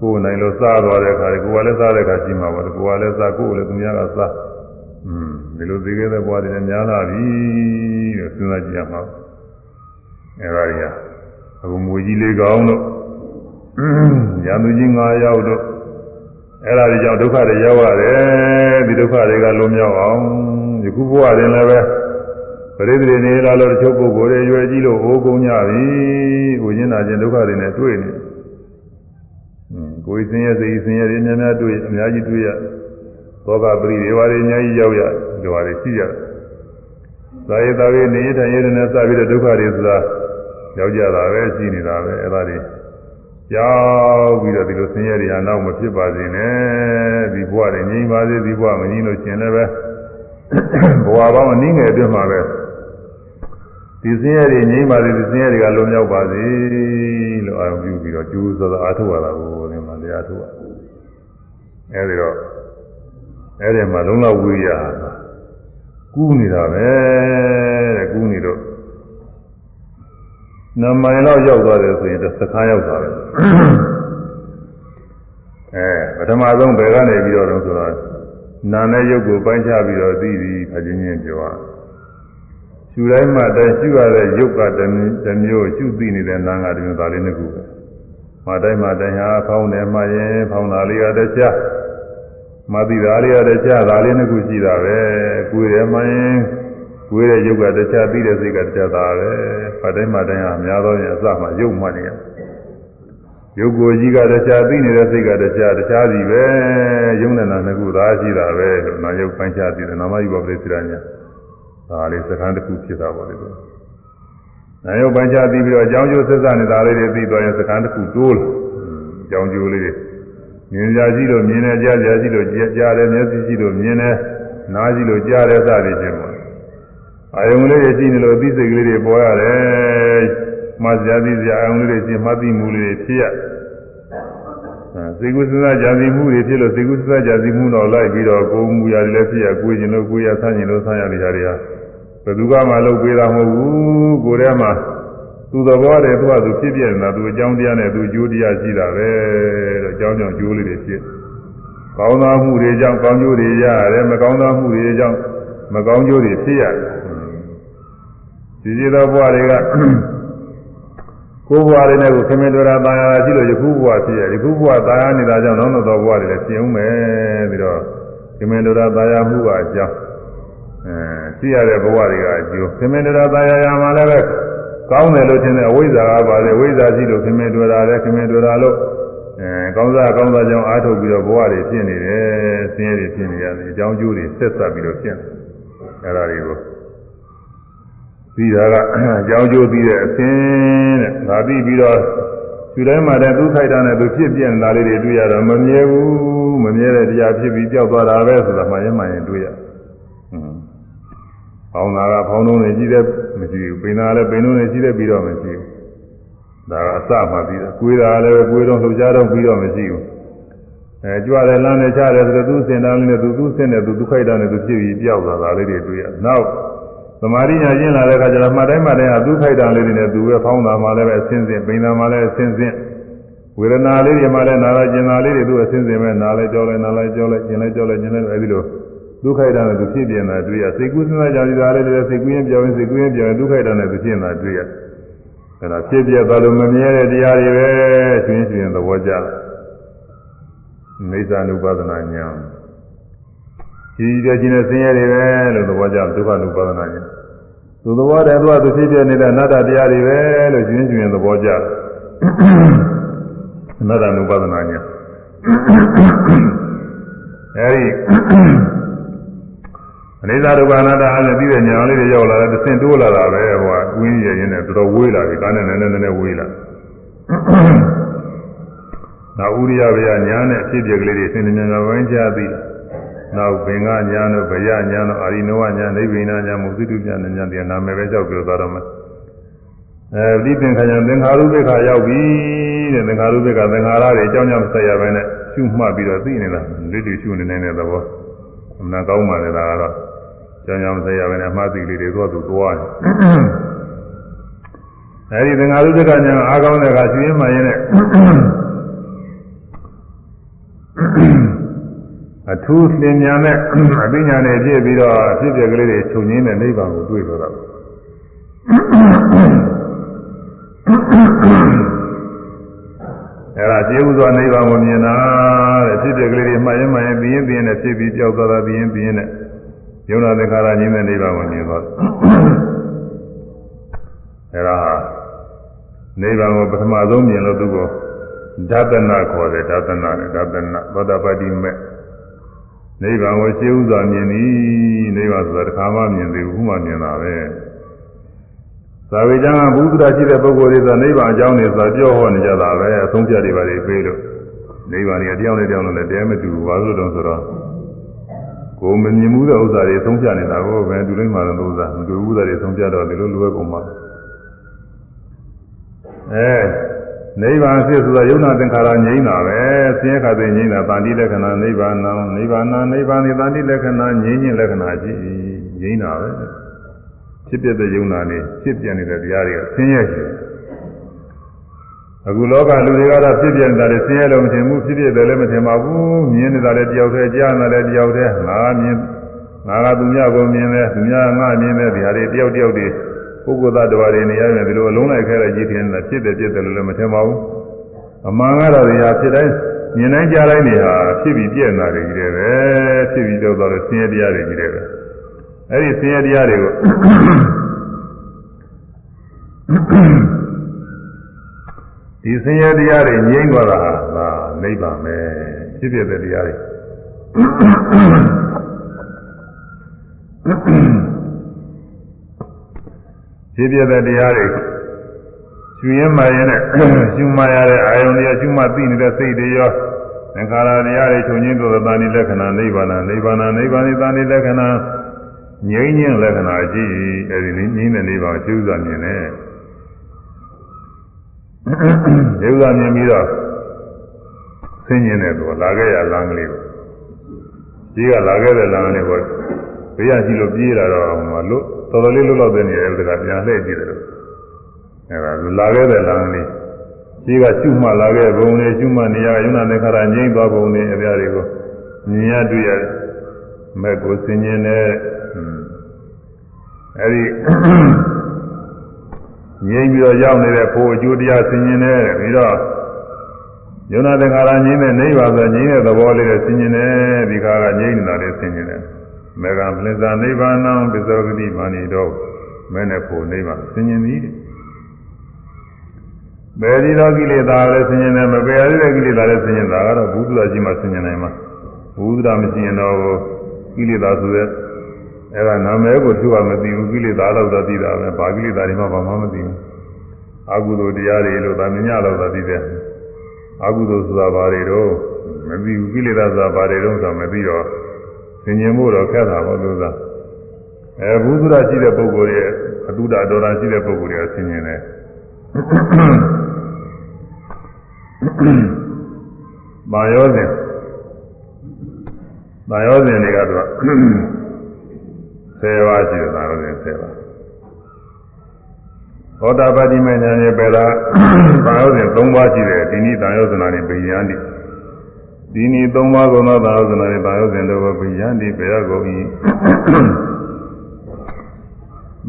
ကိုယ်နိုင်လို့စားသွားတဲ့အခါကိုယ်ကလည်းစားတဲ့အခါရှိမှာပါ။ကိုယ်ကလည်းစားကိုယ်လည်းသူများကစား။อืมဒီလိုသိခဲ့တဲ့ဘဝတွေလည်းများလာပြီလို့စဉ်းစားကြည့်ရမှာ။အဲဒါကြီးအခုမွေကြီးလေးကောင်းလို့ရံသူကြီး9ယောက်တို့အဲ့ဒါတွေကြောင့်ဒုက္ခတွေရောက်ရတယ်ဒီဒုက္ခတွေကလွန်မြောက်အောင်ယခုဘဝတွင်လည်းပဲ ပရိသေနေလာလို့တချို့ပုဂ္ဂိုလ်တွေရွယ်ကြီးလို့အိုးကုန်ကြပြီ။ကိုကျင်နာခြင်းဒုက္ခတွေနဲ့တွေ့နေ။อืมကိုယ်စင်ရဲ့စိတ်စင်ရဲ့များများတွေ့အများကြီးတွေ့ရ။သောကပရိဒေဝတွေအများကြီးရောက်ရဒီဟာတွေရှိရ။သာယတာဝေနေထိုင်ရတဲ့နဲ့စပြီးတော့ဒုက္ခတွေဆိုတာရောက်ကြတာပဲရှိနေတာပဲအဲ့ဒါတွေရောက်ပြီးတော့ဒီလိုဆင်းရဲတွေဟာနောက်မဖြစ်ပါစေနဲ့ဒီဘဝတွေငြိမ်းပါစေဒီဘဝမငြိမ်းလို့ရှင်လည်းပဲဘဝပေါင်းအနည်းငယ်အတွင်းမှာပဲ ဒီစင်းရဲတွေငြိမ်းပါစေဒီစင်းရဲတွေကလွန်မြောက်ပါစေလို့အာရုံပြုပြီးတော့ကျိုးစောအားထုတ်ရတာကိုဒီမှာတရားထုတ်ရအဲဒီတော့အဲဒီမှာလုံးလောက်ဝိရိယကူးနေတာပဲတဲ့ကူးနေတော့နမိုင်လောက်ရောက်သွားတယ်ဆိုရင်သခါရောက်တာပဲအဲပထမဆုံးဘယ်ကနေပြီးတော့တော့ဆိုတော့နာနဲ့ရုပ်ကိုပိုင်းခြားပြီးတော့သိပြီးခချင်းချင်းပြောရ ရှူတိုင်းမှာတည်းရှူရတဲ့ရုပ်ကတစ်မျိုးရှူသိနေတဲ့နာကတစ်မျိုးဒါလေးနှစ်ခုပဲမတိုင်းမှာတိုင်းဟာဖောင်းတယ်မှရင်ဖောင်းတာလေးကတခြားမသိတာလေးကတခြားဒါလေးနှစ်ခုရှိတာပဲကိုယ်ရမှရင်ကိုယ်ရဲ့ရုပ်ကတခြားသိတဲ့စိတ်ကတခြားတာပဲမတိုင်းမှာတိုင်းဟာများသောရင်အစမှရုပ်မှနေရရုပ်ကိုယ်ကြီးကတခြားသိနေတဲ့စိတ်ကတခြားတခြားစီပဲယုံနဲ့နာနှစ်ခုသာရှိတာပဲလို့နာယုတ်ပိုင်းခြားသိတယ်နာမယုတ်ပရိစ္ဆေရညာ ဒါလေးစကားတစ်ခုဖြစ်တာပေါ့လေ။နာယုတ်ပိုင်းခြားသိပြီးတော့အကြောင်းကျိုးဆက်စပ်နေတာလေးတွေသိသွားရင်စကားတစ်ခုတိုးလာ။အကြောင်းကျိုးလေးတွေမြင်ကြကြည့်လို့မြင်တယ်ကြားကြကြည့်လို့ကြားတယ်မျက်စိကြည့်လို့မြင်တယ်နားကြည့်လို့ကြားတယ်စသည်ဖြင့်ပေါ့။အာယုံလေးတွေကြည့်နေလို့သိစိတ်ကလေးတွေပေါ်ရတယ်။မှတ်ကြသိစရာအာယုံလေးတွေရှင်းမှတ်သိမှုလေးတွေဖြစ်ရ။စေကုသနာကြာစီမှုတွေဖြစ်လို့စေကုသနာကြာစီမှုတော့လိုက်ပြီးတော့ကိုယ်မူရာတွေလည်းဖြစ်ရကိုယ်ကျင်လို့ကိုယ်ရဆန်းကျင်လို့ဆန်းရနေကြတယ်ဟာ ဘယ်သူကမှလုပ်ပေးတာမဟုတ်ဘူးကိုယ်ထဲမှာသူသဘောတည်းသူကသူဖြစ်ပြနေတာသူအကြောင်းတရားနဲ့သူအကျိုးတရားရှိတာပဲတော့အကြောင်းကြောင့်ကျိုးလေးတွေဖြစ်ကောင်းသောမှုတွေကြောင့်ကောင်းကျိုးတွေရတယ်မကောင်းသောမှုတွေကြောင့်မကောင်းကျိုးတွေဖြစ်ရတယ်ဒီစီသောဘဝတွေကကိုယ်ဘဝတွေနဲ့ကိုခင်မင်တော်တာတာယာရှိလို့ယခုဘဝဖြစ်ရယခုဘဝတာယာနေတာကြောင့်နောက်နောက်သောဘဝတွေလည်းဖြစ်အောင်မယ်ပြီးတော့ခင်မင်တော်တာတာယာမှုကအကြောင်း အဲရှိရတဲ့ဘဝတွေကအကျိုးခင်မင်တော်တာတာယာယာမှာလည်းပဲကောင်းတယ်လို့ထင်တဲ့အဝိဇ္ဇာကပါလေဝိဇ္ဇာရှိလို့ခင်မင်တော်တာလည်းခင်မင်တော်တာလို့အဲကောင်းစားကောင်းစားကြောင်းအားထုတ်ပြီးတော့ဘဝတွေဖြစ်နေတယ်ဆင်းရဲတွေဖြစ်နေရတယ်အကြောင်းကျိုးတွေဆက်ဆက်ပြီးတော့ဖြစ်နေအဲဒါတွေကိုပြီးတာကအကြောင်းကျိုးပြီးတဲ့အသင်းတဲ့ဒါပြီးပြီးတော့သူတိုင်းမှာတဲ့သူခိုက်တာနဲ့သူဖြစ်ပြနေတာလေးတွေတွေ့ရတော့မမြဲဘူးမမြဲတဲ့တရားဖြစ်ပြီးကြောက်သွားတာပဲဆိုတာမှရင်မှရင်တွေ့ရဟွန်း ဖောင်းတာကဖောင်းလုံးနေကြီးတဲ့မရှိဘူးပိန်တာလည်းပိန်လုံးနေကြီးတဲ့ပြီးတော့မရှိဘူးဒါကအစမှပြီးတယ်ကိုယ်တာလည်းကိုယ်တော့လှုပ်ရှားတော့ပြီးတော့မရှိဘူးအဲကြွတယ်လမ်းနဲ့ချတယ်ဆိုတော့သူစင်တာလေးနဲ့သူသူစင်တယ်သူသူခိုက်တာနဲ့သူဖြစ်ပြီးကြောက်သွားတာလေးတွေတွေ့ရနောက်သမာဓိညာကျင့်လာတဲ့အခါကျတော့မှတ်တိုင်းမှတ်တိုင်းဟာသူ့ခိုက်တာလေးတွေနဲ့သူပဲဖောင်းတာမှလည်းပဲအစင်းစင်းပိန်တာမှလည်းအစင်းစင်းဝေဒနာလေးတွေမှလည်းနာလာကျင်တာလေးတွေသူအစင်းစင်းပဲနာလဲကြောလဲနာလဲကြောလဲကျင်လဲကြောလဲကျင်လဲအဲဒီလို သူ့ခိုက်တာနဲ့သူဖြစ်ပြနေတာတွေ့ရစိတ်ကူးစဉ်းစားကြပြီးသားလေးတွေစိတ်ကူးရင်ပြောင်းရင်စိတ်ကူးရင်ပြောင်းရင်သူ့ခိုက်တာနဲ့သူဖြစ်နေတာတွေ့ရအဲဒါဖြစ်ပြသွားလို့မမြဲတဲ့တရားတွေပဲရှင်ရှင်သဘောကျတယ်မိစ္ဆာနုပါဒနာညာကြီးကြီးကျယ်ကျယ်နဲ့ဆင်းရဲတွေပဲလို့သဘောကျဒုက္ခနုပါဒနာညာသူသဘောတည်းသူကသူဖြစ်ပြနေတဲ့အနတ္တတရားတွေပဲလို့ရှင်းရှင်းသဘောကျတယ်အနတ္တနုပါဒနာညာအဲဒီအ နိစ္စဒုက္ခအနတ္တအားဖြင့်ပြီးတဲ့ညာလေးတွေရောက်လာတယ်သင်တိုးလာတာပဲဟိုကကွင်းရရင်နဲ့တော်တော်ဝေးလာပြီကားနဲ့နည်းနည်းနည်းနည်းဝေးလာနောက်ဥရိယဗျာညာနဲ့အဖြစ်ပြကလေးတွေသင်္ကြန်ကပိုင်းခြားပြီးနောက်ဘင်္ဂညာတို့ဗယညာတို့အာရိနဝညာနိဗ္ဗိဏညာမုသိတုညာညာတရားနာမည်ပဲကြောက်ပြောသွားတော့မယ်အဲဒီသင်္ခါရသင်္ခါရုပ္ပခါရောက်ပြီတဲ့သင်္ခါရုပ္ပခါသင်္ခါရတွေအကြောင်းကြောင့်ဆက်ရပဲနဲ့ရှုမှတ်ပြီးတော့သိနေတာလိတူရှုနေနေတဲ့သဘောအမှန်ကောင်းပါလေဒါကတော့ ကြောင်းကြောင့်ဆက်ရပဲနဲ့အမှားသိလေးတွေသွားသူသွားတယ်အဲဒီသင်္ခါရုပ္ပခါညာအားကောင်းတဲ့အခါရှင်းမှရင်နဲ့အထူးသင်ညာနဲ့အပညာနဲ့ပြည့်ပြီးတော့အဖြစ်ပြကလေးတွေခြုံငင်းတဲ့နိဗ္ဗာန်ကိုတွေ့တော့တာအဲ့ဒါကျေဥစွာနိဗ္ဗာန်ကိုမြင်တာတဲ့ဖြစ်ပြကလေးတွေမှတ်ရင်မှတ်ရင်ပြင်းပြင်းနဲ့ဖြစ်ပြီးကြောက်သွားတာပြင်းပြင်းနဲ့ ယုံနာသင်္ခါရငြင်းတဲ့နိဗ္ဗာန်ကိုမြင်သွားအဲ့ဒါနိဗ္ဗာန်ကိုပထမဆုံးမြင်လို့သူကဓာတနာခေါ်တယ်ဓာတနာနဲ့ဓာတနာသောတာပတ္တိမဲ့နိဗ္ဗာန်ကိုရှင်းဥစွာမြင်သည်နိဗ္ဗာန်ဆိုတာတစ်ခါမှမြင်သေးဘူးခုမှမြင်တာပဲသာဝေကျမ်းကဘုရားရှိတဲ့ပုဂ္ဂိုလ်တွေဆိုနိဗ္ဗာန်အကြောင်းတွေဆိုပြောဟောနေကြတာပဲအဆုံးဖြတ်တွေပါတွေပေးလို့နိဗ္ဗာန်ကြီးတရားနဲ့တရားနဲ့လည်းတရားမတူဘူးဘာလို့လဲဆိုတော့ ကိုမမြင်မှုတဲ့ဥစ္စာတွေသုံးပြနေတာကိုပဲသူတိုင်းမှာတော့ဥစ္စာမတူဘူးဥစ္စာတွေသုံးပြတော့ဒီလိုလွယ်ကုန်ပါအဲနိဗ္ဗာန်ဖြစ်ဆိုတာယုံနာသင်္ခါရငြိမ်းတာပဲဆင်းရဲခါသိငြိမ်းတာတန်တိလက္ခဏာနိဗ္ဗာန်နိဗ္ဗာန်နိဗ္ဗာန်ဒီတန်တိလက္ခဏာငြိမ်းခြင်းလက္ခဏာရှိငြိမ်းတာပဲဖြစ်ပြတဲ့ယုံနာနေဖြစ်ပြနေတဲ့တရားတွေကဆင်းရဲရှိ အခုလောကလူတွေကတော့ဖြစ်ပြနေတာလေဆင်းရဲလို့မထင်ဘူးဖြစ်ပြတယ်လည်းမထင်ပါဘူးမြင်နေတာလည်းတယောက်တည်းကြားနေတာလည်းတယောက်တည်းငါမြင်ငါကသူများကိုမြင်တယ်သူများငါမြင်တယ်ဒီဟာတွေတယောက်တယောက်တွေပုဂ္ဂိုလ်သားတော်တွေနေရရင်ဒီလိုအလုံးလိုက်ခဲလိုက်ကြည့်ထင်တာဖြစ်တယ်ဖြစ်တယ်လို့လည်းမထင်ပါဘူးအမှန်ကတော့ဒီဟာဖြစ်တိုင်းမြင်တိုင်းကြားတိုင်းနေဟာဖြစ်ပြီးပြည့်နေတာတွေကြီးတယ်ပဲဖြစ်ပြီးတော့တော့ဆင်းရဲတရားတွေကြီးတယ်ပဲအဲ့ဒီဆင်းရဲတရားတွေကို ဒီဆင်းရဲတရားတွေငြိမ့်သွားတာဟာနိဗ္ဗာန်ပဲဖြစ်ဖြစ်တဲ့တရားတွေဖြစ်ဖြစ်တဲ့တရားတွေရှင်ရင်မှရင်နဲ့ရှင်မှရတဲ့အာယုန်တွေရှင်မှသိနေတဲ့စိတ်တွေရောသင်္ခါရတရားတွေချုပ်ငင်းသောတာဏိလက္ခဏာနိဗ္ဗာန်နိဗ္ဗာန်နိဗ္ဗာန်သာဏိလက္ခဏာငြိမ်းခြင်းလက္ခဏာရှိအဲဒီငြိမ်းတဲ့နိဗ္ဗာန်ရှိဥစွာမြင်တယ် ဒီဥစွာမြင်ပြီးတော့ဆင်းရဲတဲ့သူလာခဲ့ရလမ်းကလေးကိုကြီးကလာခဲ့တဲ့လမ်းလေးကိုဘေးရရှိလို့ပြေးလာတော့ဟိုမှာလို့တော်တော်လေးလွတ်လောက်တဲ့နေရာကပြန်လှည့်ကြည့်တယ်လို့အဲဒါလာခဲ့တဲ့လမ်းလေးကြီးကရှုမှလာခဲ့ဘုံနဲ့ရှုမှနေရာယုံနာသင်္ခါရငြိမ့်သွားဘုံနဲ့အပြားတွေကိုမြင်ရတွေ့ရတယ်မဲ့ကိုဆင်ញင်းတဲ့အဲဒီ ငြိမ့်ပြီးတော့ရောက်နေတဲ့ဖို့အကျိုးတရားဆင်ញင်းတဲ့ပြီးတော့ယုံနာသင်္ခါရငြိမ့်တဲ့နိဗ္ဗာန်ဆိုငြိမ့်တဲ့သဘောလေးနဲ့ဆင်ញင်းတယ်ဒီခါကငြိမ့်နေတာလေးဆင်ញင်းတယ်မေဃပလစ္စာနိဗ္ဗာန်ံပစ္စောဂတိမာနိတော့မဲနဲ့ဖို့နိဗ္ဗာန်ဆင်ញင်းသည်ဘယ်ဒီတော့ကိလေသာလည်းဆင်ញင်းတယ်မပယ်ရတဲ့ကိလေသာလည်းဆင်ញင်းတာကတော့ဘုဒ္ဓရာကြီးမှဆင်ញင်းနိုင်မှာဘုဒ္ဓရာမရှိရင်တော့ကိလေသာဆိုတဲ့ အဲ့ဒါနာမည်ကိုသူကမသိဘူးကိလေသာတော့တော့သိတာပဲဘာကိလေသာတွေမှဘာမှမသိဘူးအကုသိုလ်တရားတွေလို့သာမညတော့တော့သိတယ်အကုသိုလ်ဆိုတာဘာတွေတော့မသိဘူးကိလေသာဆိုတာဘာတွေတော့ဆိုမသိတော့သင်ញင်မှုတော့ခက်တာပေါ့လို့သာအဲဘုသူရရှိတဲ့ပုဂ္ဂိုလ်ရဲ့အတုဒတော်တာရှိတဲ့ပုဂ္ဂိုလ်တွေကသင်ញင်တယ်မာယောစဉ်မာယောစဉ်တွေကတော့ 10ပါးရှိတယ်မာယောစဉ်10ပါးသောတာပတိမေညာနဲ့ပဲလားမာယောစဉ်3ပါးရှိတယ်ဒီနည်းတာယောဇနာနဲ့ဗိညာန်တိဒီနည်း၃ပါးကုန်သောသာဝဇနာနဲ့သာယောဇဉ်တို့ကိုပြယန္တိပေရကုန်၏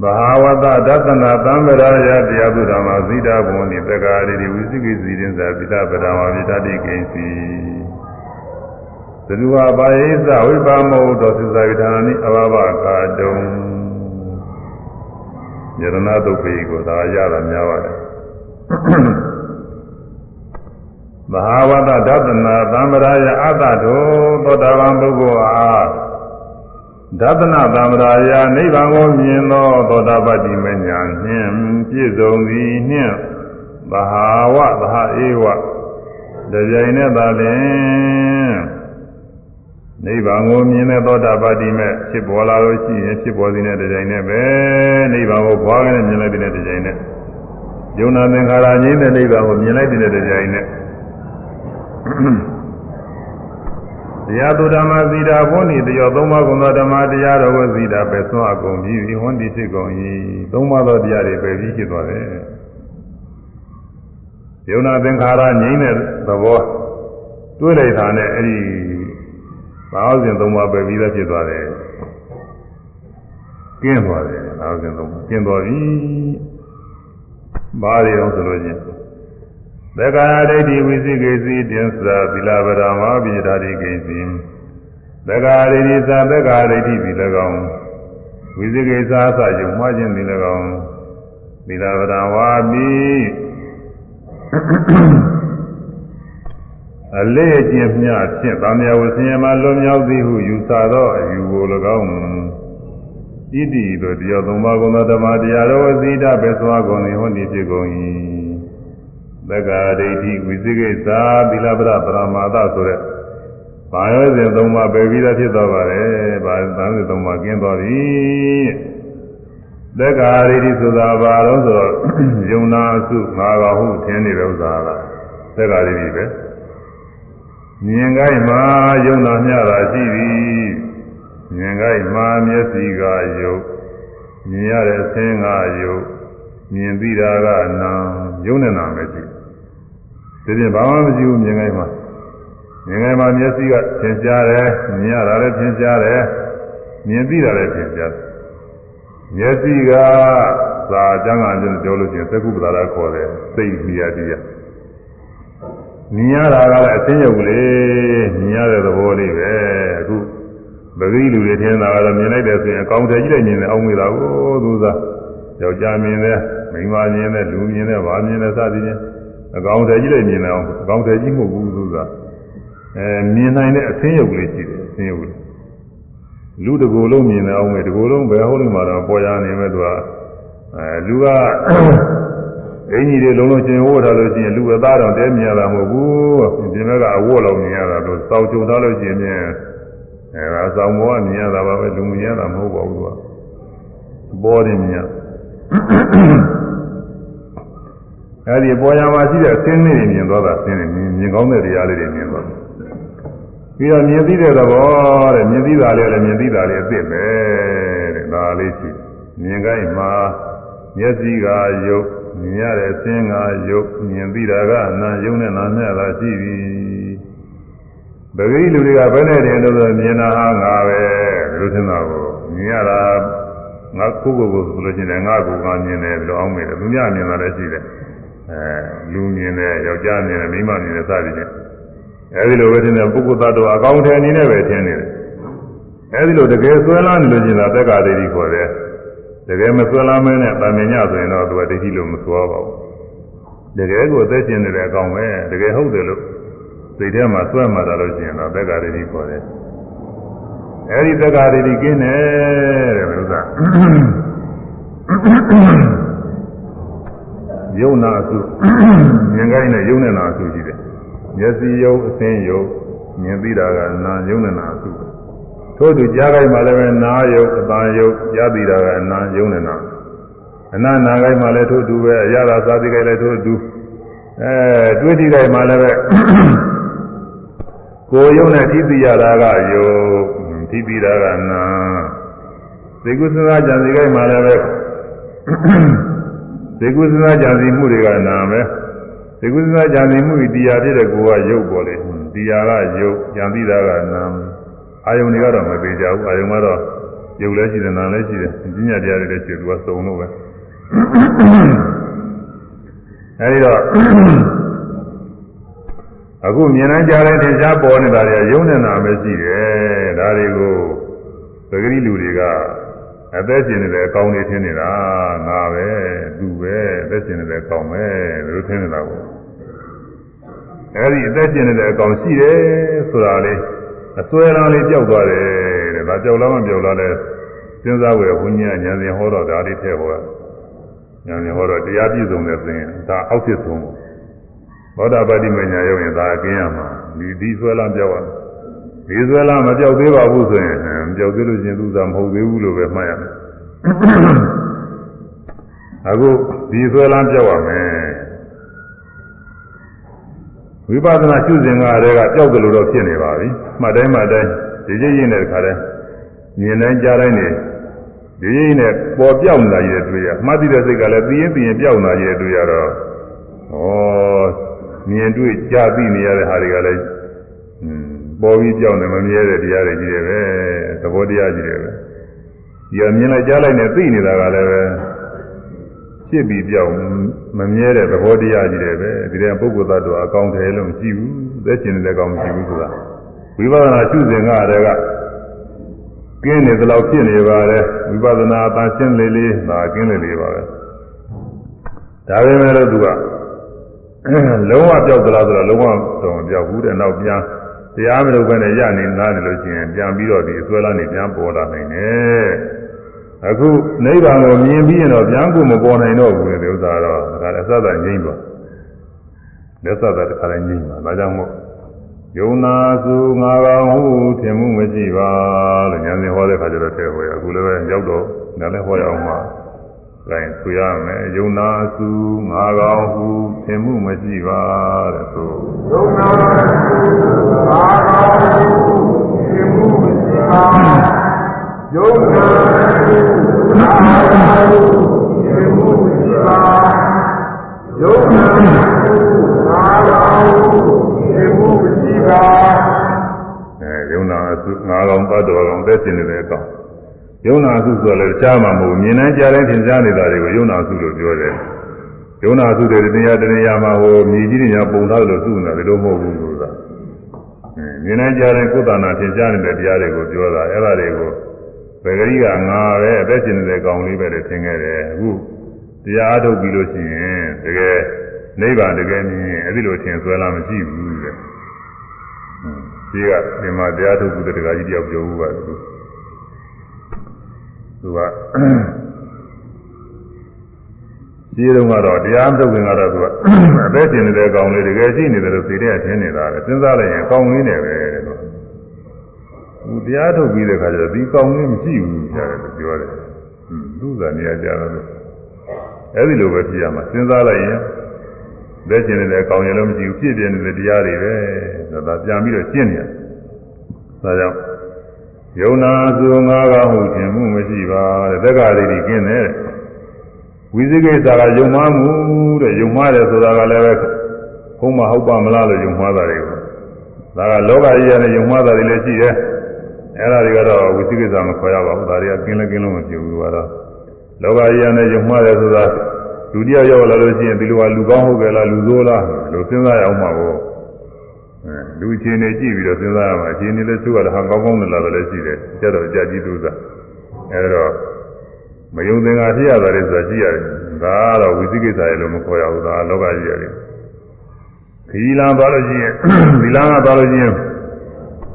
ဘာဝတဒသနာသံဗရာယတရားသူဓမ္မဇိတာဘုံနိတက္ကာရိဝိသိကိစီရင်သာပိဋကပဒဝါပိဋတိကိဉ္စီ သရုဝဘာယိသဝိပါမောတောသစ္စာវិဓာနိအဘဘကာတုံယရဏတုတ်ပိကိုသာရတာများပါတယ်မဟာဝတ္တဒသနာသံဗရာယအတ္တတောသောတာပန်ပုဂ္ဂိုလ်အားဒသနာသံဗရာယနိဗ္ဗာန်ကိုမြင်သောသောတာပတ္တိမညာနှင့်ပြည့်စုံသည်နှင့်သသဟာဝသဟာဧဝတကြိမ်နဲ့သာလင် နိဗ္ဗာန်ကိုမြင်တဲ့သောတာပတိမဲ့ဖြစ်ပေါ်လာလို့ရှိရင်ဖြစ်ပေါ်စီတဲ့တကြိမ်နဲ့ပဲနိဗ္ဗာန်ကိုဘွားကနေမြင်လိုက်တဲ့တကြိမ်နဲ့ယုံနာသင်္ခါရငြိမ်းတဲ့နိဗ္ဗာန်ကိုမြင်လိုက်တဲ့တကြိမ်နဲ့တရားသူဓမ္မသီတာဘုန်းဤတရောသုံးပါးကုန်သောဓမ္မတရားတော်ကိုသီတာပဲဆွမ်းအကုန်ပြီးဟွန်းဒီဖြစ်ကုန်၏သုံးပါးသောတရားတွေပဲပြီးဖြစ်သွားတယ်ယုံနာသင်္ခါရငြိမ်းတဲ့သဘောတွေးလိုက်တာနဲ့အဲ့ဒီ ဘာဝစဉ်သုံးပါးပဲပြီးသားဖြစ်သွားတယ်ကျင်းသွားတယ်ဘာဝစဉ်သုံးပါးကျင်းသွားပြီဘာတွေအောင်ဆိုလို့ချင်းသက္ကာဒိဋ္ဌိဝိသိကိစီတင်္စာသီလဗရမပိဓာတိကိစီသက္ကာဒိဋ္ဌိသာသက္ကာဒိဋ္ဌိသည်၎င်းဝိသိကိသာအစယုံမှားခြင်းသည်၎င်းသီလဗရဝါပိ အလေးအကျင့်မြဖြင့်ဗာမယဝဆင်းရဲမှလွန်မြောက်သည်ဟုယူဆသောအယူကို၎င်းဣတိတို့တရားသုံးပါးကုန်သောဓမ္မတရားတော်အစည်းတပဲသွားကုန်သည်ဟောဒီဖြစ်ကုန်၏သက္ကာဒိဋ္ဌိဝိသိကိသာသီလပရပရမာသဆိုတဲ့ဘာရောစဉ်သုံးပါးပဲပြီးသားဖြစ်သွားပါတယ်။ဘာသံစဉ်သုံးပါးကျင်းသွားပြီ။သက္ကာဒိဋ္ဌိဆိုတာဘာလို့ဆိုတော့ယုံနာစုငါကဟုထင်နေတဲ့ဥစ္စာကသက္ကာဒိဋ္ဌိပဲ။ မြင်ကိုင်းမှာယုံနာမျှတာရှိသည်။မြင်ကိုင်းမှာမျက်စိကယုတ်မြင်ရတဲ့အသင်းကယုတ်မြင်သိတာကနာယုံနေတာမရှိဒီပြင်ဘာမှမရှိဘူးမြင်ခိုင်းမှာမြင်ခိုင်းမှာမျက်စိကသင်ရှားတယ်မြင်ရတာလည်းသင်ရှားတယ်မြင်သိတာလည်းသင်ရှားတယ်မျက်စိကသာအကျမ်းကပြောလို့ရှိရင်သက္ကုပ္ပဒါရခေါ်တယ်စိတ်မြာတရား မြင်ရတာကလည်းအသိဉာဏ်လေးမြင်ရတဲ့သဘောလေးပဲအခုပဂိလူတွေထင်တာကတော့မြင်လိုက်တယ်ဆိုရင်အကောင်းထည်ကြီးလိုက်မြင်တယ်အောင်းမိတာကိုသူစားယောက်ျားမြင်တယ်မိန်းမမြင်တယ်လူမြင်တယ်ဘာမြင်တယ်စသည်ဖြင့်အကောင်တည်းကြီးလည်းမြင်တယ်အောင်အကောင်တည်းကြီးမဟုတ်ဘူးသူကအဲမြင်နိုင်တဲ့အသင်းရုပ်ကလေးရှိတယ်အသင်းရုပ်ကလေးလူတကူလုံးမြင်တယ်အောင်မယ်တကူလုံးဘယ်ဟုတ်လို့မှတော့ပေါ်ရနေမဲ့သူကအဲလူက အင်ကြီးတွေလုံးလုံးကျင်ဝတ်ထားလို့ရှိရင်လူအသားတော့တဲမြင်ရတာမဟုတ်ဘူးပြင်ဘက်ကအဝတ်လောက်မြင်ရတာလို့စောက်ကြုံထားလို့ရှိရင်အဲဒါစောင်းဘောကမြင်ရတာပါပဲလူမြင်ရတာမဟုတ်ပါဘူးသူကပေါ်နေမြင်အဲဒီပေါ်ရမှာရှိတဲ့အသင်းလေးတွေမြင်သွားတာသင်းတွေမြင်ကောင်းတဲ့တရားလေးတွေမြင်သွားတယ်ပြီးတော့မြင်သိတဲ့သဘောတဲ့မြင်သိတာလေးလည်းမြင်သိတာလေးအစ်စ်ပဲတဲ့ဒါလေးရှိမြင်ကိုင်းမှာမျက်စိကယုတ် မြင်ရတဲ့အသင်းကယုတ်မြင်သိတာကနာယုံနဲ့နာနဲ့သာရှိပြီပဂိလူတွေကဘယ်နဲ့တည်းလို့ဆိုမြင်တာဟာငါပဲလို့ထင်တာကိုမြင်ရတာငါကိုကိုကိုဆိုလို့ရှိရင်ငါကိုငါမြင်တယ်ဘယ်လိုအောင်မေးတယ်သူများမြင်တာလည်းရှိတယ်အဲလူမြင်တယ်ယောက်ျားမြင်တယ်မိန်းမမြင်တယ်စသည်ဖြင့်အဲဒီလိုပဲထင်တယ်ပုဂ္ဂိုလ်သတ္တဝါအကောင်းထဲအနေနဲ့ပဲထင်နေတယ်အဲဒီလိုတကယ်ဆွဲလာနေလို့ရှိရင်တော့တက္ကဒိဋ္ဌိခေါ်တယ် တကယ်မဆွဲလာမင်းနဲ့တာမင်ညဆိုရင်တော့သူကဒိဋ္ဌိလို့မဆွဲပါဘူးတကယ်ကိုအသက်ရှင်နေတဲ့အကောင်ပဲတကယ်ဟုတ်တယ်လို့စိတ်ထဲမှာဆွဲမှတာလို့ရှိရင်တော့တက္ကဒိဋ္ဌိခေါ်တယ်အဲဒီတက္ကဒိဋ္ဌိကင်းတယ်တဲ့ဘုရားယုံနာစုမြင်ကိုင်းနဲ့ယုံနဲ့နာစုရှိတယ်မျက်စိယုံအသင်းယုံမြင်သိတာကနာယုံနဲ့နာစု ထို့သူကြားကိုင်းမှာလည်းပဲနာယုံအတန်ယုံကြားသိတာကနာယုံနဲ့နာအနာနာကိုင်းမှာလည်းထို့သူပဲအရသာသာသိကိုင်းလည်းထို့သူအဲတွေးကြည့်ကိုင်းမှာလည်းပဲကိုယုံနဲ့ထိသိရတာကယုံထိသိတာကနာသိကုသနာကြံစီကိုင်းမှာလည်းပဲသေကုသနာကြံစီမှုတွေကနာမယ်သေကုသနာကြံစီမှုတရားဖြစ်တဲ့ကိုယ်ကရုပ်ပေါ်လေတရားကရုပ်ကြံသိတာကနာ အာယုန်တွေကတော့မသေးကြဘူးအာယုန်ကတော့ရုပ်လည်းရှိတယ်နာလည်းရှိတယ်ပညာတရားတွေလည်းရှိတယ်သူကစုံလို့ပဲအဲဒီတော့အခုမြင်နိုင်ကြတဲ့ထင်ရှားပေါ်နေတာတွေကယုံနေတာပဲရှိတယ်ဒါတွေကိုသတိလူတွေကအသက်ရှင်နေတဲ့အကောင်တွေထင်နေတာငါပဲသူပဲအသက်ရှင်နေတဲ့အကောင်ပဲလို့ထင်နေတာကိုအဲဒီအသက်ရှင်နေတဲ့အကောင်ရှိတယ်ဆိုတာလေး အစွဲရန်လေးကြောက်သွားတယ်တဲ့ဒါကြောက်လားမကြောက်လားလဲစဉ်းစားဝယ်ဘုန်းကြီးကညာစဉ်ဟောတော့ဒါလေးထည့်ဟောတာညာညာဟောတော့တရားပြည့်စုံတဲ့ဆိုရင်ဒါအောက်ဖြစ်ဆုံးဘောဓပါတိမညာရောက်ရင်ဒါအကင်းရမှာဒီဒီဆွဲလမ်းပြောက်ရဒီဆွဲလမ်းမပြောက်သေးပါဘူးဆိုရင်မပြောက်သေးလို့ရှင်သူသာမဟုတ်သေးဘူးလို့ပဲမှတ်ရမယ်အခုဒီဆွဲလမ်းပြောက်ရမယ် ဝိပဿနာရှုစဉ်ကတည်းကပြောက်တယ်လို့တော့ဖြစ်နေပါပြီမှတ်တိုင်းမှတ်တိုင်းဒီကြည့်ရင်တဲ့ခါတည်းမြင်တိုင်းကြားတိုင်းနေဒီရင်းနဲ့ပေါ်ပြောက်လာရတဲ့တွေ့ရမှတ်သိတဲ့စိတ်ကလည်းသိရင်သိရင်ပြောက်လာရတဲ့တွေ့ရတော့ဩမြင်တွေ့ကြားသိနေရတဲ့ဟာတွေကလည်းပေါ်ပြီးပြောက်နေမမြဲတဲ့တရားတွေကြီးတယ်ပဲသဘောတရားကြီးတယ်ပဲဒီကမြင်လိုက်ကြားလိုက်နဲ့သိနေတာကလည်းပဲ ဖြစ်ပြီးပြောက်မမြဲတဲ့သဘောတရားကြီးတယ်ပဲဒီတဲ့ပုဂ္ဂိုလ်သတ္တဝါအကောင်းတယ်လို့မရှိဘူးသက်ရှင်နေတဲ့ကောင်မရှိဘူးဆိုတာဝိပဿနာရှုစဉ်ကတည်းကကင်းနေသလောက်ဖြစ်နေပါတယ်ဝိပဿနာအတန်ရှင်းလေးလေးဒါကင်းလေးလေးပါပဲဒါပေမဲ့လို့သူကလုံးဝပြောက်သလားဆိုတော့လုံးဝတော့မပြောက်ဘူးတဲ့နောက်ပြန်တရားမလုပ်ဘဲနဲ့ရနေနားနေလို့ရှိရင်ပြန်ပြီးတော့ဒီအစွဲလာနေပြန်ပေါ်လာနိုင်တယ် အခုနိဗ္ဗာန်ကိုမြင်ပြီးရင်တော့ပြန်ကိုမပေါ်နိုင်တော့ဘူးလေဥစ္စာတော့ဒါကလည်းအစသငြိမ့်သွားလက်စသတခါလည်းငြိမ့်သွားဒါကြောင့်မို့ယုံနာစုငါကောင်ဟုထင်မှုမရှိပါလို့ညာစဉ်ဟောတဲ့ခါကျတော့ထဲဟောရအခုလည်းပဲရောက်တော့နားလည်းဟောရအောင်ပါလိုင်းဆိုရမယ်ယုံနာစုငါကောင်ဟုထင်မှုမရှိပါတဲ့ဆိုယုံနာစုငါကောင်ဟုထင်မှုမရှိပါ ယုံနာစုငါကောင်ဟုထင်မှုမရှိပါယုံနာစုငါကောင်ဟုထင်မှုမရှိပါအဲယုံနာစုငါကောင်တတ်တော်ကောင်သက်ရှင်နေတဲ့အကောင်ယုံနာစုဆိုလည်းကြားမှာမဟုတ်မြင်နိုင်ကြတဲ့သင်ကြားနေတာတွေကိုယုံနာစုလို့ပြောတယ်ယုံနာစုတွေတရားတရားမှာဟိုမြည်ကြီးတွေညာပုံထားလို့စုနေတာဒီလိုမဟုတ်ဘူးဆိုတာမြင်နိုင်ကြတဲ့ကုသနာသင်ကြားနေတဲ့တရားတွေကိုပြောတာအဲ့ဒါတွေကို ဘယ်ကလေးကငါပဲအသက်ရှင်နေတဲ့ကောင်လေးပဲလို့ထင်ခဲ့တယ်အခုတရားအထုတ်ပြီးလို့ရှိရင်တကယ်နိဗ္ဗာန်တကယ်မြင်အဲ့ဒီလိုထင်ဆွဲလာမရှိဘူးတဲ့ဒီကဒီမှာတရားထုတ်ပြီးတဲ့တရားကြီးတယောက်ပြောဘူးပါသူသူကဒီတုန်းကတော့တရားမထုတ်ခင်ကတော့သူကအသက်ရှင်နေတဲ့ကောင်လေးတကယ်ရှိနေတယ်လို့သိတဲ့ထင်နေတာလေစဉ်းစားလိုက်ရင်ကောင်းလေးနဲ့ပဲတဲ့လို့ သူတရားထုတ်ပြီးတဲ့ခါကျတော့ဒီကောင်းလေးမရှိဘူးကြားတယ်လို့ပြောတယ်သူ့သာနေရာကြတော့အဲ့ဒီလိုပဲပြရမှာစဉ်းစားလိုက်ရင်လက်ကျင်နေတဲ့ကောင်းရင်လည်းမရှိဘူးဖြစ်ပြနေတဲ့တရားတွေပဲဆိုတာပြန်ပြီးတော့ရှင်းနေရဒါကြောင့်ယုံနာစုငါးပါးဟုခြင်းမှုမရှိပါတဲ့သက္ကာရိတိကင်းတယ်ဝိသိကိစ္စကယုံမှားမှုတဲ့ယုံမှားတယ်ဆိုတာကလည်းပဲဘုံမဟုတ်ပါမလားလို့ယုံမှားတာတွေကိုဒါကလောကကြီးရတဲ့ယုံမှားတာတွေလည်းရှိတယ် အဲ့ဒါတွေကတော့ဝိသိကိစ္စမခေါ်ရပါဘူးဒါတွေကကင်းလည်းကင်းလို့မဖြစ်ဘူးကတော့လောကကြီးရတဲ့ယုံမှားတယ်ဆိုတာလူတယောက်ရောက်လာလို့ရှိရင်ဒီလိုကလူကောင်းဟုတ်ကြလားလူဆိုးလားလို့စဉ်းစားရအောင်ပါဘောအဲလူချင်းနေကြည့်ပြီးတော့စဉ်းစားရမှာအချင်းနေလည်းသူကလည်းဟာကောင်းကောင်းနဲ့လာတယ်လည်းရှိတယ်ကျတော့ကြာကြီးသူစားအဲဒါမယုံသင်္ကာဖြစ်ရတာလေဆိုတာကြည့်ရတယ်ဒါကတော့ဝိသိကိစ္စရဲ့လို့မခေါ်ရဘူးဒါလောကကြီးရတယ်ခီလံသွားလို့ရှိရင်ဒီလံကသွားလို့ရှိရင်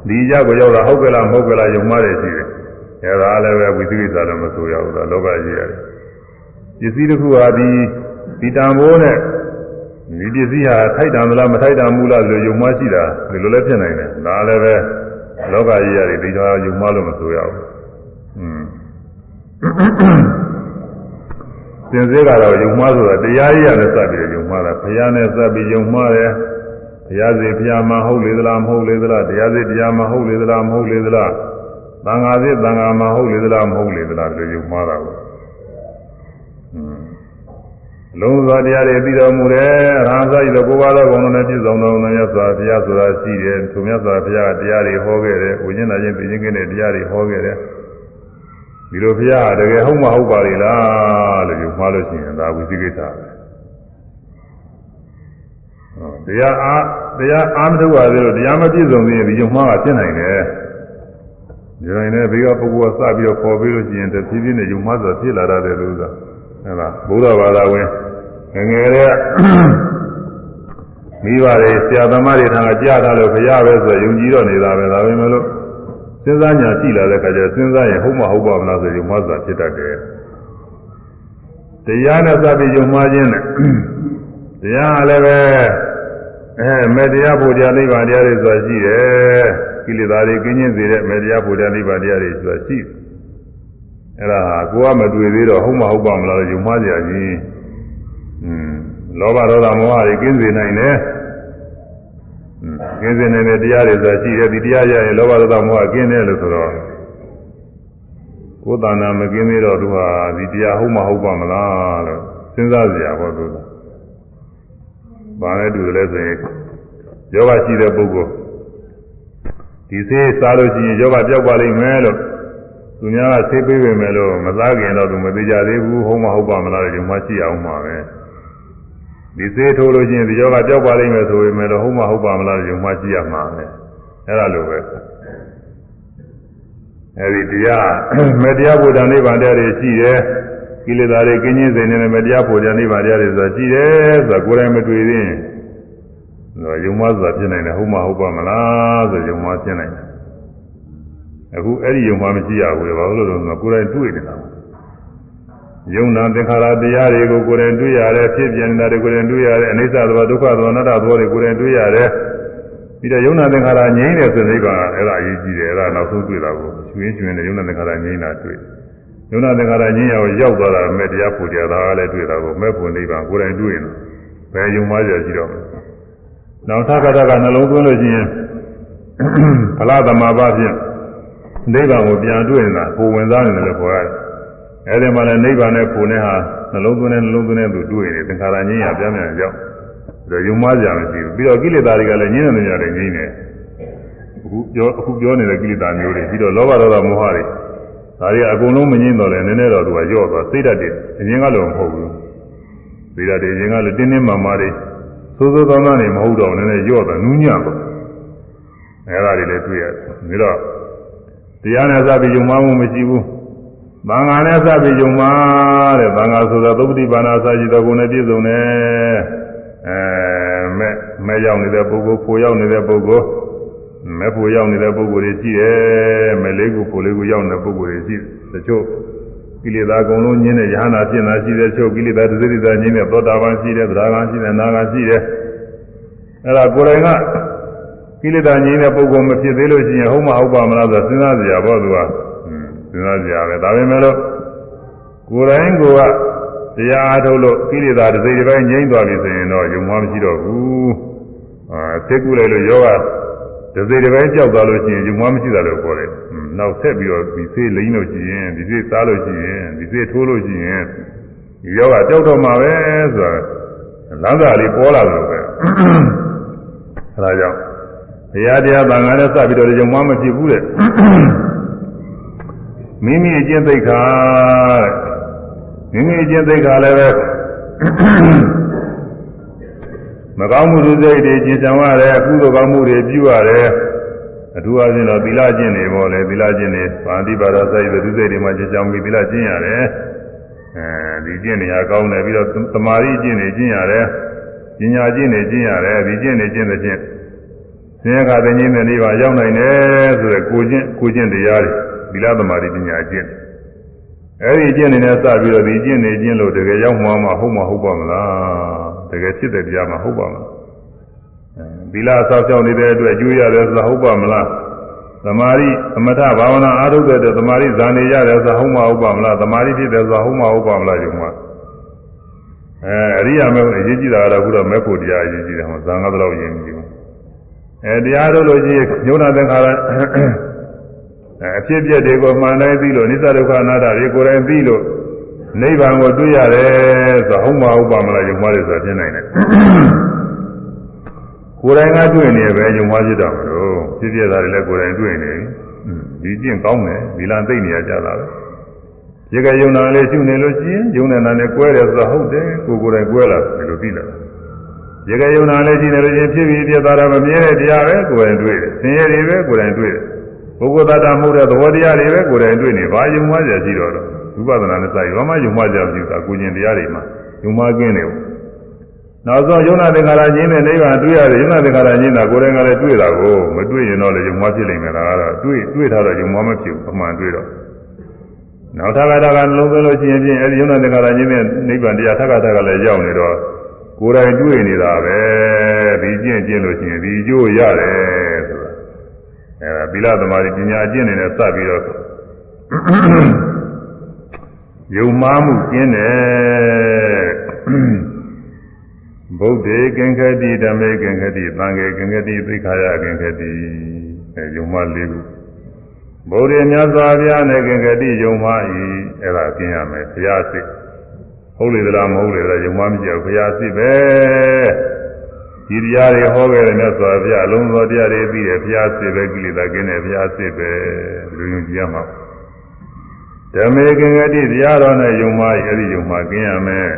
ဒီကြကိုရောက်တာဟုတ်ကဲ့လားမဟုတ်ကဲ့လားယုံမှတယ်ရှိတယ်အဲဒါလည်းပဲဝိသိကိစ္စလည်းမဆိုရဘူးဒါလောကကြီးရတယ်ပစ္စည်းတစ်ခုဟာဒီဒီတံမိုးနဲ့ဒီပစ္စည်းဟာထိုက်တံမလားမထိုက်တံဘူးလားဆိုယုံမှရှိတာဒီလိုလည်းဖြစ်နိုင်တယ်ဒါလည်းပဲလောကကြီးရတယ်ဒီတော့ယုံမှလို့မဆိုရဘူးอืมစင်စစ်ကတော့ယုံမှားဆိုတာတရားကြီးရတယ်စပြီးယုံမှားတာဘုရားနဲ့စပြီးယုံမှားတယ် ဘုရားစီဘုရားမဟုတ်လေသလားမဟုတ်လေသလားတရားစီတရားမဟုတ်လေသလားမဟုတ်လေသလားသံဃာစီသံဃာမဟုတ်လေသလားမဟုတ်လေသလားဒီယုံမှားတာကိုလုံးစွာတရားတွေပြီးတော်မူတယ်ရဟန်းစာကြီးတော့ကိုယ်ပါသောဘုံတော်နဲ့ပြည့်စုံတော်မူတဲ့စွာဘုရားဆိုတာရှိတယ်သူမြတ်စွာဘုရားတရားတွေဟောခဲ့တယ်ဝိညာဉ်သားချင်းသိချင်းကင်းတဲ့တရားတွေဟောခဲ့တယ်ဒီလိုဘုရားတကယ်ဟုတ်မဟုတ်ပါလေလားလို့ယူမှားလို့ရှိရင်ဒါဝိသိကိစ္စပဲ တရားအားတရားအားမထုတ်ပါသေးလို့တရားမပြည့်စုံသေးရင်ဒီယူမှားကဖြစ်နိုင်တယ်ဒီလိုနဲ့ဘေးကပုဂ္ဂိုလ်ကစပြီးတော့ပေါ်ပြီးလို့ရှိရင်တဖြည်းဖြည်းနဲ့ယူမှားဆိုဖြစ်လာတယ်လို့ဆိုတာအဲဒါဘုရားဘာသာဝင်ငငယ်တဲ့မိဘတွေဆရာသမားတွေထံကကြားထားလို့ဘုရားပဲဆိုယုံကြည်တော့နေတာပဲဒါပဲမလို့စဉ်းစားညာရှိလာတဲ့အခါကျစဉ်းစားရင်ဟုတ်မဟုတ်ပါမလားဆိုရင်မဆာဖြစ်တတ်တယ်တရားနဲ့စပြီးယုံမှားခြင်းနဲ့တရားကလည်းပဲ အဲမေတ္တရားဘုရားနိဗ္ဗာန်တရားတွေဆိုတာရှိတယ်ကိလေသာတွေကင်းကျင်းစေတဲ့မေတ္တရားဘုရားနိဗ္ဗာန်တရားတွေဆိုတာရှိတယ်အဲ့ဒါဟာကိုယ်ကမတွေ့သေးတော့ဟုတ်မဟုတ်ပါမလားယုံမှားကြကြီးอืมလောဘဒေါသမောဟတွေကင်းစေနိုင်တယ်ကင်းစေနိုင်တဲ့တရားတွေဆိုတာရှိတယ်ဒီတရားရရင်လောဘဒေါသမောဟကင်းတယ်လို့ဆိုတော့ကိုယ်တဏ္ဍာမကင်းသေးတော့သူဟာဒီတရားဟုတ်မဟုတ်ပါမလားလို့စဉ်းစားကြရပါတော့။ ဘာလဲတူတယ်လဲဆိုရင်ယောဂရှိတဲ့ပုဂ္ဂိုလ်ဒီဆေးစားလို့ရှိရင်ယောဂပြောက်ပါလိမ့်မယ်လို့သူများကဆေးပေးပေမဲ့လို့မစားခင်တော့သူမသိကြသေးဘူးဟုတ်မဟုတ်ပါမလားလို့ဒီမှာရှိအောင်ပါပဲ။ဒီဆေးထိုးလို့ရှိရင်ဒီယောဂပြောက်ပါလိမ့်မယ်ဆိုပေမဲ့လို့ဟုတ်မဟုတ်ပါမလားလို့ဒီမှာရှိရမှာပဲ။အဲ့ဒါလိုပဲ။အဲဒီတရားမေတ္တရားဘုရားနိဗ္ဗာန်တရားတွေရှိတယ် ကိလေသာတွေကင်းကျင်းစေနေတဲ့မေတ္တရားဘုရားနိဗ္ဗာန်တရားတွေဆိုတာရှိတယ်ဆိုတာကိုယ်တိုင်မတွေ့သေးရင်တော့ယုံမဆိုတာဖြစ်နိုင်တယ်ဟုတ်မဟုတ်ပါမလားဆိုယုံမဖြစ်နိုင်တယ်အခုအဲ့ဒီယုံမမရှိရဘူးလေဘာလို့လဲဆိုတော့ကိုယ်တိုင်တွေ့နေတာယုံနာသင်္ခါရတရားတွေကိုကိုယ်တိုင်တွေ့ရတယ်ဖြစ်ပြနေတာတွေကိုယ်တိုင်တွေ့ရတယ်အနိစ္စသဘောဒုက္ခသဘောအနတ္တသဘောတွေကိုယ်တိုင်တွေ့ရတယ်ပြီးတော့ယုံနာသင်္ခါရငြိမ့်တယ်ဆိုတဲ့နိဗ္ဗာန်အဲ့ဒါအရေးကြီးတယ်အဲ့ဒါနောက်ဆုံးတွေ့တာကိုရွှင်ရွှင်နဲ့ယုံနာသင်္ခါရငြိမ့်တာတွေ့ယုံ နာသင်္ခါရငြိမ့်ရောက်ရောက်သွားတာမဲ့တရားပူကြတာလည်းတွေ့တာကိုမဲ့ဖို့နိဗ္ဗာန်ကိုယ်တိုင်တွေ့ရင်ဘယ်ယုံမှကြရှိတော့မလဲနောက်ထပ်ကတကနှလုံးသွင်းလို့ရှိရင်ဖလားသမဘာဖြင့်နိဗ္ဗာန်ကိုပြန်တွေ့နေတာကိုဝင်စားနေတယ်လို့ခေါ်ရတယ်အဲ့ဒီမှာလည်းနိဗ္ဗာန်နဲ့ပူနေဟာနှလုံးသွင်းနဲ့နှလုံးသွင်းနဲ့သူတွေ့နေသင်္ခါရငြိမ့်ရပြန်ပြန်ရောက်ဒါယုံမှားကြမရှိဘူးပြီးတော့ကိလေသာတွေကလည်းငြင်းနေကြတယ်ငြင်းနေအခုပြောအခုပြောနေတဲ့ကိလေသာမျိုးတွေပြီးတော့လောဘဒေါသမောဟတွေ ဒါတွေအကုန်လုံးမငြင်းတော့လဲနည်းနည်းတော့သူကညော့သွားစိတ်ဓာတ်တွေအရင်ကလည်းမဟုတ်ဘူးစိတ်ဓာတ်တွေအရင်ကလည်းတင်းတင်းမာမာတွေသိုးသိုးသောသောတွေမဟုတ်တော့နည်းနည်းညော့သွားနူးညံ့သွားအဲဒါတွေလည်းတွေ့ရတယ်ပြီးတော့တရားနဲ့စပြီးယုံမှမှုမရှိဘူးသံဃာနဲ့စပြီးယုံမှတဲ့သံဃာဆိုတာသုပ္ပတိပါဏာစာရှိတော်ကိုနဲ့ပြည့်စုံတယ်အဲမဲ့မဲ့ရောက်နေတဲ့ပုဂ္ဂိုလ်ဖိုရောက်နေတဲ့ပုဂ္ဂိုလ် မဲ့ဖိုရောက်နေတဲ့ပုဂ္ဂိုလ်တွေရှိတယ်မဲ့လေးခုဖိုလေးခုရောက်နေတဲ့ပုဂ္ဂိုလ်တွေရှိတချို့ကိလေသာအကုန်လုံးညင်းတဲ့ယဟနာဖြစ်တာရှိတယ်ချို့ကိလေသာဒသတိသာညင်းတဲ့သောတာပန်ရှိတယ်သရဂံရှိတယ်နာဂံရှိတယ်အဲ့ဒါကိုယ်တိုင်ကကိလေသာညင်းတဲ့ပုဂ္ဂိုလ်မဖြစ်သေးလို့ရှိရင်ဟုတ်မဟုတ်ပါမလားဆိုစဉ်းစားကြရပါသူကစဉ်းစားကြရပဲဒါပေမဲ့လို့ကိုယ်တိုင်ကိုယ်ကတရားအားထုတ်လို့ကိလေသာတစ်စိတ်တစ်ပိုင်းငြိမ့်သွားပြီဆိုရင်တော့ယုံမှမရှိတော့ဘူးအာသိကုလိုက်လို့ယောဂ တစ်စိတ်တစ်ပိုင်းကြောက်သွားလို့ရှိရင်ယုံမှမရှိတာလို့ပြောတယ်နောက်ဆက်ပြီးတော့ဒီစေးလိမ့်လို့ရှိရင်ဒီစေးစားလို့ရှိရင်ဒီစေးထိုးလို့ရှိရင်ဒီယောဂကြောက်တော့မှာပဲဆိုတာလမ်းစာလေးပေါ်လာလို့ပဲအဲဒါကြောင့်တရားတရားသံဃာနဲ့စပြီးတော့ယုံမှမဖြစ်ဘူးတဲ့မိမိအကျင့်သိက္ခာတဲ့မိမိကျင့်သိက္ခာလည်းပဲ မကောင်းမှုတွေစိတ်တွေကျင့်ဆောင်ရတယ်အကုသိုလ်ကောင်းမှုတွေပြုရတယ်အထူးအားဖြင့်တော့သီလကျင့်နေပေါ့လေသီလကျင့်နေဗာတိပါဒစိုက်တဲ့သူစိတ်တွေမှာကျင့်ဆောင်ပြီးသီလကျင့်ရတယ်အဲဒီကျင့်နေရကောင်းတယ်ပြီးတော့သမာဓိကျင့်နေကျင့်ရတယ်ပညာကျင့်နေကျင့်ရတယ်ဒီကျင့်နေကျင့်တဲ့ကျင့်ဆင်းရဲခါသိခြင်းတဲ့နေပါရောက်နိုင်တယ်ဆိုတဲ့ကိုကျင့်ကိုကျင့်တရားတွေသီလသမာဓိပညာကျင့်အဲဒီကျင့်နေနဲ့စပြီးတော့ဒီကျင့်နေကျင့်လို့တကယ်ရောက်မှမှဟုတ်မှဟုတ်ပါမလား တကယ်ဖြစ်တဲ့တရားမှဟုတ်ပါမလားသီလဆောက်ရှောက်နေတဲ့အတွက်ကျွေးရတယ်ဆိုတာဟုတ်ပါမလားသမာဓိသမထဘာဝနာအားထုတ်တဲ့သမာဓိဇာနေရတယ်ဆိုတာဟုတ်မှဟုတ်ပါမလားသမာဓိဖြစ်တယ်ဆိုတာဟုတ်မှဟုတ်ပါမလားယုံမှာအဲအရိယာမေအရေးကြီးတာကတော့ခုတော့မေဖို့တရားအရေးကြီးတယ်ဟောဇာငါးတော့ယဉ်ကြည့်အဲတရားထုတ်လို့ရှိရင်ညုံနာသင်္ခါရအဖြစ်ပြက်တွေကိုမှန်တိုင်းသိလို့နိစ္စဒုက္ခအနာတ္တတွေကိုယ်တိုင်သိလို့ နိဗ္ဗာန်ကိုတွေ့ရတယ်ဆိုဟုတ်မဟုတ်ပါမလားယုံမှားတယ်ဆိုတာဖြစ်နိုင်တယ်ကိုယ်တိုင်ကတွေ့နေပဲယုံမှားဖြစ်တော့မလို့ဖြစ်ပြတာတွေလည်းကိုယ်တိုင်တွေ့နေဒီကျင့်ကောင်းတယ်ဒီလန်သိနေရကြတာပဲရေကယုံနာလေးရှုနေလို့ရှိရင်ယုံနေတာနဲ့ကွဲတယ်ဆိုတာဟုတ်တယ်ကိုယ်ကိုယ်တိုင်ကွဲလာတယ်လို့သိလာတယ်ရေကယုံနာလေးရှိနေလို့ရှိရင်ဖြစ်ပြီးပြတာတော့မမြဲတဲ့တရားပဲကိုယ်တိုင်တွေ့တယ်ဆင်းရဲတွေပဲကိုယ်တိုင်တွေ့တယ်ပုဂ္ဂိုလ်သတ္တမဟုတ်တဲ့သဘောတရားတွေပဲကိုယ်တိုင်တွေ့နေဘာယုံမှကြရှိတော့တော့ ဝိပဿနာနဲ့စာရဘာမှယုံမှကြမရှိဘူးအကူကျင်တရားတွေမှာယုံမှကင်းနေဘူးနောက်ဆုံးယုံနာသင်္ခါရကျင်းတဲ့နိဗ္ဗာန်တွေ့ရတယ်ယုံနာသင်္ခါရကျင်းတာကိုယ်တိုင်ကလည်းတွေ့တာကိုမတွေ့ရင်တော့လည်းယုံမှဖြစ်လိမ့်မယ်ဒါကတော့တွေ့တွေ့ထားတော့ယုံမှမဖြစ်ဘူးအမှန်တွေ့တော့နောက်ထပ်ကတကနှလုံးသွင်းလို့ရှိရင်ဖြင့်အဲဒီယုံနာတက္ကရာချင်းနဲ့နိဗ္ဗာန်တရားထပ်ကတကလည်းရောက်နေတော့ကိုယ်တိုင်တွေ့နေတာပဲဒီကျင့်ကျင့်လို့ရှိရင်ဒီအကျိုးရတယ်ဆိုတာအဲဗီလာသမารီပညာအကျင့်နေနဲ့စပ်ပြီးတော့ ယုံမှားမှုကျင်းတယ်ဗုဒ္ဓေကင်္ခတိဓမ္မေကင်္ခတိသံဃေကင်္ခတိသိက္ခာယကင်္ခတိအဲယုံမှားလေးခုဗုဒ္ဓမြတ်စွာဘုရားနဲ့ကင်္ခတိယုံမှားဤအဲ့ဒါကျင်းရမယ်ဘုရားစိတ်ဟုတ်လေသလားမဟုတ်လေသလားယုံမှားမကြဘူးဘုရားစိတ်ပဲဒီတရားတွေဟောခဲ့တဲ့မြတ်စွာဘုရားအလုံးစုံတရားတွေပြီးတယ်ဘုရားစိတ်ပဲကိလေသာကင်းတယ်ဘုရားစိတ်ပဲလူယုံကြည်ရမှာ ဓမ္မေကင်္ဂတိတရားတော်နဲ့ယုံမှားအဲ့ဒီယုံမှားကင်းရမယ်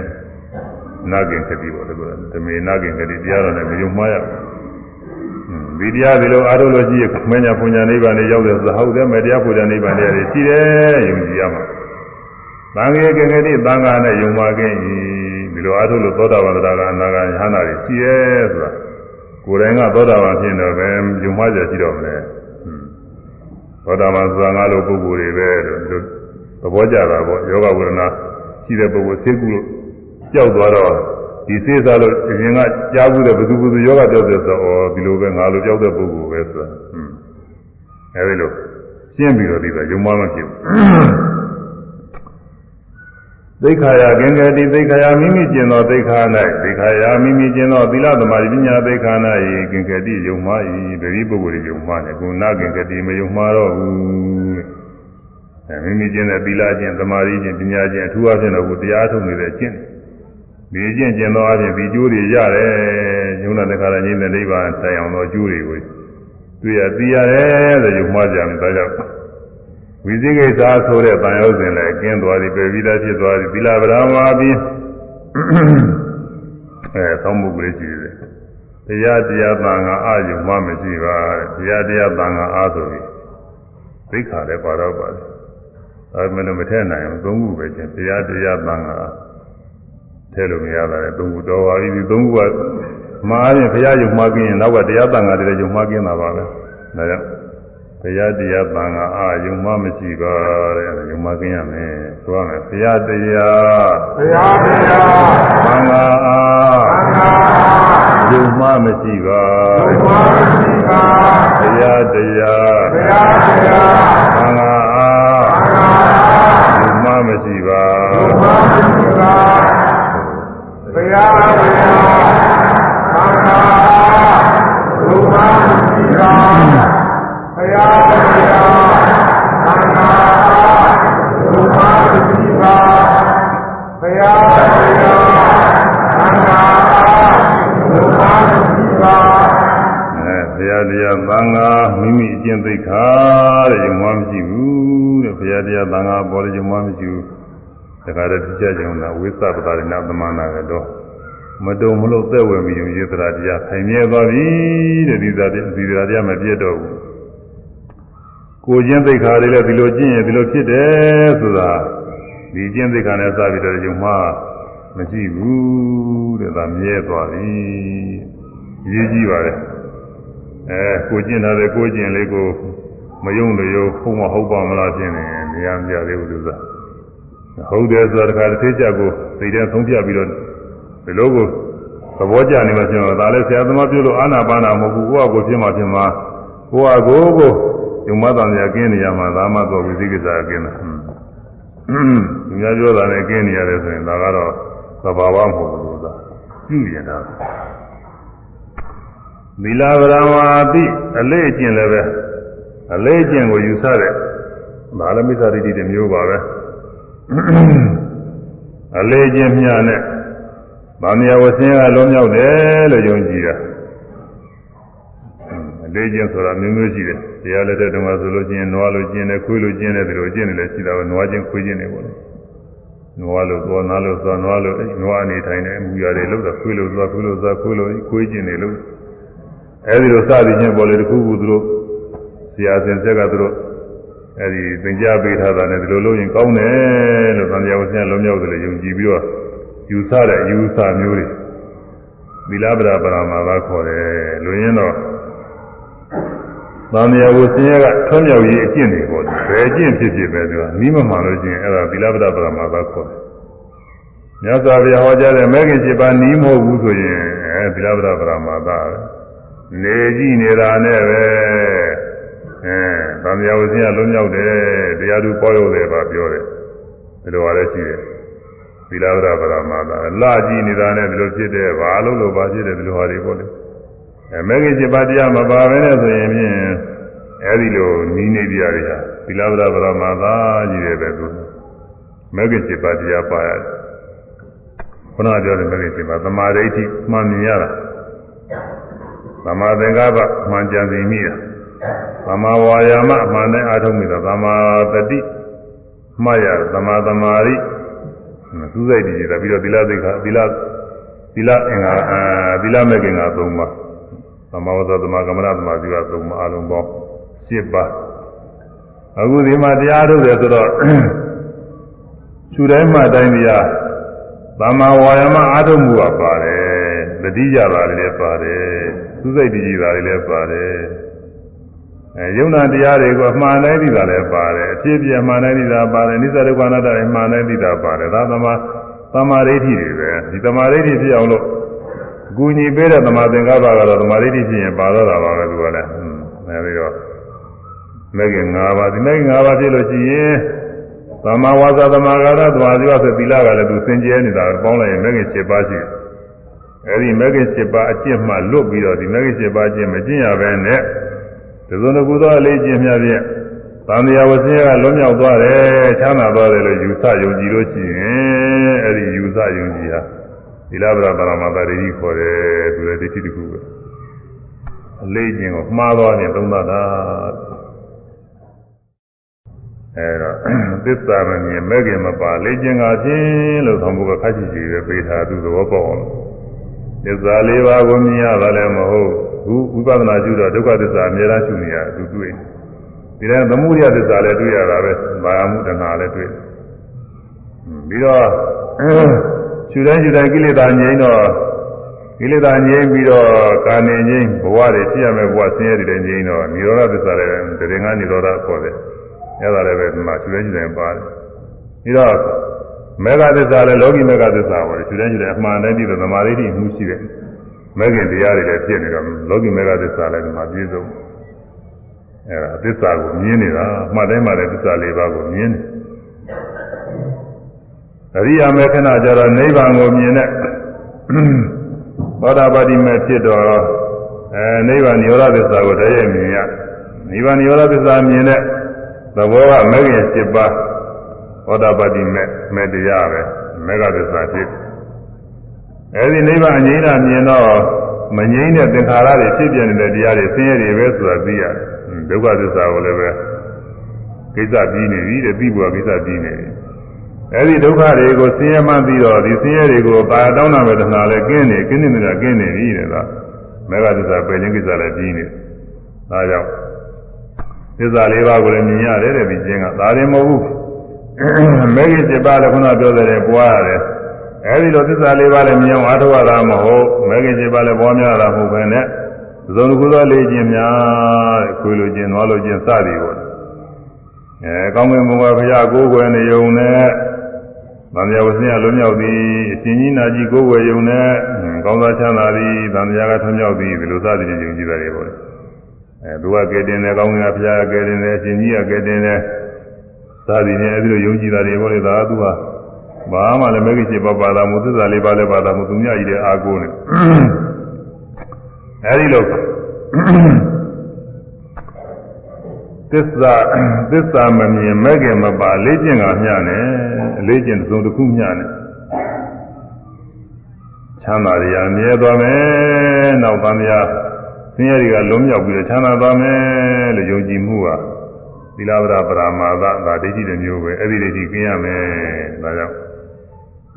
နာကင်္ဂတိပေါ့လေကွာဓမ္မေနာကင်္ဂတိတရားတော်နဲ့မယုံမှားရဘူးဒီတရားဒီလိုအားထုတ်လို့ရှိရင်မညာပညာနိဗ္ဗာန်တွေရောက်တယ်ဆိုတာဟုတ်တယ်မတရားပညာနိဗ္ဗာန်တွေရှိတယ်ယုံကြည်ရမှာသံဃေကင်္ဂတိသံဃာနဲ့ယုံမှားကင်းဤဒီလိုအားထုတ်လို့သောတာပန်တရားကအနာဂါယဟနာတွေရှိရဲ့ဆိုတာကိုယ်တိုင်ကသောတာပန်ဖြစ်တော့ပဲယုံမှားကြရှိတော့မလဲသောတာပန်ဆိုတာငါလိုပုဂ္ဂိုလ်တွေပဲလို့ သဘောကျတာပေါ့ယောဂဝေဒနာရှိတဲ့ပုဂ္ဂိုလ်သိကုလို့ကြောက်သွားတော့ဒီစေးစားလို့အရင်ကကြားဘူးတဲ့ဘယ်သူဘယ်သူယောဂပြောတဲ့ဆိုတော့ဒီလိုပဲငါလိုကြောက်တဲ့ပုဂ္ဂိုလ်ပဲဆိုတာဟွန်းအဲဒီလိုရှင်းပြီးတော့ဒီကယုံမှမဖြစ်ဘူးသိခာယကင်္ဂတိသိခာယမိမိကျင်သောသိခာ၌သိခာယမိမိကျင်သောသီလသမာဓိပညာသိခာ၌ကင်္ဂတိယုံမှ၏တတိပုဂ္ဂိုလ်ယုံမှနဲ့ကုဏကင်္ဂတိမယုံမှတော့ဘူးအဲ မိမိကျင်တဲ့သီလကျင့်သမာဓိကျင့်ပညာကျင့်အထူးအဖြင့်တော့ကိုတရားထုတ်နေတဲ့ကျင့်ဒီကျင့်ကျင်သောအပြင်ဒီကျိုးတွေရတယ်ယုံနာတခါရငြိမ့်တဲ့နိဗ္ဗာန်တိုင်အောင်သောကျိုးတွေကိုတွေ့ရသိရတယ်ဆိုယုံမှကြတယ်ဒါကြောင့်ဝိသိကိစ္စဆိုတဲ့တန်ရုပ်စဉ်လည်းကျင်းသွားပြီပဲပြီးသားဖြစ်သွားပြီသီလဗရမပြီးအဲသောမှုကလေးရှိတယ်တရားတရားတန်ခါအာယုမှမရှိပါတရားတရားတန်ခါအာဆိုပြီးသိခါလည်းပါတော့ပါတယ် ဒါပေမဲ့လို့မထည့်နိုင်ဘူးသုံးခုပဲကျင်တရားတရားတန်ခါထည့်လို့မရတာလေသုံးခုတော်ပါပြီဒီသုံးခုကမှားရင်ဘုရားယုံမှားကင်းရင်နောက်ကတရားတန်ခါတည်းယုံမှားကင်းတာပါပဲဒါကြောင့်တရားတရားတန်ခါအာယုံမှားမရှိပါတဲ့ယုံမှားကင်းရမယ်ဆိုရမယ်ဘုရားတရားဘုရားတရားတန်ခါအာတန်ခါယုံမှားမရှိပါယုံမှားမရှိပါဘုရားတရားဘုရားတရားတန်ခါ မမရှိပါဘုရားမရှိပါဘုရားတရားသံဃာဘုရားမရှိပါဘုရားတရားသံဃာဘုရားရှိပါဘုရားတရားသံဃာဘုရားရှိပါအဲဘုရားတရားသံဃာမိမိအကျင့်သိက္ခာတဲ့ယုံမှမရှိဘူး တဲ့ဘုရားတရားသံဃာပေါ်တယ်ယုံမှမရှိဘူးတခါတည်းသိကြကြုံတာဝိသပတာရဏသမဏကတော့မတုံမလို့သက်ဝင်ပြီးရေသရာတရားခိုင်မြဲသွားပြီတဲ့ဒီသာဒီသရာတရားမပြတ်တော့ဘူးကိုချင်းသိက္ခာတွေလည်းဒီလိုကျင့်ရင်ဒီလိုဖြစ်တယ်ဆိုတာဒီကျင့်သိက္ခာနဲ့စပြီးတော့ယုံမှမရှိဘူးတဲ့ဒါမြဲသွားပြီရေးကြည့်ပါလေအဲကိုကျင့်တာလေကိုကျင့်လေးကိုမယုံလို့ရောဖုံးမဟုတ်ပါမလားဖြစ် နေနေရမကြသေးဘူးလို့သာဟုတ်တယ်ဆိုတာတခါတစ်သေးချက်ကိုသိတဲ့သုံးပြပြီးတော့ဒီလိုကိုသဘောကျနေမှဖြစ်မှာဒါလည်းဆရာသမားပြောလို့အာနာပါနာမဟုတ်ဘူးကိုယ့်အကိုဖြစ်မှဖြစ်မှာကိုယ့်အကိုကိုယုံမတန်ရကင်းနေရမှာဒါမှတော့ဝိသိကိစ္စကင်းတာဟွန်းသူများပြောတာနဲ့ကင်းနေရတယ်ဆိုရင်ဒါကတော့သဘာဝမဟုတ်ဘူးသာပြုရတာသီလဗရမအတိအလေးအကျင့်လည်းပဲအလေးအကျင့်ကိုယူဆတဲ့ ဘာလမိစ္ဆာဒိဋ္ဌိတမျိုးပါပဲအလေးအကျင့်မျှနဲ့ဗာမယဝဆင်းကလုံးမြောက်တယ်လို့ယုံကြည်တာလေးကျင့်ဆိုတာမျိုးမျိုးရှိတယ်တရားလက်တဲ့တုန်းကဆိုလို့ချင်းနွားလိုကျင့်တယ်ခွေးလိုကျင့်တယ်ဒီလိုကျင့်တယ်လည်းရှိတာပဲနွားချင်းခွေးချင်းတွေပေါ့လေနွားလိုသွားနားလိုသွားနွားလိုနွားအနေထိုင်တယ်အမူအရာတွေလို့တော့ခွေးလိုသွားခွေးလိုသွားခွေးလိုခွေးကျင့်တယ်လို့အဲဒီလိုစသည်ချင်းပေါ်လေတခုခုသူတို့ဆရာစင်ဆက်ကသူတို့ အဲဒီသင်ကြားပေးထားတာနဲ့ဒီလိုလုပ်ရင်ကောင်းတယ်လို့သံဃာဝဆရာလုံးမြောက်တယ်လို့ယုံကြည်ပြီးတော့ယူဆတဲ့ယူဆမျိုးတွေသီလပဒပရမာသာခေါ်တယ်လူရင်းတော့သံဃာဝဆင်းရဲကထွံ့မြောက်ရေးအကျင့်တွေပေါ့ဘယ်အကျင့်ဖြစ်ဖြစ်ပဲသူကနီးမမှန်လို့ချင်းအဲ့ဒါသီလပဒပရမသာခေါ်တယ်မြတ်စွာဘုရားဟောကြားတဲ့မဲခင်7ပါးနီးမဟုတ်ဘူးဆိုရင်အဲသီလပဒပရမသာနေကြည့်နေတာနဲ့ပဲ အဲသံဃာဝဆင်းရဲလုံးမြောက်တယ်တရားသူပေါ်ရောက်တယ်ပါပြောတယ်ဒီလိုပါလဲရှိတယ်သီလပဒပရမသာလာကြည့်နေတာနဲ့ဒီလိုဖြစ်တယ်ဘာလို့လို့ဘာဖြစ်တယ်ဒီလိုဟာတွေပေါ့လေအဲမဂ္ဂင်7ပါးတရားမပါဘဲနဲ့ဆိုရင်ဖြင့်အဲဒီလိုနီးနေကြရတာသီလဗဒဗရမသာကြီးတယ်ပဲသူမဂ္ဂင်7ပါးတရားပါရတယ်ခုနကပြောတဲ့မဂ္ဂင်7ပါးသမာဓိဋ္ဌိမှန်မြင်ရတာသမာသင်္ကပ္ပမှန်ကြံသိမိတာ သမာဝါယာမမှန်တဲ့အာထုံးမိတာသမာတတိမှတ်ရသမာသမာဓိစူးစိုက်တည်ကြတာပြီးတော့သီလသိက္ခာသီလသီလအင်္ဂါသီလမဲ့ကင်္ဂါ၃ပါးသမာဝဇ္ဇသမကမ္မရသမာဓိကသုံးပါအလုံးပေါင်း7ပါးအခုဒီမှာတရားထုတ်တယ်ဆိုတော့ခြူတိုင်းမှတိုင်းတရားသမာဝါယမအားထုတ်မှုကပါတယ်တတိယပါလည်းပါတယ်သုစိတ်တည်ကြည်တာလည်းပါတယ် အဲယုံနာတရားတွေကိုအမှန်တိုင်းသိတာလည်းပါတယ်အဖြစ်ပြအမှန်တိုင်းသိတာပါတယ်နိစ္စဒုက္ခအနတ္တတွေအမှန်တိုင်းသိတာပါတယ်ဒါသမာသမာဓိဋ္ဌိတွေပဲဒီသမာဓိဋ္ဌိဖြစ်အောင်လို့အကူညီပေးတဲ့သမာသင်္ကပ္ပကတော့သမာဓိဋ္ဌိဖြစ်ရင်ပါတော့တာပါပဲသူကလည်းဟွန်းအဲဒီတော့မဂ္ဂင်၅ပါးဒီမဂ္ဂင်၅ပါးဖြစ်လို့ရှိရင်သမာဝါစာသမာဂါရသမာဓိဝဆိုသီလကလည်းသူစင်ကြဲနေတာပေါင်းလိုက်ရင်မဂ္ဂင်၈ပါးရှိတယ်အဲဒီမဂ္ဂင်၈ပါးအကျင့်မှလွတ်ပြီးတော့ဒီမဂ္ဂင်၈ပါးအကျင့်မကျင့်ရဘဲနဲ့ ဒီလိုတစ်ခုသောအလေးကျင့်မြတ်ဖြင့်သံဃာဝဆင်းရဲကလွတ်မြောက်သွားတယ်ချမ်းသာသွားတယ်လို့ယူဆယုံကြည်လို့ရှိရင်အဲဒီယူဆယုံကြည်ဟာသီလဗရာပရမတာရိခေါ်တယ်သူလည်းဒိဋ္ဌိတစ်ခုပဲအလေးကျင့်ကိုမှားသွားရင်သုံးသပ်တာအဲတော့သစ္စာမမြင်မဲ့ခင်မပါလေးကျင့်ကဖြင့်လို့ဆောင်ဖို့ကခက်ချီချီပဲပေးထားသူသဘောပေါက်အောင်သစ္စာလေးပါးကိုမြင်ရတာလည်းမဟုတ် ဘူးဝိပဿနာကျူတော့ဒုက္ခသစ္စာအများအားရှုနေရသူတွေ့ဒီထဲသမုဒိယသစ္စာလည်းတွေ့ရတာပဲဘာမှုတဏှာလည်းတွေ့ပြီးတော့ရှုတိုင်းရှုတိုင်းကိလေသာငြိမ်းတော့ကိလေသာငြိမ်းပြီးတော့ကာနေငြိမ်းဘဝတွေဖြစ်ရမယ်ဘဝဆင်းရဲတွေငြိမ်းတော့និရောဓသစ္စာလည်းတရင်ကនិရောဓခေါ်တယ်။အဲဒါလည်းပဲဒီမှာရှုတိုင်းရှုတိုင်းပါတယ်။ပြီးတော့မေဃသစ္စာလည်းလောကီမေဃသစ္စာပေါ်တယ်ရှုတိုင်းရှုတိုင်းအမှန်တည်းပြီးတော့သမာဓိတိမှုရှိတယ်။ မေခင်တရားတွေလည်းဖြစ်နေတော့လောကီမေဃသစ္စာလည်းဒီမှာပြည့်စုံအဲဒါသစ္စာကိုမြင်နေတာအမှတ်တိုင်းမှာလည်းသစ္စာလေးပါးကိုမြင်တယ်အရိယာမေခဏကြတော့နိဗ္ဗာန်ကိုမြင်တဲ့သောတာပတိမေဖြစ်တော့အဲနိဗ္ဗာန်နိရောဓသစ္စာကိုတည်းရဲ့မြင်ရနိဗ္ဗာန်နိရောဓသစ္စာမြင်တဲ့သဘောကမဂ္ဂင်7ပါးသောတာပတိမေမေတရားပဲမေဃသစ္စာဖြစ် အဲဒီနိဗ္ဗာန်အငြိမ်းတာမြင်တော့မငြိမ်းတဲ့သင်္ခါရတွေဖြစ်ပြနေတဲ့တရားတွေဆင်းရဲတွေပဲဆိုတာသိရတယ်ဒုက္ခသစ္စာကိုလည်းပဲကိစ္စပြီးနေပြီတဲ့ပြီးဘုရားကိစ္စပြီးနေပြီအဲဒီဒုက္ခတွေကိုဆင်းရဲမှပြီးတော့ဒီဆင်းရဲတွေကိုပါတောင်းတာပဲတဏှာလည်းကင်းနေကင်းနေတာကင်းနေပြီတဲ့ကမေဃသစ္စာပယ်ခြင်းကိစ္စလည်းပြီးနေဒါကြောင့်သစ္စာလေးပါးကိုလည်းမြင်ရတယ်တဲ့ဒီကျင်းကဒါရင်မဟုတ်ဘူးမေဃ7ပါးလည်းခုနပြောတဲ့ပွားရတယ် အဲဒီလိုသစ္စာလေးပါးလည်းမြင်အောင်အားထုတ်ရတာမဟုတ်မေဃ7ပါးလည်းပွားများတာမဟုတ်ပဲနဲ့သုံးခုသောလေးခြင်းများတဲ့ခွေလိုခြင်းသွားလိုခြင်းစသည်ပေါ့အဲကောင်းကင်ဘုရားဘုရားကိုယ်ွယ်နေုံနဲ့သံဃာဝဆင်းရလွံ့မြောက်သည်အရှင်ကြီးနာကြီးကိုယ်ွယ်ယုံနဲ့ကောင်းသောချမ်းသာသည်သံဃာကထွံ့မြောက်သည်ဒီလိုစသည်ဖြင့်ယုံကြည်တယ်ပေါ့အဲသူကကဲတင်တယ်ကောင်းကင်ဘုရားကဲတင်တယ်အရှင်ကြီးကကဲတင်တယ်စသည်ဖြင့်အဲဒီလိုယုံကြည်တယ်ပေါ့လေဒါကသူက ဘာမှလည်းမဂ္ဂင်7ပါးပါတာမူသစ္စာလေးပါးလည်းပါတာမူသူများကြီးတဲ့အာကိုနဲ့အဲဒီလိုသစ္စာသစ္စာမမြင်မဲ့ခင်မပါလေးကျင့်ကမျှနဲ့အလေးကျင့်သုံးတစ်ခုမျှနဲ့ချမ်းသာရမြဲသွားမယ်နောက်သံဃာဆင်းရဲတွေကလုံးမြောက်ပြီးတော့ချမ်းသာသွားမယ်လို့ယုံကြည်မှုဟာသီလဗရာပရာမာသဒါဒိဋ္ဌိတစ်မျိုးပဲအဲ့ဒီဒိဋ္ဌိကျင်းရမယ်ဒါကြောင့်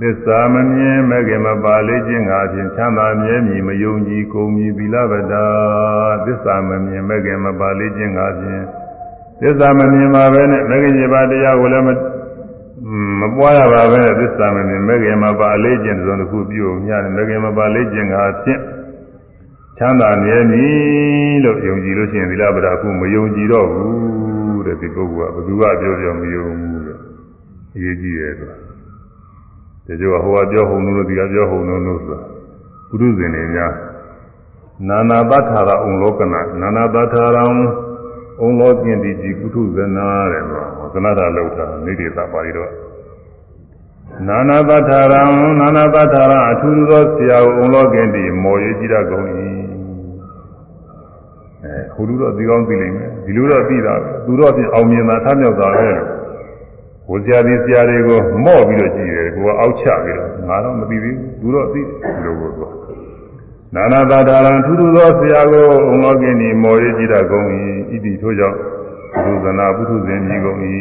သစ္စာမမြင်မဲ့ခင်မပါလေးခြင်းငါဖြင့်ချမ်းသာမြဲမြည်မယုံကြည်ကုန်မြည်သီလဗတာသစ္စာမမြင်မဲ့ခင်မပါလေးခြင်းငါဖြင့်သစ္စာမမြင်ပါပဲနဲ့မဂ္ဂင်7ပါးတရားကိုလည်းမပွားရပါပဲနဲ့သစ္စာမမြင်မဂ္ဂင်မပါအလေးကျင့်သုံးတစ်ခုပြုမြတယ်မဂ္ဂင်မပါလေးကျင့်ငါဖြင့်ချမ်းသာမြဲမည်လို့ယုံကြည်လို့ရှိရင်သီလပဒါခုမယုံကြည်တော့ဘူးတဲ့ဒီပုဂ္ဂိုလ်ကဘယ်သူကပြောပြောမယုံဘူးတဲ့အရေးကြီးတယ်ဆိုတာ ဒီကြောဟိုကပြောဟုံလို့ဒီကပြောဟုံလို့ဆိုတာပုရုဇဉ်တွေများနာနာတထာရအုံလောကနာနာနာတထာရံအုံလောကျင်တိကြည်ကုထုဇနာတဲ့မှာသနတာလောက်တာနေတိတာပါဠိတော့နာနာတထာရံနာနာတထာရအထူးသောဆရာကိုအုံလောကင်တိမော်ရည်ကြည့်ရကုန်၏အဲဟိုလူတော့ဒီကောင်းသိလိမ့်မယ်ဒီလူတော့သိတာသူတော့ပြင်အောင်မြင်တာထမြောက်တာပဲလို့ ဟိုဆရာဒီဆရာတွေကိုမော့ပြီးတော့ကြည့်တယ်ကိုကအောက်ချပြီးတော့ငါတော့မသိသေးဘူးသူတော့သိလို့ကိုသူနာနာတာတာရန်ထူးထူးသောဆရာကိုအုံလောကင်ဒီမော်ရည်ကြည့်ရကုန်၏ဣတိထို့ကြောင့်ဘုရုဇနာပုထုဇဉ်ကြီးကုန်၏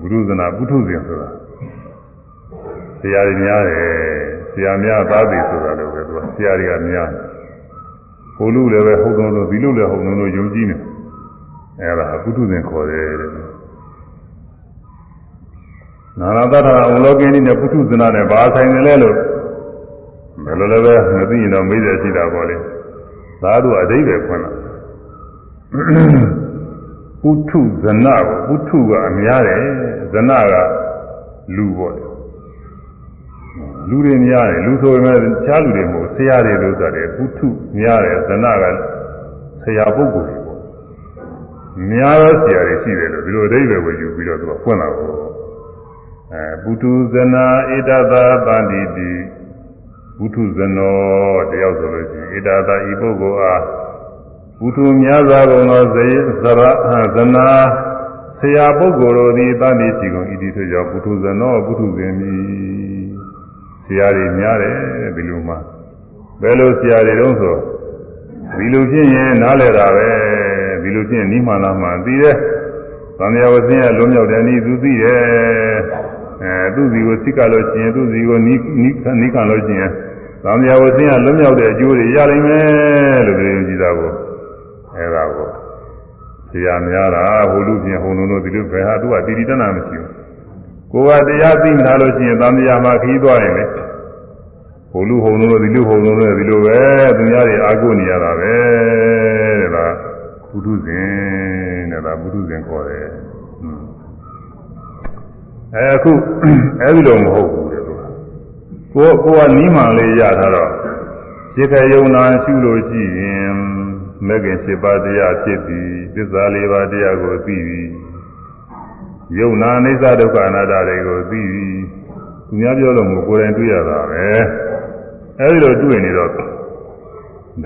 ဘုရုဇနာပုထုဇဉ်ဆိုတာဆရာတွေများတယ်ဆရာများသားပြီဆိုတာလည်းပဲသူကဆရာတွေကများတယ်ဟိုလူလည်းပဲဟုတ်တော်လို့ဒီလူလည်းဟုတ်တော်လို့ယုံကြည်နေအဲဒါပုထုဇဉ်ခေါ်တယ်တဲ့ နာနာတထာအဝလောကင်းကြီးနဲ့ပုထုဇနာနဲ့ဘာဆိုင်တယ်လဲလို့ဘယ်လိုလဲပဲမသိရင်တော့မေးတယ်ရှိတာပေါ့လေသာဓုအဓိပ္ပာယ်ဖွင့်လာပုထုဇနာကိုပုထုကအများတယ်ဇနာကလူပေါ့လေလူတွေများတယ်လူဆိုရင်လည်းတခြားလူတွေမဟုတ်ဆရာတွေလို့ဆိုတယ်ပုထုများတယ်ဇနကဆရာပုဂ္ဂိုလ်တွေပေါ့များသောဆရာတွေရှိတယ်လို့ဒီလိုအဓိပ္ပာယ်ကိုယူပြီးတော့သူကဖွင့်လာတော့ အဲပုထုဇနာဣဒသာတန္တိတိပုထုဇနောတယောက်ဆိုလို့ရှိရင်ဣဒသာဤပုဂ္ဂိုလ်အားပုထုများစွာကုန်သောဇေဇရဇနာဆရာပုဂ္ဂိုလ်တို့သည်တန္တိချီကုန်ဣတိဆိုကြောင့်ပုထုဇနောပုထုဇဉ်မည်ဆရာတွေများတယ်ဒီလိုမှဘယ်လိုဆရာတွေတုံးဆိုဒီလိုဖြစ်ရင်နားလည်တာပဲဒီလိုဖြစ်ရင်နိမှန်လားမှန်သိတယ်သံဃာဝဆင်းရလွံ့မြောက်တယ်နီးသူသိတယ် အဲသူ့စီကိုစိတ်ကလို့ရှိရင်သူ့စီကိုနီးနီးနီးခံလို့ရှိရင်သံဃာဝဆင်းရလွံ့မြောက်တဲ့အကျိုးတွေရနိုင်မယ်လို့ပြောကြည့်တာကိုအဲဒါကိုဆရာများတာဟိုလူပြင်ဟိုလူတို့ဒီလိုပဲဟာသူကတည်တည်တနာမရှိဘူးကိုယ်ကတရားသိမလားလို့ရှိရင်သံဃာမှာခီးသွားရင်လေဟိုလူဟိုလူတို့ဒီလူဟိုလူတို့ဒီလိုပဲသူများတွေအာကိုနေရတာပဲတဲ့လားဘုဒ္ဓဇင်တဲ့လားဘုဒ္ဓဇင်ခေါ်တယ် အဲအခုအဲဒီလိုမဟုတ်ဘူးတဲ့သူကိုကိုကနီးမှန်လေးရထားတော့စိတ်ခယုံနာရှုလို့ရှိရင်မဂ္ဂင်7ပါးတရားဖြစ်ပြီးသစ္စာ4ပါးတရားကိုသိပြီးယုံနာအိစ္ဆဒုက္ခအနတ္တတွေကိုသိပြီးသူများပြောလို့မို့ကိုယ်တိုင်တွေ့ရတာပဲအဲဒီလိုတွေ့နေတော့တဲ့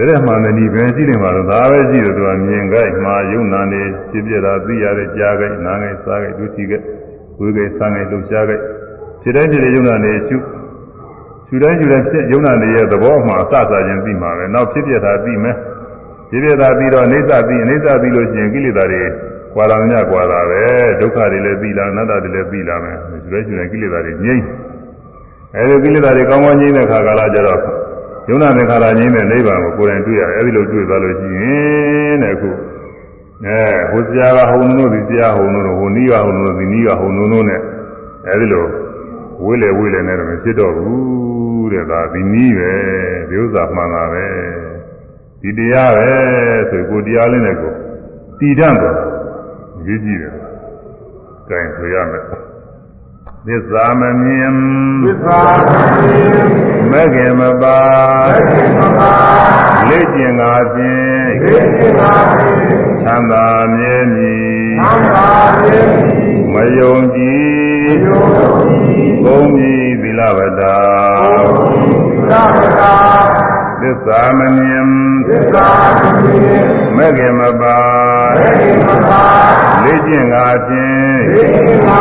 တဲ့မှန်တယ်ဒီပဲရှိတယ်မှာတော့ဒါပဲရှိတယ်သူကမြင်ကြိုက်မှာယုံနာနေဖြစ်ပြတာသိရတဲ့ကြားကြိုက်နားကြိုက်စားကြိုက်ဒုတိကြိုက် ဝေကြိုက်စားကြိုက်လှုပ်ရှားကြိုက်ဖြစ်တဲ့ဖြစ်တဲ့ယုံနာနေရှုရှုတိုင်းရှုတိုင်းဖြစ်ယုံနာနေရဲ့သဘောမှအစစချင်းသိမှာပဲနောက်ဖြစ်ပြတာသိမယ်ဖြစ်ပြတာပြီးတော့အိဋ္ဌသိအိဋ္ဌသိလို့ရှိရင်ကိလေသာတွေကွာလာမြကွာလာပဲဒုက္ခတွေလည်းပြီးလာအနတ္တတွေလည်းပြီးလာမယ်ရှုတိုင်းရှုတိုင်းကိလေသာတွေငြိမ့်အဲဒီကိလေသာတွေကောင်းကောင်းငြိမ့်တဲ့ခါကာလကျတော့ယုံနာသင်္ခါရငြိမ်းတဲ့နိဗ္ဗာန်ကိုကိုယ်တိုင်တွေ့ရတယ်အဲဒီလိုတွေ့သွားလို့ရှိရင်တဲ့အခု အဲဟိုဆရာကဟိုနုံတို့ဒီဆရာဟိုနုံတို့ဟိုနီးကဟိုနုံတို့ဒီနီးကဟိုနုံတို့နဲ့အဲဒီလိုဝေးလေဝေးလေနဲ့တော့မဖြစ်တော့ဘူးတဲ့ဒါဒီနီးပဲဒီဥစ္စာမှန်တာပဲဒီတရားပဲဆိုကိုတရားလေးနဲ့ကိုတည်တတ်တော့ရေးကြည့်တယ်။ကြိုင်ဆိုရမယ် သစ္စာမမြင်သစ္စာမမြင်မဂ္ဂင်မပါမဂ္ဂင်မပါလက်ကျင်ငါဖြင့်လက်ကျင်ငါဖြင့်ချမ်းသာမြဲမြည်ချမ်းသာမြဲမြည်မယုံကြည်မယုံကြည်ဘုံမြည်သီလဝတ္တာဘုံမြည်သီလဝတ္တာသစ္စာမမြင်သစ္စာမမြင်မဂ္ဂင်မပါမဂ္ဂင်မပါလက်ကျင်ငါဖြင့်လက်ကျင်ငါ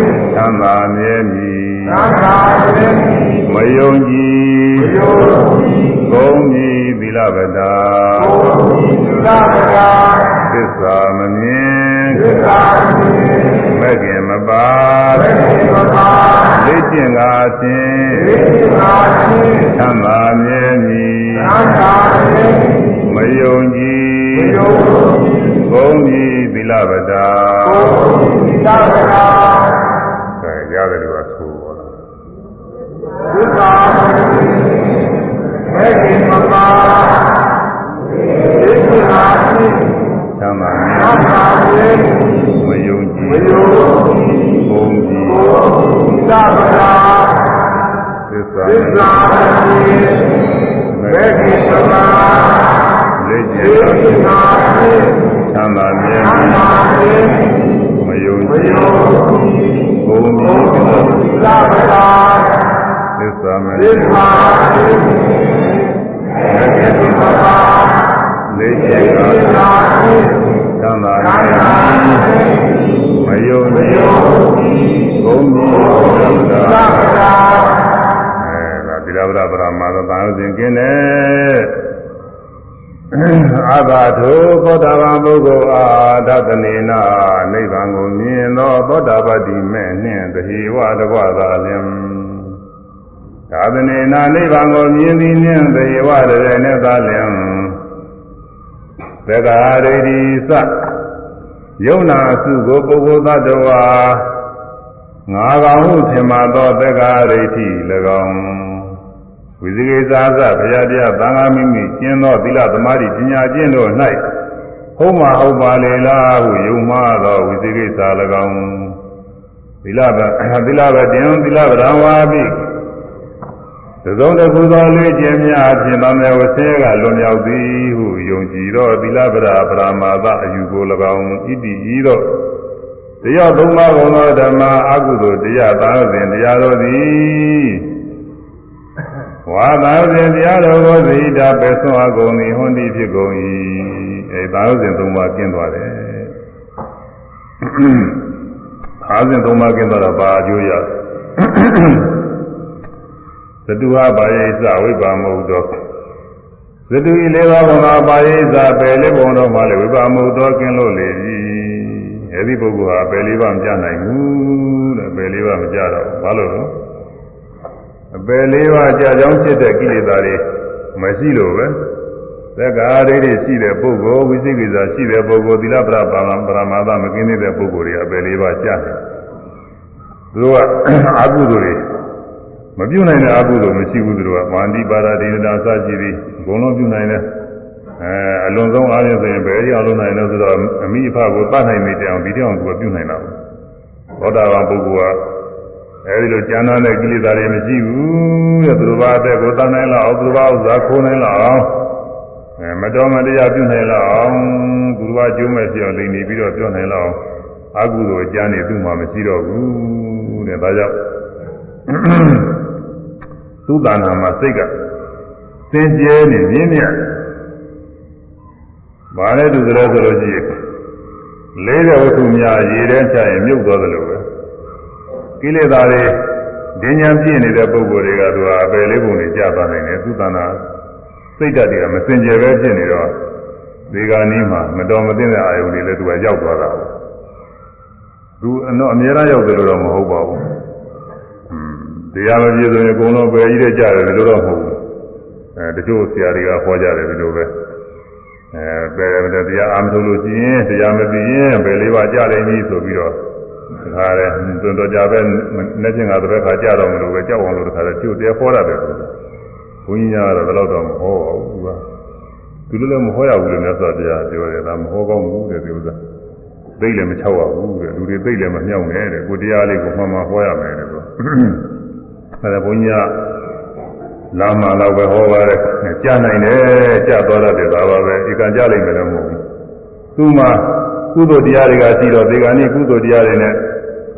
ဖြင့်ချမ်းသာမြဲမြည်ချမ်းသာမြဲမြည်မယုံကြည်မယုံကြည်ဘုံမြည်သီလဝတ္တာဘုံမြည်သီလဝတ္တာသစ္စာမမြင်သစ္စာမမြင်မဂ္ဂင်မပါမဂ္ဂင်မပါလက်ကျင်ငါဖြင့်လက်ကျင်ငါဖြင့်ချမ်းသာမြဲမြည်ချမ်းသာမြဲမြည်မယုံကြည်မယုံကြည်ဘုံမြည်သီလဝတ္တာဘုံမြည်သီလဝတ္တာအဲ ရတယ်လို့ဆိုပါလားဘုရားဘယ်ဒီမှာပါဒီကိဟာရှိသမာဓိမယုံကြည်မယုံဘုံကြည်သာဗရာသစ္စာသစ္စာဘယ်ဒီမှာလက်ကျင်သာသမာဓိသမာဓိ ဂ္ဂိုလ်အားဒသနေနာနိဗ္ဗာန်ကိုမြင်သောသောတာပတ္တိမဲ့နှင့်တဟိဝတကွသာလင်သာသနေနာနိဗ္ဗာန်ကိုမြင်သည်နှင့်တဟိဝတရေနဲ့သာလင်သက္ကာရိတိသယုံနာအစုကိုပုဂ္ဂိုလ်သတ္တဝါငါကောင်ဟုထင်မှသောသက္ကာရိတိ၎င်းဝိဇိကိသာသဘုရားတရားသံဃာမိမိကျင့်သောသီလသမာဓိပညာကျင့်တို့၌ ဟုတ်မှာဟုတ်ပါလေလားဟုယုံမှားသောဝိဇိကိသာ၎င်းသီလဗသီလဗတင်သီလဗရံဝါပိသုံးတစ်ခုသောလေ့ကျင့်များဖြင့်သမေဝဆေကလွန်မြောက်သည်ဟုယုံကြည်သောသီလဗရာပရမာသအယူကို၎င်းဣတိဤသောတရားသုံးပါးကုန်သောဓမ္မအကုသိုလ်တရားသာစဉ်တရားတော်သည်ဝါသာစဉ်တရားတော်ကိုသိတာပဲဆွမ်းအကုန်သည်ဟွန်ဒီဖြစ်ကုန်၏ အဲသာစဉ်သုံးပါးကျင့်သွားတယ်သာစဉ်သုံးပါးကျင့်သွားတာဘာအကျိုးရသတုဟဘာယေသဝိပါမဟုတ်တော့သတုဤလေးပါးဘုံသာပါယေသပယ်လေးဘုံတော်မှလည်းဝိပါမဟုတ်တော့ကျင့်လို့လေ၏အဲဒီပုဂ္ဂိုလ်ဟာပယ်လေးပါးမကြနိုင်ဘူးတဲ့ပယ်လေးပါးမကြတော့ဘာလို့လဲအပယ်လေးပါးကြာကြောင်းဖြစ်တဲ့ကိလေသာတွေမရှိလို့ပဲ သက္ကာရိတွေရှိတဲ့ပုဂ္ဂိုလ်ဝိသိကိစ္စရှိတဲ့ပုဂ္ဂိုလ်သီလပရပါမပရမာသမကင်းတဲ့ပုဂ္ဂိုလ်တွေအပယ်လေးပါးကြာတယ်သူတို့ကအကုသိုလ်တွေမပြုတ်နိုင်တဲ့အကုသိုလ်မရှိဘူးသူတို့ကမာန္တိပါရဒိဋ္ဌာစရှိပြီးဘုံလုံးပြုတ်နိုင်တယ်အဲအလွန်ဆုံးအားဖြင့်ဆိုရင်ဘယ်ရောက်လို့နိုင်လဲဆိုတော့အမိအဖကိုတတ်နိုင်နေတယ်အောင်ဒီတောင်သူကပြုတ်နိုင်တာပေါ့သောတာပန်ပုဂ္ဂိုလ်ကအဲဒီလိုကျမ်းသာတဲ့ကိလေသာတွေမရှိဘူးတဲ့သူတို့ဘာအသက်ကိုတတ်နိုင်လောက်အောင်သူတို့ဘာဥစ္စာခိုးနိုင်လောက်အောင်အဲ မတော်မတရားပြုတ်နိုင်လောက်အောင်သူတို့ဘာကျိုးမဲ့ပြောင်းလိမ့်နေပြီးတော့ပြောင်းနိုင်လောက်အောင်အကုသိုလ်အကျမ်းတွေသူ့မှာမရှိတော့ဘူးတဲ့ဒါကြောင့်သူ့တဏ္ဍာမှာစိတ်ကစင်ကြဲနေမြင်းမြတ်ဘာလဲသူကြလဲဆိုလို့ရှိရင်လေးတဲ့ဝတ္ထုများရေထဲချရင်မြုပ်သွားတယ်လို့ပဲကိလေသာတွေဒင်းညာပြည့်နေတဲ့ပုံကိုယ်တွေကသူဟာအပယ်လေးပုံတွေကြာသွားနိုင်တယ်သူတဏ္ဍာ စိတ်ဓာတ်တွေကမစင်ကြယ်ပဲဖြစ်နေတော့ဒီကနေ့မှမတော်မသင့်တဲ့အာယုန်တွေလည်းသူကရောက်သွားတာသူအတော့အများအားရောက်တယ်လို့တော့မဟုတ်ပါဘူးတရားမပြည့်စုံရင်အကုန်လုံးပဲကြီးတဲ့ကြတယ်လို့တော့မဟုတ်ဘူးအဲတချို့ဆရာတွေကဟောကြတယ်ဒီလိုပဲအဲပဲတရားအားမထုတ်လို့ရှိရင်တရားမပြီးရင်ဘယ်လေးပါကြလိမ့်မည်ဆိုပြီးတော့ဒါကြတယ်တွင်တော်ကြပဲနေ့ချင်းကတပည့်ခါကြတော့မလို့ပဲကြောက်အောင်လို့တခါတည်းကျို့တရားဟောရတယ် ဘုန်းကြီးများကတော့ဘယ်တော့မဟောပါဘူးသူကသူလည်းမဟောရဘူးလို့မြတ်စွာဘုရားပြောတယ်ဒါမဟောကောင်းဘူးတဲ့ဒီဥစ္စာသိလည်းမချောက်ရဘူးတဲ့လူတွေသိလည်းမမြောက်နဲ့တဲ့ကိုတရားလေးကိုမှန်မှဟောရမယ်တဲ့ဆိုအဲဒါဘုန်းကြီးကလာမှတော့ပဲဟောပါတယ်ကြားနိုင်တယ်ကြားသွားတဲ့ဒါပါပဲဒီကံကြားလိမ့်မယ်လို့မဟုတ်ဘူးသူမှကုသိုလ်တရားတွေကရှိတော့ဒီကနေ့ကုသိုလ်တရားတွေနဲ့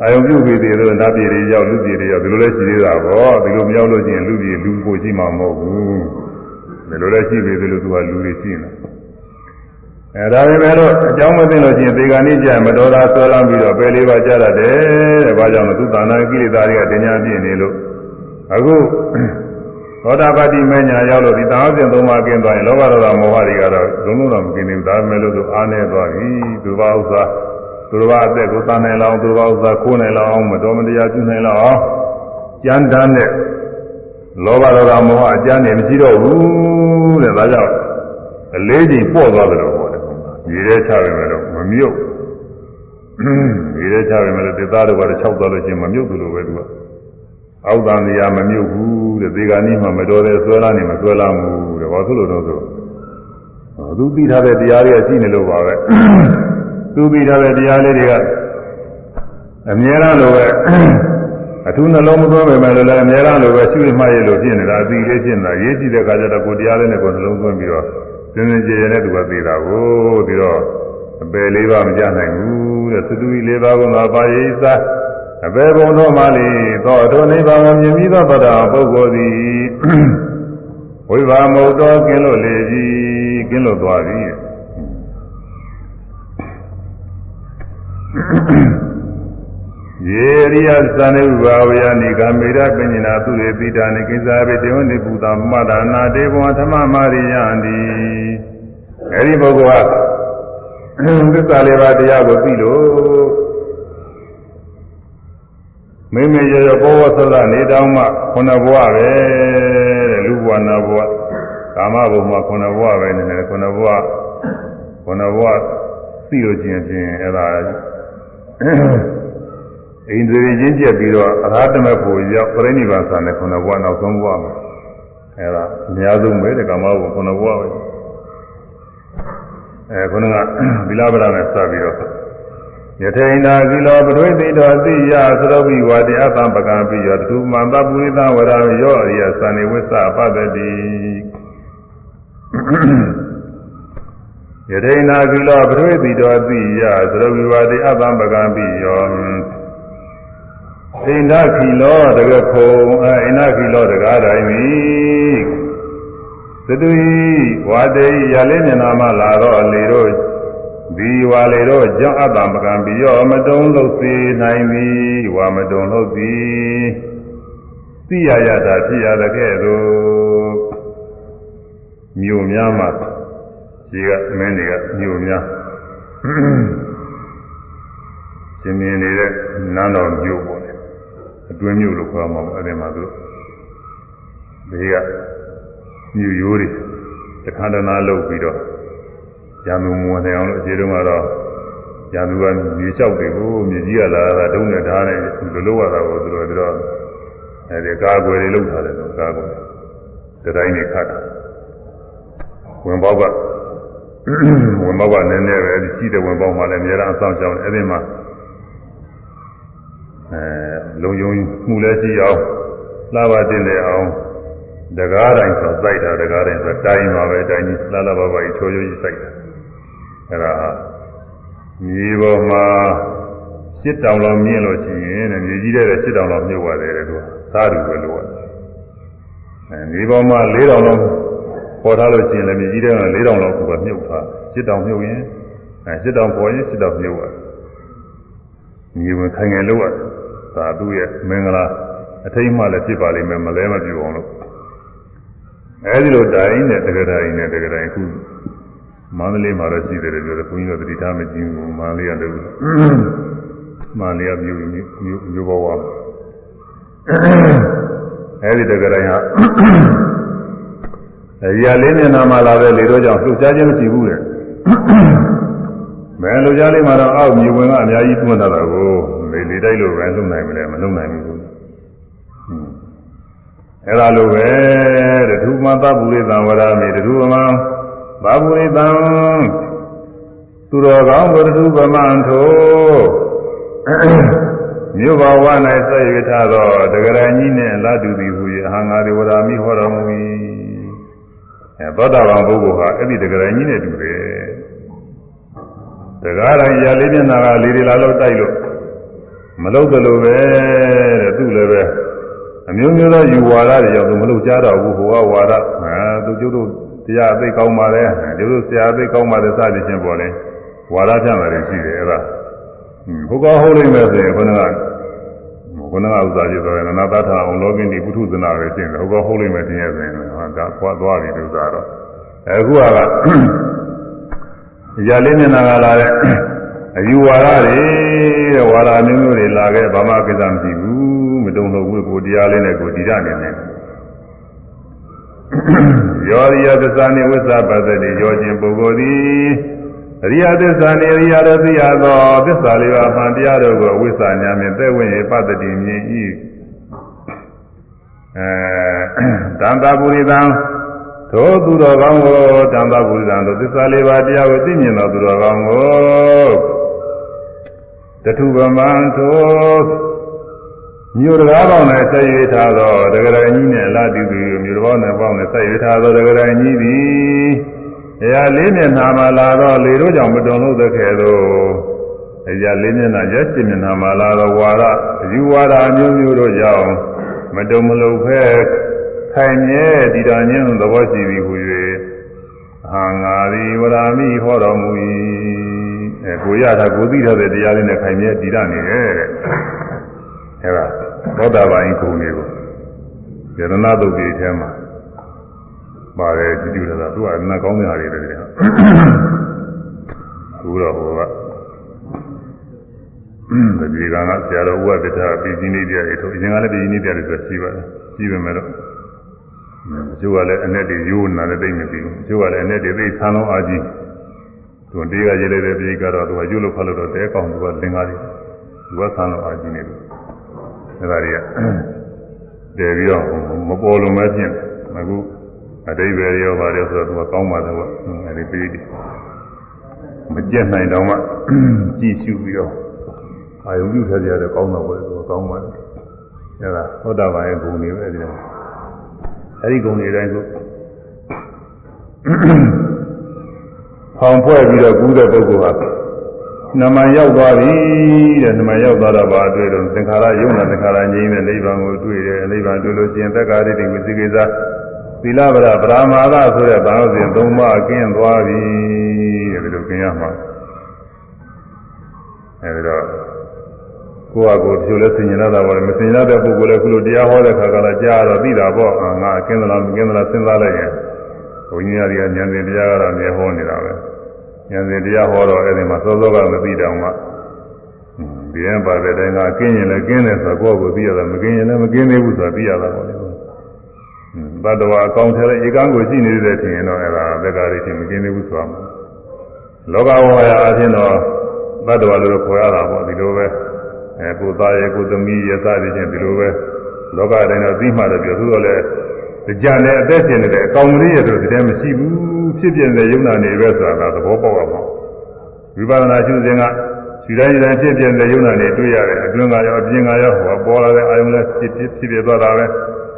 အာယုံပြုပြီးသေးတယ်နတ်ပြည်တွေရောက်လူပြည်တွေရောက်ဒီလိုလဲရှိသေးတာပေါ့ဒီလိုမရောက်လို့ချင်းလူပြည်လူကိုရှိမှာမဟုတ်ဘူးဒီလိုလဲရှိပြီဒီလိုသူကလူတွေရှိနေအဲဒါပေမဲ့လို့အကြောင်းမသိလို့ချင်းဒီကနေ့ကျမတော်တာဆွဲလမ်းပြီးတော့ပယ်လေးပါကြတတ်တယ်တဲ့ဘာကြောင့်လဲသူတဏ္ဍာကိလေသာတွေကတင်ညာပြည့်နေလို့အခုသောတာပတိမညာရောက်လို့ဒီသာဝစဉ်သုံးပါးကျင်းသွားရင်လောဘဒေါသမောဟတွေကတော့လုံးလုံးတော့မကျင်းဘူးဒါပေမဲ့လို့သူအားနေသွားပြီသူဘာဥစ္စာ သူတော်ဘာအသက်ကိုတန်နိုင်လောက်သူတော်ဘာဥစ္စာခိုးနိုင်လောက်မတော်မတရားပြုနိုင်လောက်အောင်ကြမ်းတမ်းတဲ့လောဘဒေါသမောဟအကျမ်းနေမရှိတော့ဘူးတဲ့ဒါကြောင့်အလေးချိန်ပေါ့သွားတယ်လို့ဟောတယ်ရေထဲချပဲမဲ့တော့မမြုပ်ရေထဲချပဲမဲ့လို့တေသားတို့ကတော့၆သွားလို့ချင်းမမြုပ်ဘူးလို့ပဲသူကအောက်တန်တရားမမြုပ်ဘူးတဲ့ဒီကနေ့မှမတော်တဲ့ဆွဲလာနေမဆွဲလာဘူးတဲ့ဘာဖြစ်လို့တော့ဆိုသူသိထားတဲ့တရားတွေကရှိနေလို့ပါပဲ သူသိထားတဲ့တရားလေးတွေကအမြဲတမ်းလိုပဲအထူးနှလုံးမသွင်းပေမဲ့လည်းအမြဲတမ်းလိုပဲရှိမှရလို့ဖြစ်နေတာအသိလေးဖြစ်နေတာရေးကြည့်တဲ့အခါကျတော့ကိုတရားလေးနဲ့ကိုနှလုံးသွင်းပြီးတော့စင်စင်ကြယ်ကြယ်နဲ့သူကသိတာကိုပြီးတော့အပယ်လေးပါမကြနိုင်ဘူးတဲ့သတုကြီးလေးပါကငါပါရိသအပေဘုံသောမလီသောထိုနိဗ္ဗာန်ကိုမြင်ပြီးသောတရာပုဂ္ဂိုလ်သည်ဝိဘာမုတ်တော်ကင်းလို့လေပြီကင်းလို့သွားပြီ ယေရိယသံဥဘာဝယနိကမေရပညနာသူရေပိတာနိကိသာဘေတေဝနိပူတာမတ္တနာတေဘောဓမ္မမာရိယံတိအဲဒီပုဂ္ဂိုလ်ကသစ္စာလေးပါးတရားကိုသိလို့မိမိရရဘောဝသရနေတောင်းမှခုနဘဝပဲတဲ့လူဘဝနာဘဝကာမဘုံမှာခုနဘဝပဲနေတယ်ခုနဘဝခုနဘဝသိလို့ချင်းချင်းအဲ့ဒါ အိန္ဒြေချင်းကျက်ပြီးတော့အရဟတမေဖို့ရောက်ပြိဋိဘံဆန်တဲ့ခုနဘဝနောက်ဆုံးဘဝမှာအဲ့ဒါအများဆုံးပဲတဲ့ကာမဘုံခုနဘဝပဲအဲခုနကဗိလာဗရနဲ့စပြီးတော့ယထေနာကိလောပရိသိတောသိယသရုပ်ဘိဝတိအတ္တပကံပိယောတုမန္တပုရိသဝရယောအရိယသန္နေဝိသပတ္တိ ယထေနာကိလောပရိသိတောသိယသရုပ်ဘိဝတိအတ္တပကံပိယောအိန္ဒခိလောတကခုံအိန္ဒခိလောတကားတိုင်းသည်သတုဤဝါတေရလေးမျက်နာမှလာတော့လေတို့ဒီဝါလေတို့ကြောင့်အတ္တမကံပြီးရောမတုံလို့စေနိုင်သည်ဝါမတုံလို့သည်သိရရတာဖြစ်ရတဲ့ကဲ့သို့မြို့များမှာ ခြေကမင်းတွေကမြို့များရှင်မြင်နေတဲ့နန်းတော်မြို့ပေါ့လေအတွင်းမြို့လို့ခေါ်မှာပေါ့အဲ့ဒီမှာသူဒီကမြို့ရိုးတွေတခါတနာလုပ်ပြီးတော့ရံသူမဝင်နိုင်အောင်လို့အခြေတုန်းကတော့ရံသူကမြေလျှောက်တွေကိုမြေကြီးကလာတာတုံးနဲ့ဓာတ်နဲ့လူလိုရတာကိုသူတို့ကတော့အဲဒီကာကွယ်တွေလုပ်ထားတယ်လို့ကာကွယ်တတိုင်းနေခတ်တာဝင်ပေါက်က ဝင်ပေါက်ကနည်းနည်းပဲရှိတဲ့ဝင်ပေါက်မှလည်းအများအားအဆောင်ရှောင်းအဲဒီမှာအဲလုံယုံမှုလည်းရှိအောင်လှပါတင်တယ်အောင်တကားတိုင်းဆိုစိုက်တာတကားတိုင်းဆိုတိုင်းပါပဲတိုင်းကြီးလှလှပါပါကြီးချိုးချိုးကြီးစိုက်တာအဲ့ဒါမြေပေါ်မှာရှစ်တောင်လောက်မြင့်လို့ရှိရင်တဲ့မြေကြီးတဲ့ရှစ်တောင်လောက်မြုပ်ရတယ်တဲ့သူကသာဓုပဲလို့အဲမြေပေါ်မှာ၄တောင်လောက် ပေါ်ထားလို့ရှိရင်လည်းမြေကြီးတဲ့က၄တောင်လောက်ကမြုပ်ထားရှစ်တောင်မြုပ်ရင်အဲရှစ်တောင်ပေါ်ရင်ရှစ်တောင်မြုပ်ရတယ်မြေဝင်ခိုင်ငယ်လို့ရတယ်ဒါသူ့ရဲ့မင်္ဂလာအထိတ်မှလည်းဖြစ်ပါလိမ့်မယ်မလဲမပြူအောင်လို့အဲဒီလိုတိုင်းနဲ့တက္ကရာကြီးနဲ့တက္ကရာကြီးခုမန္တလေးမှာတော့ရှိတယ်ပြောတယ်ဘုန်းကြီးတို့တတိထားမကြည့်ဘူးမန္တလေးကလည်းမန္တလေးကမြို့မြို့မြို့ဘဝအဲဒီတက္ကရာကြီးဟာအ ရာလေးမျက်နှာမှာလာတဲ့လေတော့ကြောင့်လှုပ်ရှားခြင်းမရှိဘူးတဲ့မဲလှုပ်ရှားလေးမှာတော့အောက်မြေဝင်ကအများကြီးတွန်းထားတာကိုလေလေတိုက်လို့ပဲလုံနိုင်မလဲမလုံနိုင်ဘူးအဲ့ဒါလိုပဲတဲ့ဒုမသဗ္ဗုရိသံဝရမေဒုမံသဗ္ဗုရိသံသူတော်ကောင်းဝရဒုဗမံထိုမြို့ဘဝ၌ဆက်ရထားသောတဂရဏကြီးနှင့်လာတူသည်ဟူ၍အဟံငါဒေဝရာမိဟောတော်မူ၏ အဲသောတာပန်ပုဂ္ဂိုလ်ဟာအဲ့ဒီတဂရဏကြီးနဲ့တူတယ်တကားတိုင်းရာလေးမျက်နှာကလေးတွေလာလို့တိုက်လို့မလုပ်သလိုပဲတဲ့သူလည်းပဲအမျိုးမျိုးသောယူဝါဒတွေကြောင့်သူမလုပ်ကြတော့ဘူးဟိုကဝါဒအဲသူကျုပ်တို့တရားအသိကောင်းပါတယ်ကျုပ်တို့ဆရာအသိကောင်းပါတယ်စသည်ချင်းပေါ်လဲဝါဒပြမယ်ရှိတယ်အဲ့ဒါဟိုကဟုတ်လိမ့်မယ်ဆိုရင်ခဏကခဏကဥစ္စာပြတော့နနာသထာအောင်လောကင်းဒီပုထုဇနာပဲရှင်းတယ်ဟိုကဟုတ်လိမ့်မယ်တင်ရဆိုရင် ဟာဒါခွာသွားပြီဥစ္စာတော့အခုကရာလေးမျက်နှာကလာတဲ့အယူဝါဒတွေတဲ့ဝါဒမျိုးမျိုးတွေလာခဲ့ဘာမှကိစ္စမရှိဘူးမတုံလို့ဝိကိုတရားလေးနဲ့ကိုဒီရနေတယ်ယောရိယသစ္စာနိဝိသပတ္တိယောခြင်းပုဂ္ဂိုလ်သည်အရိယသစ္စာနိအရိယတို့သိရသောသစ္စာလေးပါးမှန်တရားတို့ကိုဝိသညာဖြင့်သက်ဝင်ရပတ္တိမြင်၏ အဲတန်တာပုရိသံသောသူတော်ကောင်းကိုတန်တာပုရိသံတို့သစ္စာလေးပါးတရားကိုသိမြင်သောသူတော်ကောင်းကိုတထုဗမံသောမြို့တကားပေါင်းနဲ့ဆက်ရွေးထားသောတဂရဏကြီးနဲ့လာတိသူမြို့တော်နဲ့ပေါင်းနဲ့ဆက်ရွေးထားသောတဂရဏကြီးသည်တရားလေးမျက်နှာမှာလာတော့လေတို့ကြောင့်မတုံလို့သခဲသောအရာလေးမျက်နှာရက်ရှင်မျက်နှာမှာလာတော့ဝါဒအယူဝါဒအမျိုးမျိုးတို့ကြောင့် မတုံမလုံဖဲခိုင်မြဲတည်တာညင်းသဘောရှိသည်ဟူ၍ဟာငါသည်ဝရာမိဟောတော်မူ၏အဲကိုရတာကိုသိထားတဲ့တရားလေးနဲ့ခိုင်မြဲတည်တာနေရဲ့တဲ့အဲဒါသောတာပန်ဂုဏ်တွေကိုယရဏသုတ်တိထဲမှာပါတယ်ကြည့်ကြည့်လာတာသူကအနကောင်းတဲ့ဟာတွေပဲတဲ့ဘုရားဟောက တတိကံကဆရာတော်ဥပဒ္ဒတာပြည်ကြီးနေတရားတွေထုတ်အရင်ကလည်းပြည်ကြီးနေတရားတွေဆိုရှိပါတယ်ရှိပေမဲ့တော့အကျိုးကလည်းအနဲ့တွေရိုးနာလည်းသိမ့်မပြီးဘူးအကျိုးကလည်းအနဲ့တွေသိဆန်းလုံးအားကြီးသူတေးကရေးလိုက်တဲ့ပြည်ကတော့သူကရုပ်လို့ဖတ်လို့တော့တဲကောင်းသူကလင်္ကာတွေသူကဆန်းလုံးအားကြီးနေတယ်အဲဒါတွေကတည်ပြီးတော့မပေါ်လုံးပဲဖြစ်အခုအတိဘယ်ရောပါတယ်ဆိုတော့သူကကောင်းပါတယ်ကွအဲဒီပြည်တွေမကြက်နိုင်တော့မှကြည့်ရှုပြီးတော့ အာယုပြုထားကြရတဲ့ကောင်းတော့ပဲသူကကောင်းပါတယ်အဲဒါသောတာပန်ရဲ့ဂုဏ်တွေပဲအဲဒီတော့အဲဒီဂုဏ်တွေတိုင်းကိုဖောင်ဖွဲ့ပြီးတော့ကူးတဲ့ပုဂ္ဂိုလ်ဟာနမရောက်သွားပြီတဲ့နမရောက်သွားတော့ဘာတွေ့တော့သင်္ခါရယုံနာသင်္ခါရငြိမ်းတဲ့နိဗ္ဗာန်ကိုတွေ့တယ်နိဗ္ဗာန်တွေ့လို့ရှိရင်သက္ကာရိတိဝိသိကိစ္စသီလဗရဗราမာဒဆိုတဲ့ဘာလို့ဆိုရင်သုံးပါးကင်းသွားပြီတဲ့ဒီလိုကင်းရမှာအဲဒီတော့ ကိုယ့်ဟာကိုယ်ဖြိုလဲဆင်ញင်ရတာပါလေမဆင်ញင်တဲ့ပုဂ္ဂိုလ်လည်းခုလိုတရားဟောတဲ့ခါကလည်းကြားတော့သိတာပေါ့အာငါကင်းသလားမကင်းသလားစဉ်းစားလိုက်ရင်ဘုန်းကြီးတွေကဉာဏ်ရှင်တရားကတော့အမြဲဟောနေတာပဲဉာဏ်ရှင်တရားဟောတော့အဲဒီမှာစောစောကမသိတောင်မှဒီရင်ပါတဲ့တိုင်းကကင်းရင်လည်းကင်းတယ်ဆိုတော့ကိုယ့်ကိုယ်သိရတာမကင်းရင်လည်းမကင်းသေးဘူးဆိုတာသိရတာပေါ့လေဘတ်တော်အကောင့်ထဲဧကံကိုရှိနေတဲ့ထင်ရင်တော့အဲဒါသက္ကာရိချင်းမကင်းသေးဘူးဆိုတာလောကဝါယအချင်းတော့ဘတ်တော်လို့ခေါ်ရတာပေါ့ဒီလိုပဲ အဲကိုသားရဲ့ကိုသမီးရဲ့စသည်ချင်းဒီလိုပဲလောကတိုင်းတော့ပြီးမှတော့ပြောသူတော့လေကြံတဲ့အသက်ရှင်နေတဲ့အကောင်ကလေးရဲ့ဆိုတဲ့မရှိဘူးဖြစ်ပြနေတဲ့ယုံနာနေပဲဆိုတာသဘောပေါက်ရမှာဝိပဿနာရှုစဉ်ကရှုတိုင်းတိုင်းဖြစ်ပြနေတဲ့ယုံနာနေတွေ့ရတယ်အတွင်းကရောအပြင်ကရောဟောပေါ်လာတဲ့အာယုံလည်းဖြစ်ဖြစ်ဖြစ်ပြသွားတာပဲ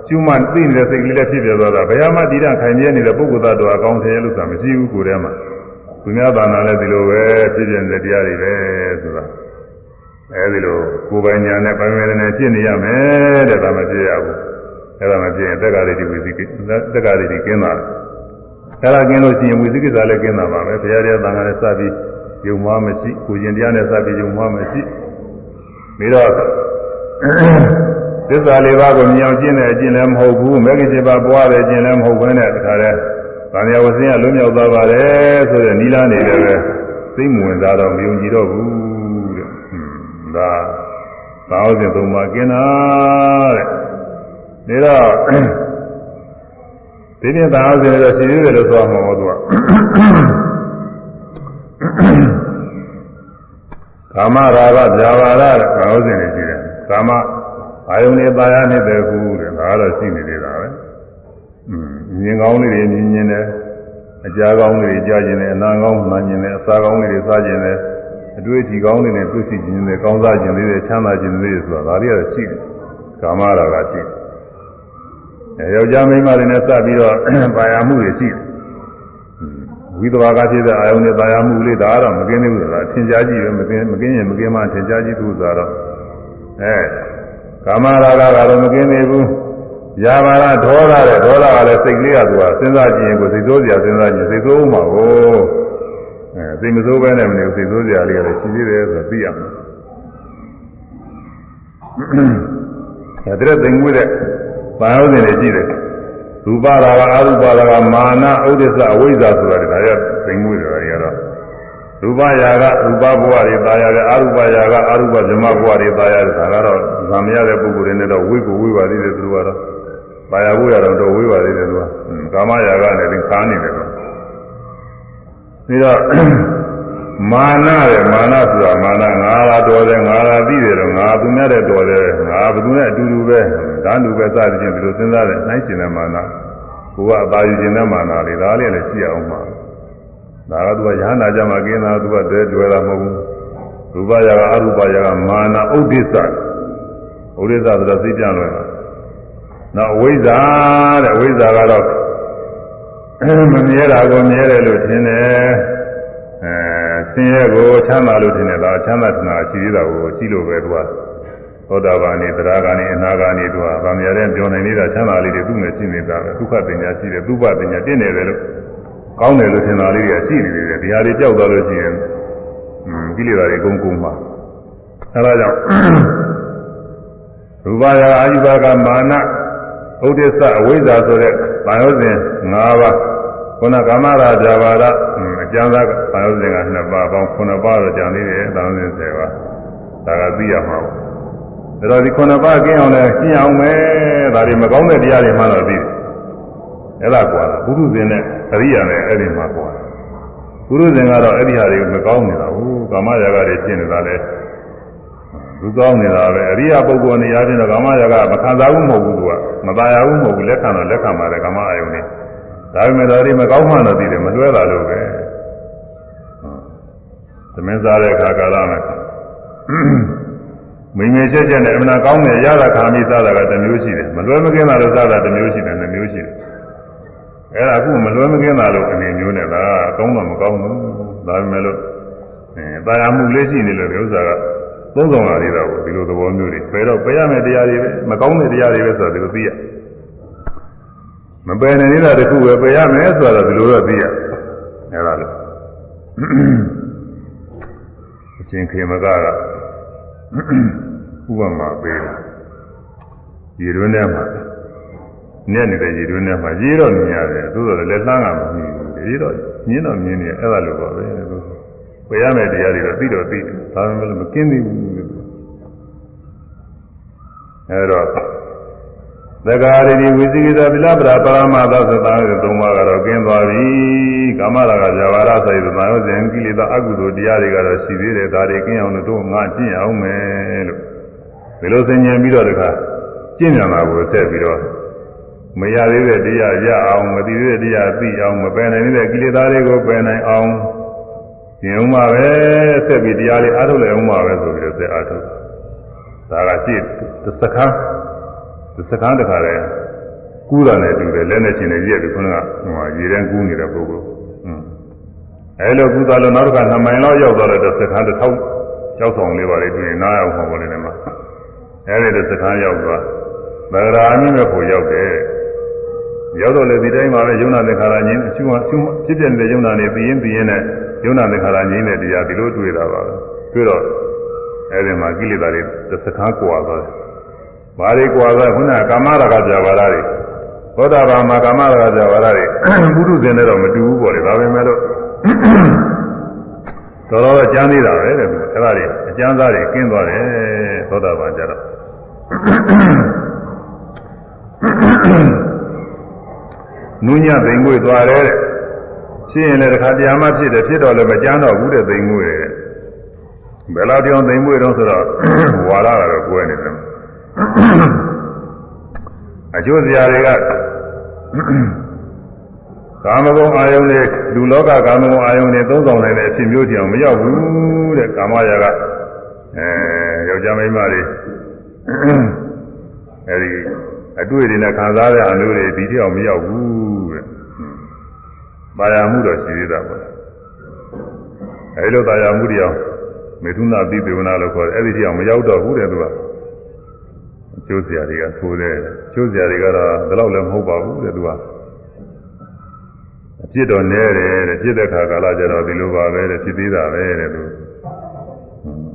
ရှုမှသိနေတဲ့စိတ်ကလေးလည်းဖြစ်ပြသွားတာဘယ်မှဒီတခိုင်မြဲနေတဲ့ပုဂ္ဂိုလ်သားတော်အကောင်ထဲလို့ဆိုတာမရှိဘူးကိုယ်ထဲမှာသူများသာနာလည်းဒီလိုပဲဖြစ်ပြနေတဲ့တရားတွေပဲဆိုတာ အဲဒီလိုကိုယ်ပိုင်ညာနဲ့ပိုင်ဝေဒနာဖြစ်နေရမယ်တဲ့ဒါမှဖြစ်ရဘူးအဲဒါမှဖြစ်ရင်တက္ကရာတိဝိသိကိတက္ကရာတိကင်းတာအဲဒါကင်းလို့ရှိရင်ဝိသိကိစ္စလည်းကင်းတာပါပဲဘုရားတရားသံဃာနဲ့စပြီးယုံမှမရှိကိုကျင်တရားနဲ့စပြီးယုံမှမရှိပြီးတော့သစ္စာလေးပါးကိုမြင်အောင်ကျင့်တဲ့အကျင့်လည်းမဟုတ်ဘူးမဂ္ဂင်7ပါးပွားတဲ့အကျင့်လည်းမဟုတ်ဘဲနဲ့တခါတည်းသံဃာဝဆင်းကလွတ်မြောက်သွားပါတယ်ဆိုတဲ့နိလားနေလည်းပဲသိမဝင်သားတော့မယုံကြည်တော့ဘူး ဒါသာဝစဉ်သုံးပါးกินတာတဲ့ဒါတော့ဒီနေ့သာဝစဉ်တော့ရှင်ရွေးတယ်လို့ဆိုအောင်ဟောသူကကာမရာဂဗျာပါဒတဲ့သာဝစဉ်တွေရှိတယ်ကာမအာယုန်တွေပါရနေတဲ့ကူတဲ့ဒါကတော့ရှိနေသေးတာပဲမြင်ကောင်းလေးတွေမြင်မြင်တယ်အကြာကောင်းလေးတွေကြားကျင်တယ်အနာကောင်းမှန်ကျင်တယ်အစာကောင်းလေးတွေစားကျင်တယ် အတွေ့အထိကောင်းတွေနဲ့တွေ့ရှိခြင်းနဲ့ကောင်းစားခြင်းတွေချမ်းသာခြင်းတွေဆိုတာဒါတွေကတော့ရှိတယ်ကာမရာဂရှိတယ်အဲယောက်ျားမိန်းမတွေနဲ့စပြီးတော့ပါရမှုတွေရှိတယ်ဝိသဘာကဖြစ်တဲ့အာယုန်နဲ့ပါရမှုလေးဒါကတော့မကင်းသေးဘူးဆိုတာထင်ရှားကြည့်ပဲမကင်းမကင်းရင်မကင်းမှထင်ရှားကြည့်သူဆိုတော့အဲကာမရာဂကတော့မကင်းသေးဘူးယာဘာရဒေါသတဲ့ဒေါသကလည်းစိတ်ကလေးကသူကစဉ်းစားကြည့်ရင်ကိုစိတ်ဆိုးစရာစဉ်းစားကြည့်စိတ်ဆိုးမှာကို အဲစိတ်မဆိုးပဲနဲ့မနေဘူးစိတ်ဆိုးစရာလေးလည်းရှိသေးတယ်ဆိုသိရမယ်အဲဒီတဲ့သိငွေတဲ့ဘာလို့နေလဲရှိတယ်ရူပရာဂအရူပရာဂမာနဥဒိစ္စအဝိဇ္ဇာဆိုတာဒါရသိငွေတယ်ဒါရတော့ရူပရာဂရူပဘဝတွေตายရတယ်အရူပရာဂအရူပဇမဘဝတွေตายရတယ်ဒါကတော့ဇာမရတဲ့ပုဂ္ဂိုလ်တွေနဲ့တော့ဝိကိုဝိပါသေးတယ်သူတို့ကတော့ပါရဖို့ရတော့တော့ဝိပါသေးတယ်သူကကာမရာဂနဲ့သင်္ခါနေတယ်တော့ ပြီးတော့မာနရဲ့မာနဆိုတာမာနငါလာတော်တယ်ငါလာသိတယ်တော့ငါသူများတဲ့တော်တယ်ငါဘယ်သူနဲ့အတူတူပဲဓာတ်တူပဲစသဖြင့်ဒီလိုစဉ်းစားတယ်နှိုင်းရှင်တဲ့မာနကိုကအသာယူခြင်းတဲ့မာနလေးဒါလေးလည်းရှိအောင်ပါဒါကသူကရဟန္တာကြမှာกินတာသူကတဲတွေ့တာမဟုတ်ဘူးရူပရာကအရူပရာကမာနဥဒိစ္စဥဒိစ္စဆိုတာသိပြန်လွယ်တာနောက်ဝိဇ္ဇာတဲ့ဝိဇ္ဇာကတော့ မမြဲတာကိုမြဲတယ်လို့ထင်တယ်အဲဆင်းရဲကိုချမ်းသာလို့ထင်တယ်လားချမ်းသာထင်တာရှိသေးတာကိုရှိလို့ပဲသူကသောတာပန်နေတရားကနေအနာကနေသူကဗာမရတဲ့ပြောနိုင်နေတာချမ်းသာလေးတွေသူ့နဲ့ရှိနေတာပဲဒုက္ခပညာရှိတယ်သူ့ဘပညာတင့်နေတယ်လို့ကောင်းတယ်လို့ထင်တာလေးတွေကရှိနေတယ်ဒီဟာတွေကြောက်သွားလို့ရှိရင်ကိလေသာတွေကုန်ကုန်မှာအဲဒါကြောင့်ရူပရာအာယုဘကမာနဥဒိစ္စအဝိဇ္ဇာဆိုတဲ့ ဘာယောစဉ်၅ပါးခုနကာမရာဇာဘာရအကျမ်းသာဘာယောစဉ်က2ပါးပေါင်း9ပါးတော့ကြံသေးတယ်တောင်းစဉ်10ပါးဒါကသိရမှာပေါ့ဒါတော့ဒီ9ပါးကျင်းအောင်လဲကျင့်အောင်မယ်ဒါတွေမကောင်းတဲ့တရားတွေမှတော့သိတယ်အဲ့ဒါကွာဘုရုဇင်နဲ့အရိယာနဲ့အဲ့ဒီမှာကွာဘုရုဇင်ကတော့အဲ့ဒီဟာတွေမကောင်းနေတာဘူးကာမရာဂတွေကျင့်နေတာလဲသူကောင်းနေတာပဲအရိယာပုဂ္ဂိုလ်နေရာချင်းတော့ကာမရာဂမခံစားဘူးမဟုတ်ဘူးသူက မตายရဘူးမဟုတ်ဘူးလက်ခံတော့လက်ခံပါတယ်ကာမအာယုန်နဲ့ဒါပေမဲ့ဒါတွေမကောင်းမှတော့သိတယ်မလွဲတာလို့ပဲသမင်းစားတဲ့အခါကာလမှာမိမေချက်ချက်နဲ့အမှန်ကောင်းတဲ့ရတာခါမိစားတာကတစ်မျိုးရှိတယ်မလွဲမကင်းတာလို့စားတာတစ်မျိုးရှိတယ်နှစ်မျိုးရှိတယ်အဲ့ဒါအခုမလွဲမကင်းတာလို့အနေမျိုးနဲ့လားကောင်းတော့မကောင်းဘူးဒါပေမဲ့လို့အဲတာယာမှုလေးရှိနေလို့ဒီဥစ္စာက သုံးဆောင်လာသေးတာကိုဒီလိုသဘောမျိုးတွေပယ်တော့ပယ်ရမယ့်တရားတွေပဲမကောင်းတဲ့တရားတွေပဲဆိုတော့ဒီလိုသိရမပယ်နိုင်သေးတာတခုပဲပယ်ရမယ်ဆိုတော့ဒီလိုတော့သိရအဲ့ဒါလို့အရှင်ခေမကကဥပမာပေးတာရေတွင်းထဲမှာနဲ့နေတဲ့ရေတွင်းထဲမှာရေတော့မြင်ရတယ်သို့တော်လည်းလှမ်းကမမြင်ဘူးရေတော့မြင်တော့မြင်နေအဲ့ဒါလိုပါပဲလို့ ပယ်ရမယ့်တရားတွေတော့သိတော့သိတယ်ဒါပေမဲ့မကင်းသေးဘူးအဲ့တော့သက္ကာရိတိဝိသိကိသပိလပရာပရမသသတ္တသုံးပါးကတော့ကျင်းသွားပြီကာမရာဂဇာဝရဆိုင်သမာယောဇဉ်ကိလေသာအကုသိုလ်တရားတွေကတော့ရှိသေးတယ်ဒါတွေကင်းအောင်လို့တို့ငါကျင့်အောင်မယ်လို့ဒီလိုသင်ញင်ပြီးတော့တခါကျင့်ကြံတာကိုဆက်ပြီးတော့မရသေးတဲ့တရားရအောင်မသိသေးတဲ့တရားသိအောင်မပယ်နိုင်တဲ့ကိလေသာတွေကိုပယ်နိုင်အောင် ကျင့်အောင်ပါပဲဆက်ပြီးတရားလေးအားထုတ်လိုက်အောင်ပါပဲဆိုပြီးတော့ဆက်အားထုတ်ဒါကရှိသက္ကာစကားတခါလဲကူးတာနဲ့တူတယ်လက်နဲ့ရှင်နဲ့ရက်ပြီးခုနကဟိုရေတန်းကူးနေတဲ့ပုဂ္ဂိုလ်อืมအဲလိုကူးတာလို့နောက်တစ်ခါ2မိုင်လောက်ရောက်တော့တဲ့စကားတစ်ထောက်ကြောက်ဆောင်လေးပါလေတွေ့ရင်နားအောင်ဟောပေါ်နေတယ်မှာအဲဒီလိုစကားရောက်သွားသဂရာအမြင့်မဲ့ကိုရောက်တယ်ရောက်တော့လေဒီတိုင်းမှာပဲယုံနာသင်္ခါရငြင်းအရှုံအရှုံဖြစ်တဲ့တဲ့ယုံနာနေပြီးရင်ပြီးရင်နဲ့ ယုံနာသင်္ခါရငြင်းတဲ့တရားဒီလိုတွေ့တာပါပဲတွေ့တော့အဲဒီမှာကိလေသာတွေတစ်စကားကွာသွားတယ်ဘာတွေကွာသွားခုနကကာမရာဂပြဘာရတွေသောတာပန်မှာကာမရာဂပြဘာရတွေဘုရုဇင်နဲ့တော့မတူဘူးပေါ့လေဒါပေမဲ့လို့တော်တော်ကျမ်းသေးတာပဲတဲ့အဲ့ဒါတွေအကျမ်းသားတွေကင်းသွားတယ်သောတာပန်ကြတော့နုညသိမ်ငွေသွားတယ်တဲ့ ဖြစ်ရင်လည်းတစ်ခါတရားမှဖြစ်တယ်ဖြစ်တော့လည်းမကြမ်းတော့ဘူးတဲ့သိမ်ငွေတဲ့ဘယ်လောက်တောင်သိမ်ငွေတော့ဆိုတော့ဝါရကတော့ကွဲနေတယ်အကျိုးစရာတွေကကာမဂုဏ်အာယုန်တွေလူလောကကာမဂုဏ်အာယုန်တွေသုံးဆောင်နိုင်တဲ့အဖြစ်မျိုးတောင်မရောက်ဘူးတဲ့ကာမရာကအဲယောက်ျားမိန်းမတွေအဲဒီအတွေ့တွေနဲ့ခံစားတဲ့အမျိုးတွေဒီတောင်မရောက်ဘူးတဲ့။ ပါရမှုတော့ရှိသေးတာပေါ့။အဲဒီလိုပါရမှုတရားမေထုနာပိပေဝနာလို့ခေါ်တယ်။အဲဒီတောင်မရောက်တော့ဘူးတဲ့သူက။ကျိုးစရာတွေကဆိုးတယ်ကျိုးစရာတွေကတော့ဒီလောက်လည်းမဟုတ်ပါဘူးတဲ့သူကအဖြစ်တော့နဲတယ်တဲ့ဖြစ်တဲ့ခါကာလကျတော့ဒီလိုပါပဲတဲ့ဖြစ်သေးတာပဲတဲ့သူ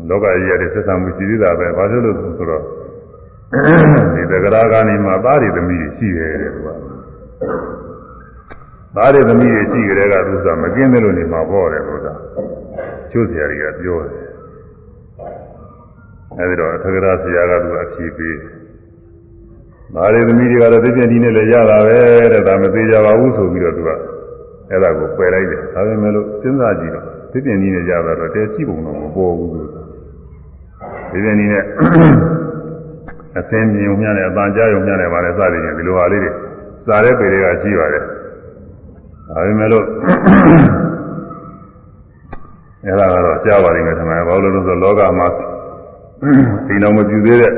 လောကကြီးရတဲ့ဆက်ဆံမှုရှိသေးတာပဲဘာလို့လို့ဆိုတော့ဒီတဂရဂာနီမှာသားတွေသမီးတွေရှိတယ်တဲ့သူက သားတွေသမီးတွေရှိကြတဲ့ကသူကမကင်းတယ်လို့နေမှာပေါ့တယ်လို့သာကျိုးစရာတွေကပြောတယ်အဲဒီတော့သက္ကရာဆရာကသူအဖြေပေး။ဒါရီသမီးတွေကတော့သိပြင်းဒီနဲ့လည်းရတာပဲတဲ့ဒါမသေးကြပါဘူးဆိုပြီးတော့သူကအဲ့ဒါကိုပယ်လိုက်တယ်။ဒါပေမဲ့လို့စဉ်းစားကြည့်တော့သိပြင်းဒီနဲ့ရတာတော့တဲရှိပုံတော့မပေါ်ဘူးလို့။သိပြင်းဒီနဲ့အစင်းမြင်ုံမြနဲ့အပန်ကြားုံမြနဲ့ပါလဲစသည်ချင်းဒီလိုဟာလေးတွေစားတဲ့ပေတွေကရှိပါတယ်။ ဒါပေမဲ့လို့အဲ့ဒါကတော့ကြားပါလိမ့်မယ်ထင်တယ်။ဘာလို့လဲဆိုတော့လောကမှာဒီတော့မပြူသေးတဲ့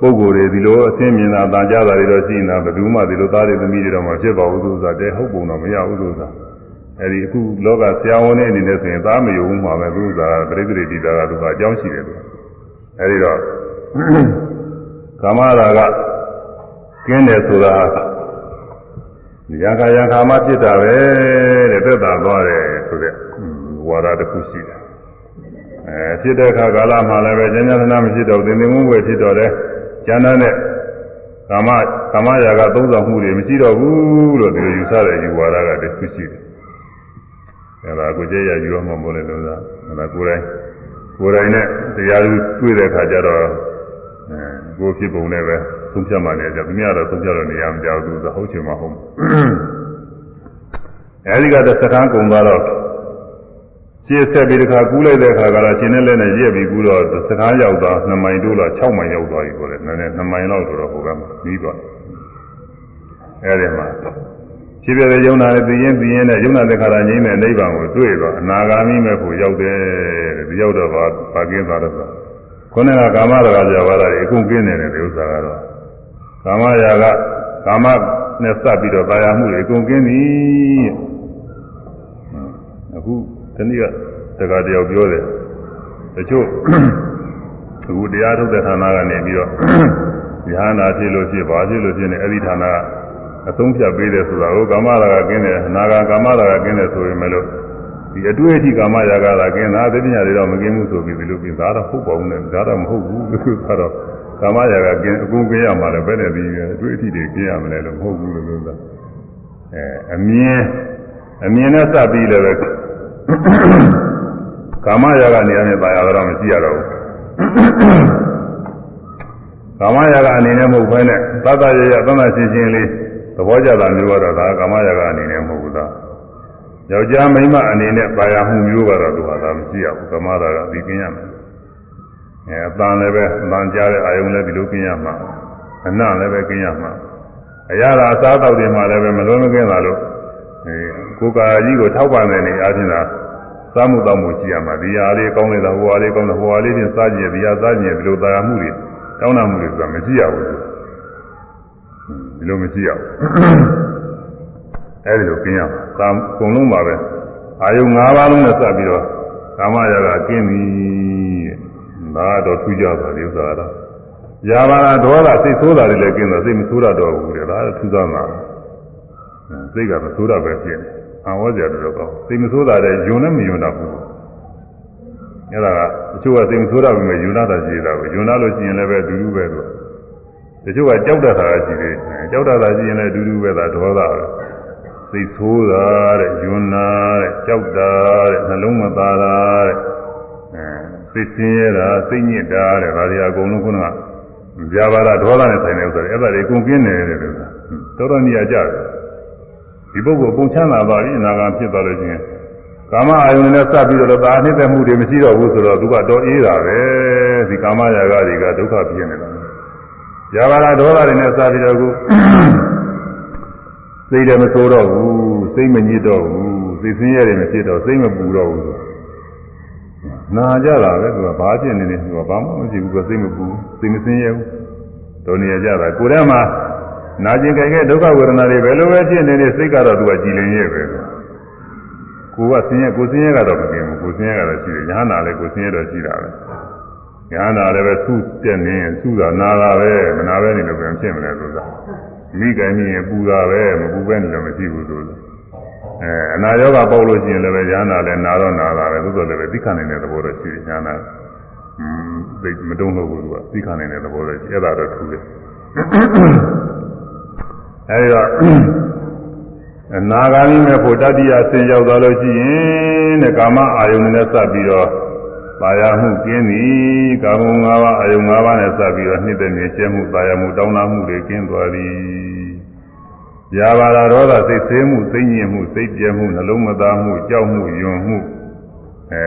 ပုဂ္ဂိုလ်တွေဒီလိုအသိမြင်တာတာကြားတာတွေတော့ရှိနေတာဘယ်သူမှဒီလိုသားတွေသမီးတွေတော့မဖြစ်ပါဘူးသူဆိုတာတဲဟုတ်ပုံတော့မရဘူးသူဆိုတာအဲဒီအခုလောကဆရာဝန်တွေအနေနဲ့ဆိုရင်သားမယုံမှာပဲသူကပရိသေတိတာကသူကအကြောင်းရှိတယ်သူအဲဒီတော့ကာမရာဂကင်းတယ်ဆိုတာ ရံခါရံခါမှဖြစ်တာပဲတဲ့သက်သာသွားတယ်ဆိုတဲ့ဝါဒတစ်ခုရှိတယ်အဲဖြစ်တဲ့အခါကာလမှာလည်းပဲဉာဏ်ဉာဏ်နာမရှိတော့သင်္သင်မှုပဲဖြစ်တော့တယ်ဉာဏ်နဲ့ကာမကာမရာဂသုံးဆောင်မှုတွေမရှိတော့ဘူးလို့ဒီလိုယူဆတဲ့ယူဝါဒကတစ်ခုရှိတယ်အဲဒါကိုကြည့်ရယူရမှာမဟုတ်လေလို့သာအဲဒါကိုယ်တိုင်ကိုယ်တိုင်နဲ့တရားသူတွေ့တဲ့အခါကျတော့အဲ ကိုယ်ဖြစ်ပုံနဲ့ပဲသုံးဖြတ်မှလည်းကြသူများတော့သုံးဖြတ်လို့နေရာမကြောက်ဘူးဆိုဟုတ်ချင်မှဟုတ်အဲဒီကတော့စကန်းကုံသွားတော့ရှင်းဆက်ပြီးတခါကူးလိုက်တဲ့အခါကတော့ရှင်းနဲ့လက်နဲ့ရက်ပြီးကူးတော့စကားရောက်သွား2မိုင်တိုးလား6မိုင်ရောက်သွားပြီဆိုတော့နည်းနည်း2မိုင်လောက်ဆိုတော့ဟိုကပြီးသွားအဲဒီမှာဖြစ်ပြတဲ့ယုံနာနဲ့သိရင်သိရင်နဲ့ယုံနာတဲ့ခါရငြိမ်းတဲ့နိဗ္ဗာန်ကိုတွေ့တော့အနာဂါမိမဲ့ဖို့ရောက်တယ်တဲ့ဒီရောက်တော့ဘာဘာကင်းသွားတော့ ခုနကကာမရာဂကြောဘာသာတွေအကုန်ကင်းနေတယ်ဒီဥစ္စာကတော့ကာမရာဂကာမနဲ့စပ်ပြီးတော့တာယာမှုတွေအကုန်ကင်းပြီအခုဒီနေ့ကတက္ကတယောက်ပြောတယ်တချို့အခုတရားထုတ်တဲ့ဌာနကနေပြီးတော့ဉာဏ်နာဖြစ်လို့ဖြစ်ပါဖြစ်လို့ဖြစ်နေအဲ့ဒီဌာနကအဆုံးဖြတ်ပေးတယ်ဆိုတာကိုကာမရာဂကင်းတယ်အနာဂါကာမရာဂကင်းတယ်ဆိုရင်မလို့ ဒီအတွေ့အထိကာမရာဂကကင်းတာသိပညာတွေတော့မကင်းဘူးဆိုပြီးဒီလိုပြင်ဒါတော့ဟုတ်ပါဘူးနဲ့ဒါတော့မဟုတ်ဘူးလို့ဆိုတော့ကာမရာဂကင်းအကုန်ကင်းရမှာလည်းဘယ်နဲ့ပြီးအတွေ့အထိတွေကင်းရမလဲလို့မဟုတ်ဘူးလို့ဆိုတာအဲအမြင်အမြင်နဲ့စပ်ပြီးလည်းပဲကာမရာဂနေရာနဲ့ပါရတော့မရှိရတော့ဘူးကာမရာဂအနေနဲ့မဟုတ်ဘဲနဲ့သတ္တရရသန္တာရှင်းရှင်းလေးသဘောကျတာမျိုးကတော့ဒါကာမရာဂအနေနဲ့မဟုတ်ဘူးလား ယောက်ျားမိန်းမအနေနဲ့ပါရမှုမျိုးကတော့သူဟာဒါမရှိရဘူးကာမရာဂသိကင်းရမယ်အဲအတန်လည်းပဲအတန်ကြားတဲ့အာယုံလည်းဒီလိုကင်းရမှာအနလည်းပဲကင်းရမှာအရာသာအစားအသောက်တွေမှာလည်းပဲမလွန်မကင်းတာလို့အဲကိုယ်ကာကြီးကိုထောက်ပံ့တဲ့နေအားဖြင့်သာစားမှုတောက်မှုရှိရမှာဒီဟာလေးကောင်းနေတာဟိုဟာလေးကောင်းတယ်ဟိုဟာလေးချင်းစားကြည့်ဒီဟာစားကြည့်ဒီလိုတာယာမှုတွေတောင်းတမှုတွေဆိုတာမရှိရဘူးဒီလိုမရှိရဘူး အဲဒီလိုကျင်းရမှာသာအကုန်လုံးပါပဲအာယုံ၅ပါးလုံးနဲ့စပ်ပြီးတော့ကာမရာဂကင်းပြီဒါတော့ထူးကြပါလေဥစ္စာကတော့ယာဘာနာဒေါသစိတ်ဆိုးတာတွေလည်းကျင်းတော့စိတ်မဆိုးတာတော့ဘူးလေဒါကထူးဆန်းတာစိတ်ကမဆိုးတာပဲဖြစ်နေအာဝဇ္ဇရတော့ကောင်းစိတ်မဆိုးတာတဲ့ယုံနဲ့မယုံတာဘူးအဲ့ဒါကတချို့ကစိတ်မဆိုးတာပဲယုံတာရှိတာကိုယုံတာလို့ရှိရင်လည်းပဲဒူးဒူးပဲလို့တချို့ကကြောက်တတ်တာရှိတယ်ကြောက်တတ်တာရှိရင်လည်းဒူးဒူးပဲဒါဒေါသပဲ စိတ်ဆိုးတာတဲ့ယွန်းနာတဲ့ကြောက်တာတဲ့နှလုံးမသားတာတဲ့အဲစိတ်ဆင်းရဲတာစိတ်ညစ်တာတဲ့ဒါတွေအကုန်လုံးခုနကဇာဘာရဒေါသနဲ့ဆိုင်တဲ့ဥစ္စာတွေအဲ့ဒါတွေအကုန်ကင်းနေတယ်လို့ဆိုတာတော်တော်နေရာကြတယ်ဒီပုဂ္ဂိုလ်ပုံချမ်းသာသွားပြီအနာဂတ်ဖြစ်သွားလို့ချင်းကာမအာယုန်နဲ့စပ်ပြီးတော့ဒါအနှစ်သက်မှုတွေမရှိတော့ဘူးဆိုတော့သူကတော့အေးတာပဲဒီကာမရာဂတွေကဒုက္ခဖြစ်နေတာဇာဘာရဒေါသတွေနဲ့စပ်ပြီးတော့ခု စိတ်လည်းမဆိုးတော့ဘူးစိတ်မညစ်တော့ဘူးစိတ်ဆင်းရဲတယ်မဖြစ်တော့စိတ်မပူတော့ဘူးဆိုနာကြတာပဲသူကဘာဖြစ်နေလဲသူကဘာမှမရှိဘူးသူစိတ်မပူစိတ်မဆင်းရဲဘူးတို့နေရကြတာကိုယ်ထဲမှာနာကျင်ကြတဲ့ဒုက္ခဝေဒနာတွေဘယ်လိုပဲဖြစ်နေနေစိတ်ကတော့သူကကြည်လင်ရဲ့ပဲကိုကဆင်းရဲကိုဆင်းရဲကတော့မกินဘူးကိုဆင်းရဲကတော့ရှိတယ်ညာနာလည်းကိုဆင်းရဲတော့ရှိတာပဲညာနာလည်းပဲဆုတက်နေဆုတာနာတာပဲမနာပဲနေလို့ပြန်ဖြစ်မလဲဆိုတာ မိကံမြင်ပူတာပဲမပူပဲနေလို့မရှိဘူးဆိုလို့အဲအနာရောဂါပေါက်လို့ရှိရင်လည်းပဲညာနာလည်းနာတော့နာတာပဲသို့တော်လည်းပဲသိခံနေတဲ့သဘောတော့ရှိတယ်ညာနာอืมသိမတုံးလို့ဘူးကသိခံနေတဲ့သဘောတော့ရှိအဲ့ဒါတော့ထူးတယ်အဲဒီတော့အနာဂါမိမဲ့ဖို့တတိယဆင်ရောက်သွားလို့ရှိရင်တဲ့ကာမအာယုန်နဲ့စပ်ပြီးတော့ ပါရမှုကျင်းသည်ကာမ၅ပါးအာယုန်၅ပါးနဲ့စပ်ပြီးတော့နှစ်သက်နေရှင်းမှုပါရမှုတောင်းတမှုတွေကျင်းသွားသည်။ရာဘာရာဒေါသစိတ်ဆင်းမှုစိတ်ညစ်မှုစိတ်ပြဲမှုနှလုံးမသားမှုကြောက်မှုယွံမှုအဲ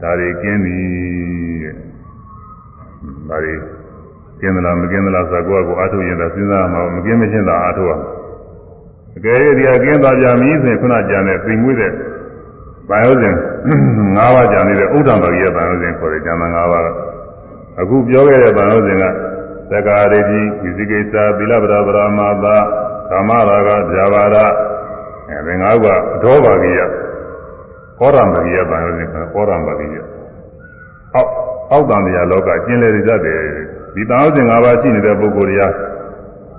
ဒါတွေကျင်းသည်တဲ့။ဒါတွေကင်းသလားမကင်းသလားဆိုတော့ကိုယ့်အကိုအားထုတ်ရင်တော့စဉ်းစားမှာမကင်းမချင်းသာအားထုတ်ရမှာ။အကယ်၍ဒီအကင်းသွားကြမည်ဆိုရင်ခုနကြံတဲ့သိမွေးတဲ့ ဘာယောဇဉ်၅ပါးကြံနေတဲ့ဥဒ္ဒံတော်ရဲ့ဘာယောဇဉ်ခေါ်တဲ့ကျမ်းသာ၅ပါးအခုပြောခဲ့တဲ့ဘာယောဇဉ်ကသက္ကာရိတိဝိသိကိစ္စသီလပဒပရမသာကာမရာဂဇာဘာရအဲဒီငါးခုကအထောပါကိယဟောရမကိယတန်ရုံးနဲ့ဟောရမကိယအောက်အောက်တန်တရားလောကကျင်လေရတတ်တယ်ဒီတန်ရုံး၅ပါးရှိနေတဲ့ပုဂ္ဂိုလ်တွေက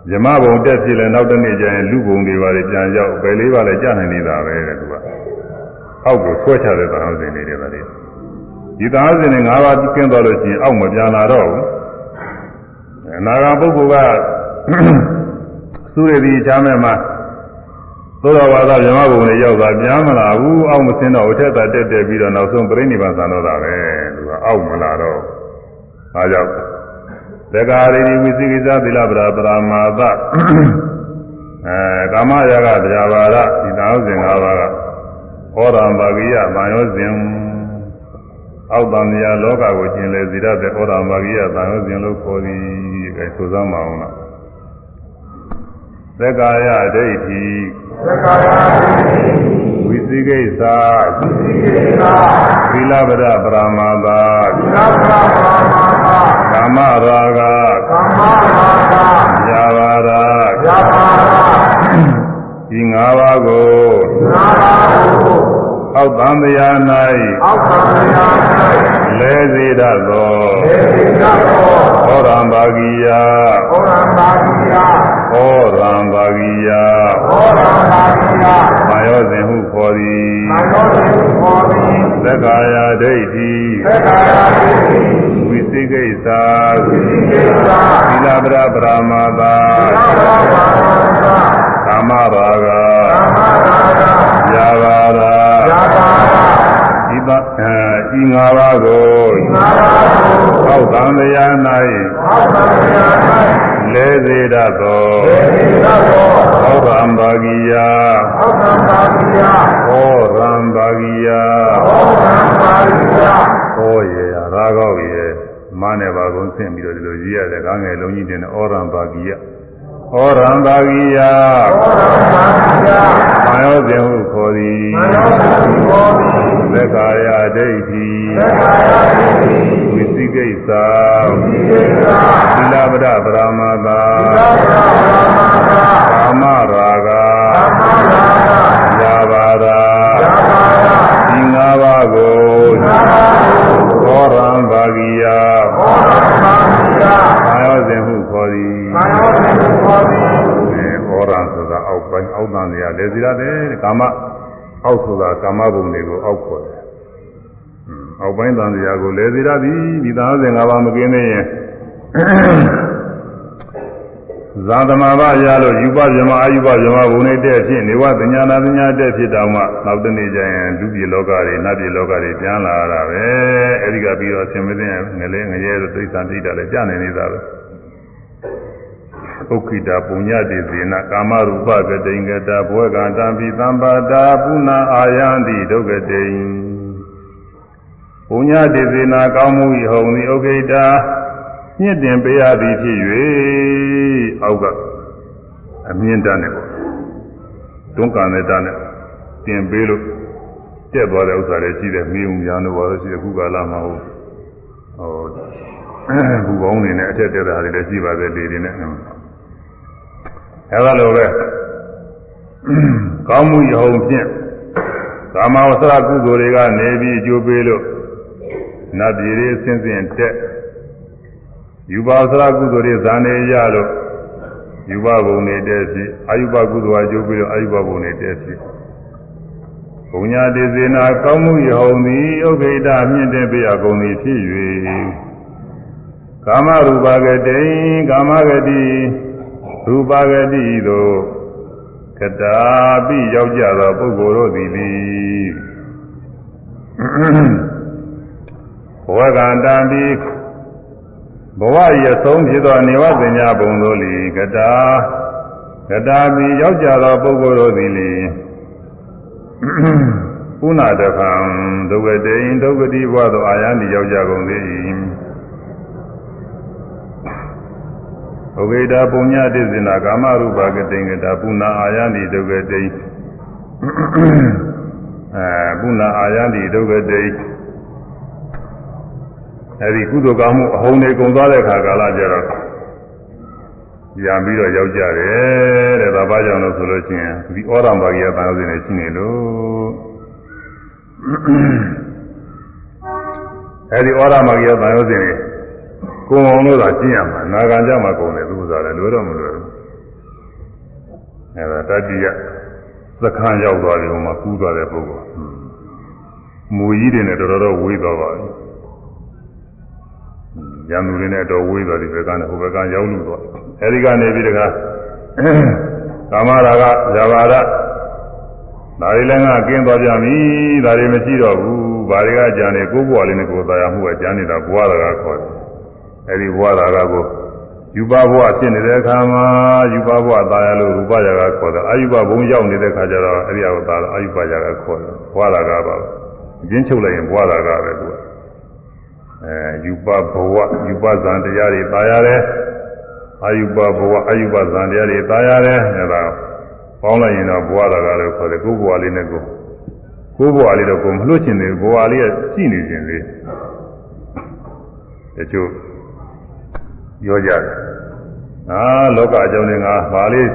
ဇမဘုံတက်ဖြစ်လဲနောက်တစ်နေ့ကျရင်လူဘုံတွေပါလေပြန်ရောက်ပဲလေးပါလေကြာနိုင်နေတာပဲတဲ့သူက အောက်ကိုဆွဲချတဲ့တန်ရုံးတွေနေတယ်ဗါလေဒီတန်ရုံးတွေ၅ပါးကျင်းသွားလို့ရှိရင်အောက်မပြန်လာတော့ဘူးအနာဂတ်ပုဂ္ဂိုလ်ကသုရတိချမ်းမဲ့မှာသို့တော်ဘာသာဇမဘုံနဲ့ရောက်တာပြန်မလာဘူးအောက်မစင်းတော့အထက်သာတက်တက်ပြီးတော့နောက်ဆုံးပြိဋိဘံသံတော့တာပဲသူကအောက်မလာတော့အားကြောင့်သက္ကာရိဝိသိကိစ္စသီလပရာပရာမာသအဲကာမရာဂတရားဘာရဒီသာဝစဉ်၅ပါးက ဟောရံပါကိယဗာယောစဉ်အောက်တန်မြာလောကကိုကျင်လေဇိရတဲ့ဟောရံပါကိယဗာယောစဉ်လို့ခေါ်သည်အဲဆိုစမ်းမအောင်လားသက္ကာယဒိဋ္ဌိသက္ကာယဒိဋ္ဌိဝိသိကိစ္စဝိသိကိစ္စသီလပဒပရမသာသီလပဒပရမသာကာမရာဂကာမရာဂယာဘာရာယာဘာရာ ဒီ၅ပါးကို၅ပါးကိုအောက်သံတရား၌အောက်သံတရား၌လဲစေတတ်သောလဲစေတတ်သောဟောရံဘာဂိယဟောရံဘာဂိယဟောရံဘာဂိယဟောရံဘာဂိယမာယောစဉ်ဟုခေါ်သည်မာယောစဉ်ဟုခေါ်သည်သက္ကာယဒိဋ္ဌိသက္ကာယဒိဋ္ဌိဝိသိကိစ္စဝိသိကိစ္စသီလပရပရမသာသီလပရပရမသာ ကာမရာဂကာမရာဂယာဘာရာယာဘာရာဤသဤငါးပါးကိုဤငါးပါးကိုအောက်သံတရား၌အောက်သံတရား၌လဲစေတတ်သောလဲစေတတ်သောဟောရံဘာဂိယဟောရံဘာဂိယဟောရံဘာဂိယဟောရံဘာဂိယဟောရေရာကောက်ရေမနဲ့ပါကုန်းဆင့်ပြီးတော့ဒီလိုရေးရတယ်ကားငယ်လုံးကြီးတင်တဲ့ဩရံဘာဂိယ ဩရံသာဂိယဩရံသာဂိယမာယောဇင်ဟုခေါ်သည်မာယောဇင်ဟုခေါ်သည်သက္ကာယဒိဋ္ဌိသက္ကာယဒိဋ္ဌိဝိသိကိစ္စဝိသိကိစ္စသီလပဒပရမသာသီလပဒပရမသာကာမရာဂကာမရာဂယာဘာရာယာဘာရာဒီငါးပါးကိုငါးပါးကိုဟောရံဘာဂိယဟောရံဘာဂိယမာယောဇင်ဟု န်တွေကလေစီရတယ်ကာမအောက်ဆိုတာကာမဘုံတွေကိုအောက်ခေါ်တယ်အောက်ပိုင်းတန်တရားကိုလေစီရသည်ဒီသာစဉ်၅ပါးမကင်းသေးရင်ဇာသမဘာရလို့ယူပဇမအာယူပဇမဘုံနဲ့တဲ့ဖြစ်နေဝသညာနာသညာတဲ့ဖြစ်တောင်မှနောက်တနေ့ကျရင်လူပြည်လောကတွေနတ်ပြည်လောကတွေပြန်လာတာပဲအဲဒီကပြီးတော့ဆင်မသိငလဲငရဲတို့သိစ္စာတိတာလည်းကြာနေနေတာပဲ ဥက္ခိတာပုညတိဇေနကာမရူပကတိင်္ဂတာဘဝကံတံပိသံပါတာပုဏ္ဏအာယန္တိဒုက္ကတိင်ပုညတိဇေနကောင်းမှု၏ဟုံသည်ဥက္ခိတာညစ်တင်ပေးရသည်ဖြစ်၍အောက်ကအမြင့်တန်းနဲ့ပေါ့တွန်းကန်တဲ့တန်းနဲ့တင်ပေးလို့တက်သွားတဲ့ဥစ္စာတွေရှိတယ်မြေုံများလို့ပါလို့ရှိတယ်ခုကာလမှာဟိုဟိုဘူပေါင်းနေနဲ့အထက်တက်တာတွေလည်းရှိပါသေးတယ်ဒီနဲ့ အဲလိုပဲကောင်းမှုယုံဖြင့်ကာမဝဆရာကုသိုလ်တွေကနေပြီးအကျိုးပေးလို့နတ်ပြည်တွေဆင်းဆင်းတက်ယူပါဝဆရာကုသိုလ်တွေဇာနေရလို့ယူပဘုံနေတက်ဖြစ်အာယုပကုသိုလ်အကျိုးပေးလို့အာယုပဘုံနေတက်ဖြစ်ဘုံညာတေဇေနာကောင်းမှုယုံသည်ဥက္ခိတမြင့်တဲ့ပြရကုန်သည်ဖြစ်၍ကာမရူပဂတိကာမဂတိ ရူပဂတိသို့ကတာပိရောက်ကြသောပုဂ္ဂိုလ်တို့သည်လေဘဝကံတံပိဘဝရဆုံးဖြစ်သောနေဝသညာဘုံတို့လီကတာကတာပိရောက်ကြသောပုဂ္ဂိုလ်တို့သည်လေပုဏ္ဏတခံဒုက္ကတိဒုက္ကတိဘဝသို့အာယံတိရောက်ကြကုန်သည် ဥဂေတာပုညတိဇနာကာမရူပကတိင်္ဂတာပုဏ္ဏအာယန္တိဒုက္ကတိအဲပုဏ္ဏအာယန္တိဒုက္ကတိအဲဒီကုသိုလ်ကောင်းမှုအဟုန်တွေကုန်သွားတဲ့ခါကာလကျတော့ရံပြီးတော့ရောက်ကြတယ်တဲ့ဒါဘာကြောင့်လို့ဆိုလို့ရှိရင်ဒီဩရံဘာကြီးကတန်ရုပ်စင်နေရှိနေလို့အဲဒီဩရံဘာကြီးကတန်ရုပ်စင်နေ ကိုယ်အောင်လို့သာကျင့်ရမှာနာဂံကြမှာကုန်တယ်သူကစားတယ်လွယ်တော့မလွယ်ဘူးအဲဒါတတိယသခန်းရောက်သွားပြီဟိုမှာကူးသွားတဲ့ပုဂ္ဂိုလ်မူကြီးတွေနဲ့တော်တော်ဝေးသွားပါပြီရန်သူတွေနဲ့တော့ဝေးသွားဒီဘက်ကနဲ့ဟိုဘက်ကရောက်လို့သွားအဲဒီကနေပြီးတခါကာမရာဂဇဘာရဒါတွေလည်းငါကင်းသွားကြပြီဒါတွေမရှိတော့ဘူးဘာတွေကကြံနေကိုယ်ဘဝလေးနဲ့ကိုယ်သာယာမှုကကြံနေတာဘဝရာဂခေါ်တယ် အဲဒီဘဝလာကကိုယူပဘဝဖြစ်နေတဲ့အခါမှာယူပဘဝသာရလို့ရူပရာကခေါ်တာအာယူပဘုံရောက်နေတဲ့အခါကျတော့အဲဒီအဝသာအာယူပရာကခေါ်တယ်ဘဝလာကပါပဲအချင်းချုပ်လိုက်ရင်ဘဝလာကပဲသူကအဲယူပဘဝယူပဇံတရားတွေသာရတယ်အာယူပဘဝအာယူပဇံတရားတွေသာရတယ်အဲဒါပေါင်းလိုက်ရင်တော့ဘဝလာကလို့ခေါ်တယ်ကိုယ်ဘဝလေးနဲ့ကိုယ်ကိုယ်ဘဝလေးတော့ကိုယ်မလွတ်ချင်သေးဘူးဘဝလေးကရှိနေခြင်းလေးတချို့ ပြောကြတယ်အာလောကအကြောင်းတွေငါဘာလေး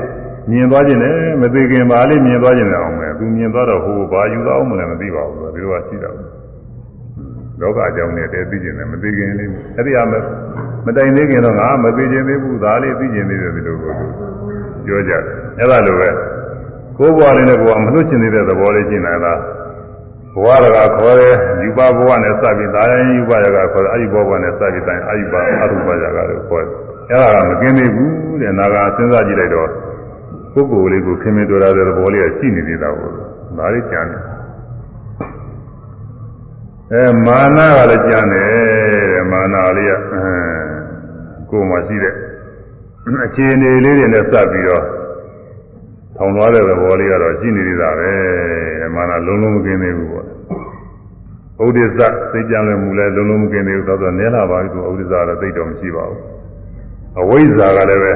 မြင်သွားခြင်းနဲ့မသိခင်ဘာလေးမြင်သွားခြင်းနဲ့အောင်မယ်သူမြင်သွားတော့ဟိုဘာယူသွားအောင်မလဲမသိပါဘူးဒီလိုကရှိတာဘူးလောကအကြောင်းနဲ့တည်းသိခြင်းနဲ့မသိခင်လေးအဲ့ဒီအမမတိုင်သေးခင်တော့ငါမသိခြင်းသေးဘူးဒါလေးသိခြင်းသေးတယ်ဒီလိုကိုပြောကြတယ်အဲ့ဒါလိုပဲကိုယ်ဘဝလေးနဲ့ကိုယ်ကမလွတ်ချင်သေးတဲ့သဘောလေးရှင်းနေတာ ဘဝရကခေါ်တယ်ယူပဘဝနဲ့စပြီးဒါရင်ယူပရကခေါ်တယ်အာယုဘဝနဲ့စပြီးတိုင်းအာယုပအရူပရကလို့ခေါ်တယ်အဲ့ဒါကမကင်းသေးဘူးတဲ့နာကစဉ်းစားကြည့်လိုက်တော့ပုဂ္ဂိုလ်လေးကိုခင်မင်တော်ရတဲ့သဘောလေးကရှိနေသေးတာကိုဒါလေးကြံတယ်အဲမာနကလည်းကြံတယ်တဲ့မာနလေးကအဲကိုယ်မှရှိတဲ့အခြေအနေလေးတွေနဲ့စပ်ပြီးတော့ ထောင်သွားတဲ့သဘောလေးကတော့ရှိနေသေးတာပဲမာနလုံးလုံးမကင်းသေးဘူးပေါ့ဥဒိစ္စစိတ်ကြံလွယ်မှုလဲလုံးလုံးမကင်းသေးဘူးသောတော့နဲလာပါပြီသူဥဒိစ္စကတော့သိတော့မရှိပါဘူးအဝိဇ္ဇာကလည်းပဲ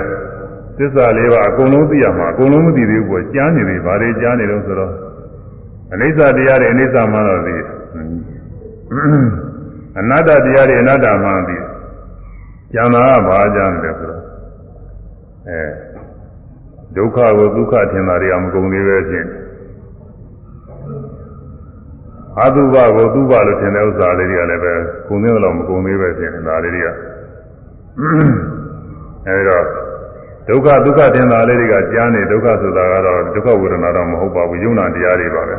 သစ္စာလေးပါအကုန်လုံးသိရမှာအကုန်လုံးမသိသေးဘူးပေါ့ကြားနေသေးဗါတွေကြားနေလို့ဆိုတော့အနိစ္စတရားတွေအနိစ္စမှတော့သိအနတ္တတရားတွေအနတ္တမှသိကျန်တာကဘာကြမ်းတယ်ဆိုတော့အဲ ဒုက္ခကိုဒုက္ခထင်တာတွေကမကုန်သေးပဲဖြစ်အတုပကိုတုပလို့ထင်တဲ့ဥစ္စာလေးတွေကလည်းပဲကုန်သေးတော့မကုန်သေးပဲဖြစ်နေတာလေးတွေကအဲဒီတော့ဒုက္ခဒုက္ခတင်တာလေးတွေကကြားနေဒုက္ခဆိုတာကတော့ဒုက္ခဝေဒနာတော့မဟုတ်ပါဘူးယုံနာတရားတွေပါပဲ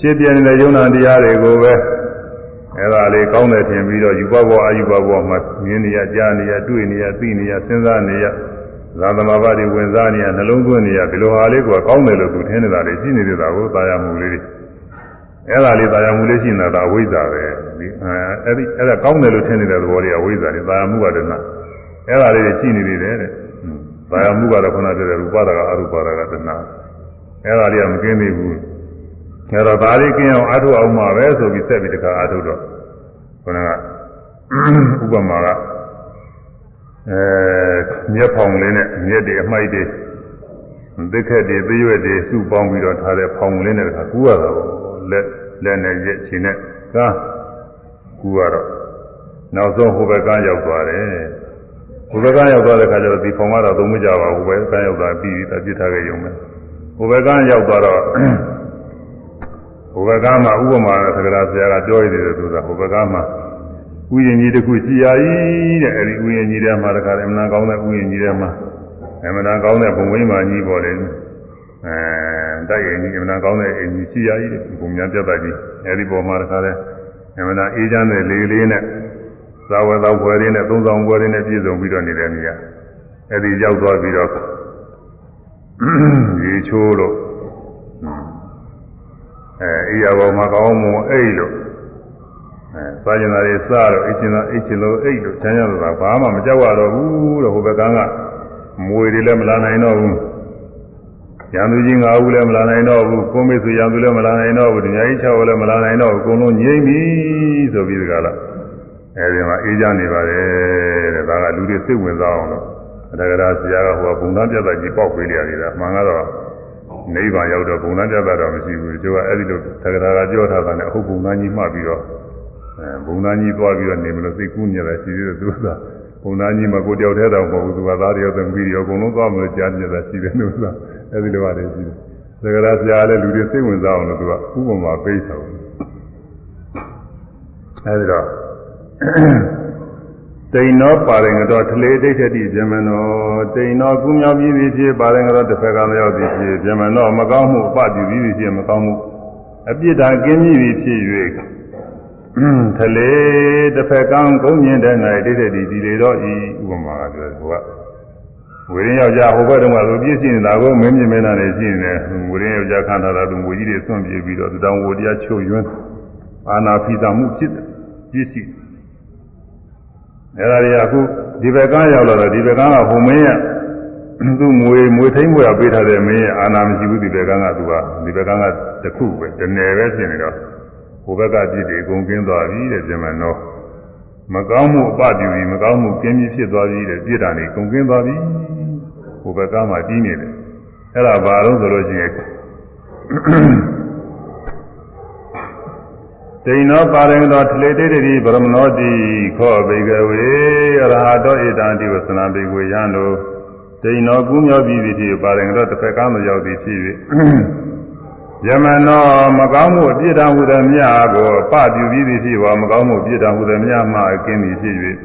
ဖြစ်ပြနေတဲ့ယုံနာတရားတွေကိုပဲအဲဒါလေးကောင်းတယ်ထင်ပြီးတော့ယူပဘောအာယူပဘောမှာမြင်နေရကြားနေရတွေ့နေရသိနေရစဉ်းစားနေရ သာသမဘာတွေဝင်စားနေရနှလုံးသွင်းနေရဒီလိုဟာလေးကကောင်းတယ်လို့သူထင်နေတာတွေရှိနေသေးတာကိုသာယာမှုလေးတွေအဲ့ဒါလေးသာယာမှုလေးရှိနေတာအဝိဇ္ဇာပဲဒီအဲ့ဒီအဲ့ဒါကောင်းတယ်လို့ထင်နေတဲ့သဘောလေးကအဝိဇ္ဇာတွေသာယာမှုကတည်းကအဲ့ဒါလေးတွေရှိနေသေးတယ်တဲ့သာယာမှုကတော့ခုနပြောတဲ့ရူပဒါကအရူပဒါကတဏှာအဲ့ဒါလေးကမကင်းသေးဘူးအဲ့တော့ဒါလေးကင်းအောင်အထုအောင်မှာပဲဆိုပြီးဆက်ပြီးတခါအထုတော့ခုနကဥပမာက အဲမျက်ဖောင်လေးနဲ့မျက်တွေအမိုက်တွေသစ်ခက်တွေသေးရွက်တွေစုပေါင်းပြီးတော့ထားတဲ့ဖောင်လေးနဲ့တခါကူးရတာပေါ့လက်လက်နဲ့ရက်ချင်နဲ့ကားကူရတော့နောက်ဆုံးဟိုဘက်ကရောက်သွားတယ်ဟိုဘက်ကရောက်သွားတဲ့ခါကျတော့ဒီဖောင်ကတော့သုံးမကြပါဘူးပဲကန်းရောက်သွားပြီးပြီးပြစ်ထားခဲ့ရုံပဲဟိုဘက်ကရောက်သွားတော့ဟိုဘက်ကမှဥပမာသက္ကရာဆရာကပြောရည်တယ်သူကဟိုဘက်ကမှ ဥယျာဉ်ကြီးတစ်ခုရှိရည်တဲ့အဲဒီဥယျာဉ်ကြီးထဲမှာတခါတည်းအမှန်ကောင်းတဲ့ဥယျာဉ်ကြီးထဲမှာအမှန်ကောင်းတဲ့ဘုံဝိမာကြီးပေါ်တယ်အဲတိုက်ရင်ကြီးအမှန်ကောင်းတဲ့အင်ကြီးရှိရည်ဘုံများပြတ်တတ်ကြီးအဲဒီပေါ်မှာတခါတည်းအမှန်အေးချမ်းတဲ့လေလေးနဲ့သာဝသောပွဲလေးနဲ့သုံးဆောင်ပွဲလေးနဲ့ပြည့်စုံပြီးတော့နေတဲ့နေရာအဲဒီရောက်သွားပြီးတော့ရေချိုးလို့အဲအေးရပေါ်မှာကောင်းမွန်အိတ်လို့အဲ စားကျင်တာတွေစားတော့အိတ်ချင်တာအိတ်ချင်လို့အိတ်လို့ချမ်းသာတာဘာမှမကြောက်ရတော့ဘူးလို့ဟိုဘက်ကကမွေတွေလည်းမလာနိုင်တော့ဘူးရံသူကြီးငါးဦးလည်းမလာနိုင်တော့ဘူးကိုမိတ်ဆွေရံသူလည်းမလာနိုင်တော့ဘူးဒီညာကြီး၆ဦးလည်းမလာနိုင်တော့ဘူးအကုန်လုံးငြိမ့်ပြီဆိုပြီးဒီကလာအဲဒီမှာအေးကြနေပါတယ်တဲ့ဒါကလူတွေစိတ်ဝင်စားအောင်လို့အတကရာဆရာကဟိုဘုံသားပြတ်ကြီးပေါက်ပေးလိုက်ရတယ်မှန်ကတော့နိဗ္ဗာန်ရောက်တော့ဘုံသားပြတ်တော့မရှိဘူးကျိုးကအဲဒီလိုတကရာကပြောထားတာနဲ့အဟုတ်ဘုံသားကြီးမှတ်ပြီးတော့ အဲဘုံသားကြီးသွားပြီးတော့နေမလို့စိတ်ကူးနေတယ်ရှိသေးတယ်သူကဘုံသားကြီးမကိုတယောက်တည်းတော့မဟုတ်ဘူးသူကသားတယောက်သမီးတယောက်အကုန်လုံးသွားမလို့ကြားနေတာရှိတယ်လို့ဆိုတာအဲဒီလိုပါတယ်ရှိတယ်သက္ကရာဆရာလည်းလူတွေစိတ်ဝင်စားအောင်လို့သူကဥပမာပေးထားတယ်အဲဒီတော့တိန်သောပါရင်ကတော့ထလေဒိဋ္ဌတိဇမနောတိန်သောကုမြောက်ပြီးပြီဖြစ်ပါရင်ကတော့တစ်ဖက်ကမရောက်သည်ဖြစ်ဇမနောမကောင်းမှုအပပြုပြီးပြီဖြစ်မကောင်းမှုအပြစ်ဒဏ်ကင်းပြီးပြီဖြစ်၍ ထလေတစ်ဖက်ကံကုန်းမြင်တဲ့၌ဒိဋ္ဌတိဒီလေတော့ဤဥပမာကပြောတယ်ဟိုကဝေရင်ယောက်ျားဟိုဘက်တုန်းကသူပြည့်စည်နေတာကိုမင်းမြင်မင်းနာနေရှိနေတယ်ဝေရင်ယောက်ျားခန္ဓာတော်သူငွေကြီးတွေဆွန့်ပြေးပြီးတော့တောင်ဝတရားချုပ်ယွန်းအာနာဖိတာမှုဖြစ်တယ်ပြည့်စည်အဲ့ဒါတွေကအခုဒီဘက်ကရောက်လာတော့ဒီဘက်ကကဘုံမင်းရသူ့မွေမွေထိမ့်မွေရပေးထားတဲ့မင်းရဲ့အာနာမရှိဘူးဒီဘက်ကကသူကဒီဘက်ကကတခုပဲတနယ်ပဲဖြစ်နေတော့ဟို ဘက်ကပြစ်တွေအကုန်ကင်းသွားပြီတဲ့ပြင်မနောမကောင်းမှုအပပြုပြီးမကောင်းမှုကင်းပြီးဖြစ်သွားပြီတဲ့ပြစ်တာနေကုန်ကင်းသွားပြီဟိုဘက်ကမှပြီးနေတယ်အဲ့ဒါဘာလို့ဆိုလို့ရှိရင်ဒိဏောပါရင်သောထလေတေတိဗရမနောတိခောဘေကဝေအရဟတောဣတံတိဝသနာဘေကဝေယံတို့ဒိဏောကူးမြောက်ပြီးသည်ဖြစ်ပါရင်တော့တစ်ဖက်ကမရောက်သည်ဖြစ်၍ ယမနောမကောင်းမှုအပြစ်ဒဏ်ဟူသည်မြတ်ကိုပပြုပြီးသည်ဖြစ်ပါမကောင်းမှုအပြစ်ဒဏ်ဟူသည်မြတ်မှအကင်းသည်ဖြစ်၍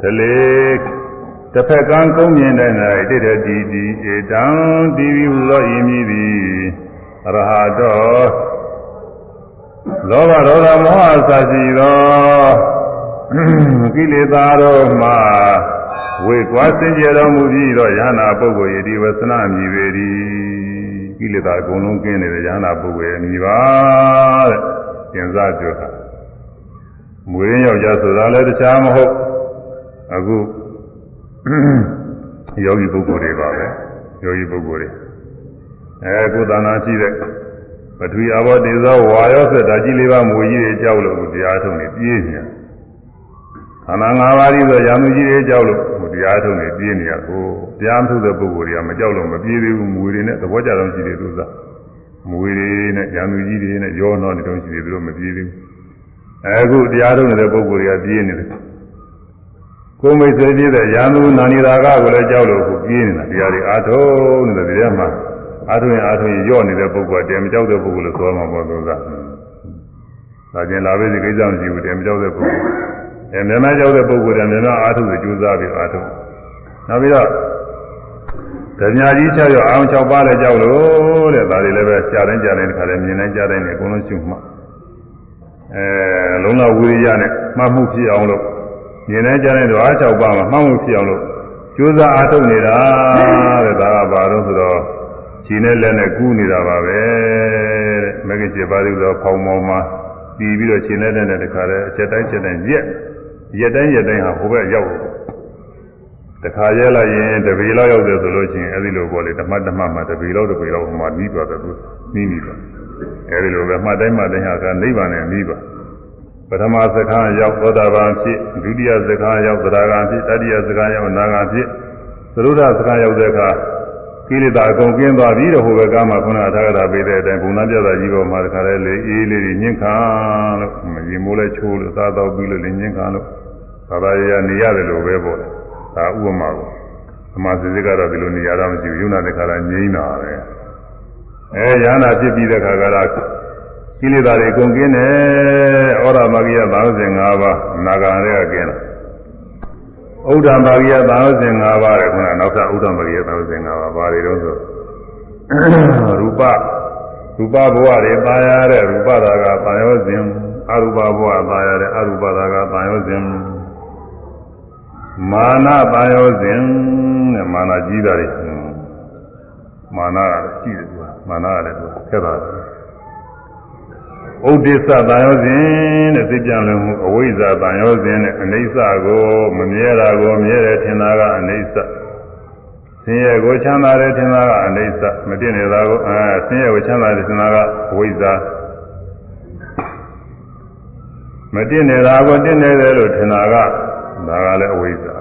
ထလေတစ်ဖက်ကံကုန်းမြင်တဲ့၌တိတ္တိတိဧတံတိဝိဟူသောဤမည်သည်အရဟတောလောဘဒေါသမောဟစရှိသောကိလေသာတို့မှဝေကွာစင်ကြယ်တော်မူပြီးတော့ယ ahanan ပုဂ္ဂိုလ်ယတိဝသနာမြည်ပေသည် ကိလေသာအကုန်လုံးကင်းနေတဲ့ယ ahanan ပုဂ္ဂိုလ်ရဲ့မြည်ပါတဲ့သင်္စားပြောတာမွေရင်းယောက်ျားဆိုတာလည်းတခြားမဟုတ်အခုယောဂီပုဂ္ဂိုလ်တွေပါပဲယောဂီပုဂ္ဂိုလ်တွေအဲကုသနာရှိတဲ့ပထဝီအဘောတေဇောဝါရောဆက်တာကြီးလေးပါမွေကြီးတွေကြောက်လို့တရားထုံးနေပြေးနေ ခန္ဓာ၅ပါးကြီးဆိုရံသူကြီးတွေကြောက်လို့တရားထုံးနေပြေးနေရကိုတရားမထုတဲ့ပုဂ္ဂိုလ်တွေကမကြောက်လို့မပြေးသေးဘူးမွေတွေနဲ့သဘောကြတော့ရှိတယ်သူစားမွေတွေနဲ့ရံသူကြီးတွေနဲ့ရောနှောနေတော့ရှိတယ်သူတို့မပြေးသေးဘူးအခုတရားထုံးနေတဲ့ပုဂ္ဂိုလ်တွေကပြေးနေတယ်ကိုယ်မိတ်ဆွေပြည့်တဲ့ရံသူနာနီရာကကိုလည်းကြောက်လို့ကိုပြေးနေတာတရားတွေအားထုတ်နေတယ်တရားမှအာထုံရင်အာထုံရင်ညော့နေတဲ့ပုဂ္ဂိုလ်ကတည်းမကြောက်တဲ့ပုဂ္ဂိုလ်လို့ဆိုမှာပေါ့သူက။ဒါကျင်လာပြီဒီကိစ္စမရှိဘူးတည်းမကြောက်တဲ့ပုဂ္ဂိုလ်။ အဲမြန်မာကြောက်တဲ့ပုဂ္ဂိုလ်တွေကမြန်မာအာထုကိုကြိုးစားပြီးအာထု။နောက်ပြီးတော့ဓမြကြီး၆ရောက်အောင်၆ပါးလည်းကြောက်လို့တဲ့ဒါတွေလည်းပဲကြားတိုင်းကြားတိုင်းတစ်ခါလည်းမြင်တိုင်းကြားတိုင်းနဲ့အကုန်လုံးရှုမှတ်။အဲလုံးဝဝိရိယနဲ့မှတ်မှုဖြစ်အောင်လို့မြင်တိုင်းကြားတိုင်းတော့အား၆ပါးမှာမှတ်မှုဖြစ်အောင်လို့ကြိုးစားအားထုတ်နေတာတဲ့ဒါကဘာလို့ဆိုတော့ခြေနဲ့လက်နဲ့ကူးနေတာပါပဲတဲ့မဂ္ဂင်7ပါးလို့တော့ဖောင်းမောင်းမှာပြီးပြီးတော့ခြေနဲ့လက်နဲ့တခါတည်းအချက်တိုင်းချက်တိုင်းရက် ရက်တိုင်းရက်တိုင်းဟာဟိုဘက်ရောက်တယ်တခါရဲလိုက်ရင်တပေလောက်ရောက်တယ်ဆိုလို့ရှိရင်အဲဒီလိုပေါ့လေဓမ္မဓမ္မမှာတပေလောက်တပေလောက်ဟိုမှာပြီးသွားတယ်သူပြီးပြီးတော့အဲဒီလိုပဲမှတ်တိုင်းမှတ်တိုင်းဟာကနိဗ္ဗာန်နဲ့ပြီးပါပထမစကားရောက်သောတာပန်ဖြစ်ဒုတိယစကားရောက်သရဂံဖြစ်တတိယစကားရောက်အနာဂံဖြစ်သရုဒ္ဓစကားရောက်တဲ့အခါကိလေသာအကုန်ကင်းသွားပြီတော့ဟိုဘက်ကမှခုနအထာဂတာပေးတဲ့အတိုင်းဘုံသားပြတာကြီးပေါ်မှာတခါလဲလေအေးလေးတွေညှင်းခံလို့ရေမိုးလဲချိုးလို့စားတော့ပြီးလို့လေညှင်းခံလို့ သာသာရရနေရတယ်လို့ပဲပေါ့လေဒါဥပမာကိုအမှစစ်စစ်ကတော့ဒီလိုနေရတာမရှိဘူးယုံနာတခါလာငြိမ်းတာပဲအဲရဟနာဖြစ်ပြီးတဲ့ခါကလာကိလေသာတွေအကုန်ကင်းတယ်ဩရမဂိယသာဝစဉ်၅ပါးနာဂံတွေကကင်းတယ်ဥဒ္ဓမာဂိယသာဝစဉ်၅ပါးတဲ့ခုနနောက်ထပ်ဥဒ္ဓမာဂိယသာဝစဉ်၅ပါးဘာတွေတော့ဆိုရူပရူပဘဝတွေပါရတဲ့ရူပသာကပါရောစဉ်အရူပဘဝပါရတဲ့အရူပသာကပါရောစဉ် မာနပါရောစဉ်တဲ့မာနကြီးတာတွေမာနကရှိတယ်သူကမာနကလည်းသူခက်တာဥဒိစ္စတန်ရောစဉ်တဲ့သိကြလွန်မှုအဝိဇ္ဇာတန်ရောစဉ်နဲ့အနိစ္စကိုမမြဲတာကိုမြဲတယ်ထင်တာကအနိစ္စဆင်းရဲကိုချမ်းသာတယ်ထင်တာကအနိစ္စမတည်နေတာကိုအဲဆင်းရဲကိုချမ်းသာတယ်ထင်တာကအဝိဇ္ဇာမတည်နေတာကိုတည်နေတယ်လို့ထင်တာက ဒါကလည်းအဝိဇ္ဇာ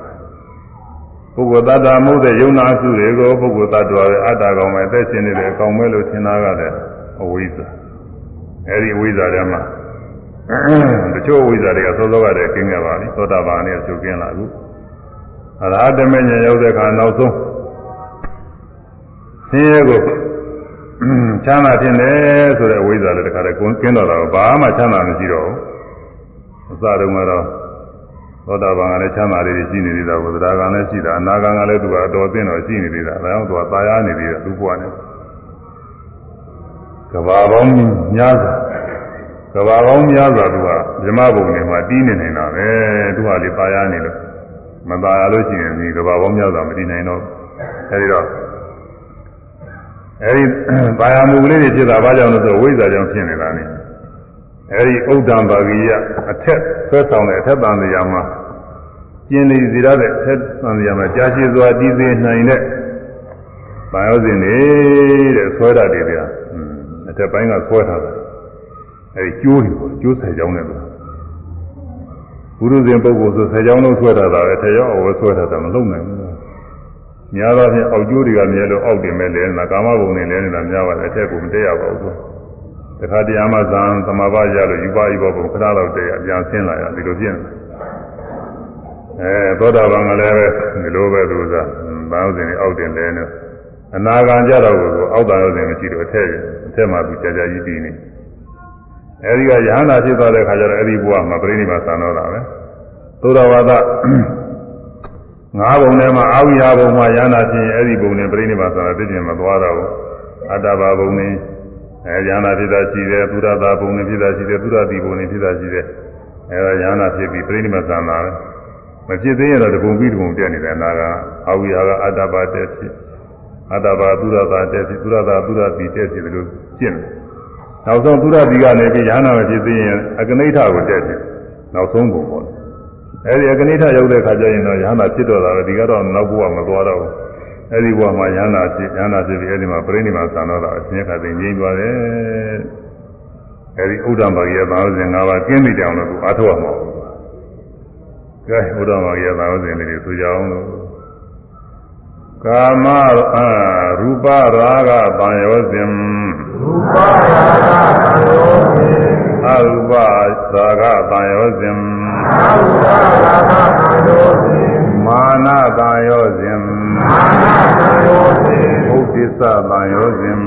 ပုဂ္ဂိုလ်တ attva မဟုတ်တဲ့ယုံနာစုတွေကိုပုဂ္ဂိုလ်တ attva ပဲအတ္တကောင်ပဲအသက်ရှင်နေတယ်အကောင်ပဲလို့ထင်တာကလည်းအဝိဇ္ဇာအဲဒီဝိဇ္ဇာထဲမှာတချို့ဝိဇ္ဇာတွေကသောသောကတည်းကင်းခဲ့ပါပြီသောတာပန်နဲ့ချုပ်ကင်းလာအခုအရဟတမေညာရောက်တဲ့အခါနောက်ဆုံးဆင်းရဲကိုချမ်းသာခြင်းတယ်ဆိုတဲ့ဝိဇ္ဇာလည်းတခါတည်းကင်းတော့တာဘာမှချမ်းသာမရှိတော့ဘူးအစတုန်းကတော့ သောတာပန်ကလည်းချမ်းသာလေးရှိနေသေးတာဘုရားကလည်းရှိတာအနာဂံကလည်းသူကအတော်သိတော့ရှိနေသေးတာဒါကြောင့်သူကตายရနေသေးတယ်သူ့ဘဝနဲ့ကဘာပေါင်းများစွာကဘာပေါင်းများစွာသူကမြမဘုံတွေမှာတီးနေနေတာပဲသူကလေตายရနေလို့မตายရလို့ရှိရင်ဒီကဘာပေါင်းများစွာမတီးနိုင်တော့အဲဒီတော့အဲဒီตายရမှုကလေးတွေဖြစ်တာဘာကြောင့်လဲဆိုဝိဇ္ဇာကြောင့်ဖြစ်နေတာနေ အဲဒီဥဒ္ဒံဘာဂိယအထက်ဆွဲဆောင်တဲ့အထက်တန်တရားမှာကျင်နေစီရတဲ့အထက်တန်တရားမှာကြာရှည်စွာတည်စေနိုင်တဲ့ဘာယောဇဉ်နေတဲ့ဆွဲတာတွေဗျာအထက်ပိုင်းကဆွဲထားတာအဲဒီကျိုးတွေပေါ့ကျိုးဆယ်ကြောင်းနဲ့လို့ဘုရုဇဉ်ပုဂ္ဂိုလ်ဆိုဆယ်ကြောင်းလုံးဆွဲထားတာပဲထရောအဝဲဆွဲထားတာမလုံနိုင်ဘူးများသောဖြင့်အောက်ကျိုးတွေကမြဲလို့အောက်တင်မဲ့လဲနေတာကာမဘုံနဲ့လဲနေတာများပါတယ်အထက်ကိုမတက်ရပါဘူးတ ခါတရားမှဇံသမဘာရလို့ယူပါယူပါဘုံခဏတော့တည်းအပြန်ဆင်းလာရဒီလိုဖြစ်နေအဲသောတာပန်ကလည်းပဲဒီလိုပဲသူကဘာလို့စဉ်အောက်တင်လဲနေအနာဂံကြတော့ကိုအောက်တန်ရောစဉ်မရှိတော့အထက်အထက်မှာသူကြာကြာကြီးတည်နေအဲဒီကယဟန္တာဖြစ်သွားတဲ့ခါကျတော့အဲဒီဘုရားမှာပြိဋိဘာသံတော်တာပဲသောတာဝါဒငါးဘုံထဲမှာအာဝိဟာဘုံမှာယဟန္တာဖြစ်ရင်အဲဒီဘုံနဲ့ပြိဋိဘာသံတော်သိကျင်မသွားတော့ဘူးအတ္တဘာဘုံနဲ့ အဲဉာဏဖြစ်တာရှိတယ်သုရတာဘုံနဲ့ဖြစ်တာရှိတယ်သုရတိဘုံနဲ့ဖြစ်တာရှိတယ်အဲဒါဉာဏဖြစ်ပြီးပြိဋိမသံသာပဲမဖြစ်သေးရင်တော့တပုံပြီးတပုံပြတ်နေတယ်နာကအဝိဟာကအတ္တပါတက်ဖြစ်အတ္တပါသုရတာတက်ဖြစ်သုရတာသုရတိတက်ဖြစ်တယ်လို့ကျင့်တယ်နောက်ဆုံးသုရတိကနေပြီးဉာဏမဖြစ်သေးရင်အကနိဋ္ဌကိုတက်ဖြစ်နောက်ဆုံးပုံပေါ့အဲဒီအကနိဋ္ဌရောက်တဲ့ခါကျရင်တော့ဉာဏဖြစ်တော့တာပဲဒီကတော့နောက်ဘဝမသွားတော့ဘူး အဲ့ဒီဘဝမှာယန္တာဖြစ်ယန္တာဖြစ်ပြီးအဲ့ဒီမှာပြိဋိမာသံတော့တာအရှင်ခါသိငြိမ်းသွားတယ်အဲ့ဒီဥဒ္ဓမာဂိယသာဝစဉ်၅ပါးကျင်းပြီးတောင်လို့သူအားထုတ်ရမှာကဲဥဒ္ဓမာဂိယသာဝစဉ်တွေဆိုကြအောင်လို့ကာမအာရူပရာဂတံယောစဉ်ရူပရာဂတံယောစဉ်အရူပရာဂတံယောစဉ်အရူပရာဂတံယောစဉ်မာနတံယောစဉ်မာနတံယောစဉ် ဘုဒ္ဓစ္စတံယောစဉ်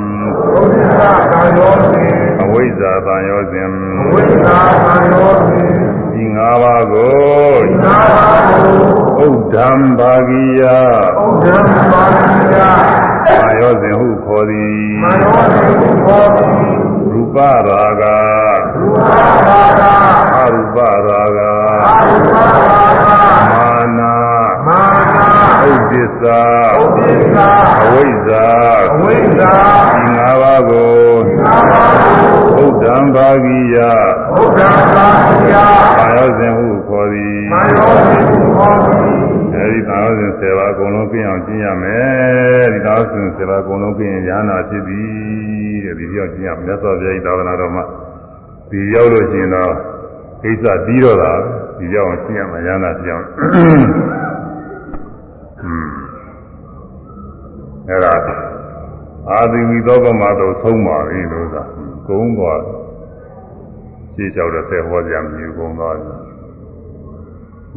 ဘုဒ္ဓစ္စတံယောစဉ်အဝိဇ္ဇာတံယောစဉ်အဝိဇ္ဇာတံယောစဉ်ဒီ၅ပါးကိုဒီ၅ပါးကိုဥဒ္ဓံဘာဂိယဥဒ္ဓံဘာဂိယမာယောစဉ်ဟုခေါ်သည်မာယောစဉ်ဟုခေါ်သည်ရူပရာဂရူပရာဂအရူပရာဂအရူပရာဂမာနာမာနာ ဥဒိစ္စဥဒိစ္စအဝိဇ္ဇာအဝိဇ္ဇာဒီ၅ပါးကိုဒီ၅ပါးကိုဥဒ္ဓံဘာဂိယဥဒ္ဓံဘာဂိယမာယောစဉ်ဟုခေါ်သည်မာယောစဉ်ဟုခေါ်သည်အဲဒီသာဝစဉ်7ပါးအကုန်လုံးပြင်းအောင်ကျင့်ရမယ်ဒီသာဝစဉ်7ပါးအကုန်လုံးပြင်းရင်ဉာဏ်နာဖြစ်သည်တဲ့ဒီပြောကျင့်ရမြတ်စွာဘုရားသာသနာတော်မှာဒီရောက်လို့ရှိရင်တော့ကိစ္စပြီးတော့တာဒီရောက်အောင်ကျင့်ရမယ်ဉာဏ်နာဖြစ်အောင် အဲ့ဒါအာသီဝီသောကမတော့ဆုံးပါပြီလို့သာကုန်းသွားရှင်းလျှောက်တော့ဆယ်ဟောကြမြည်ကုန်းသွားပြီ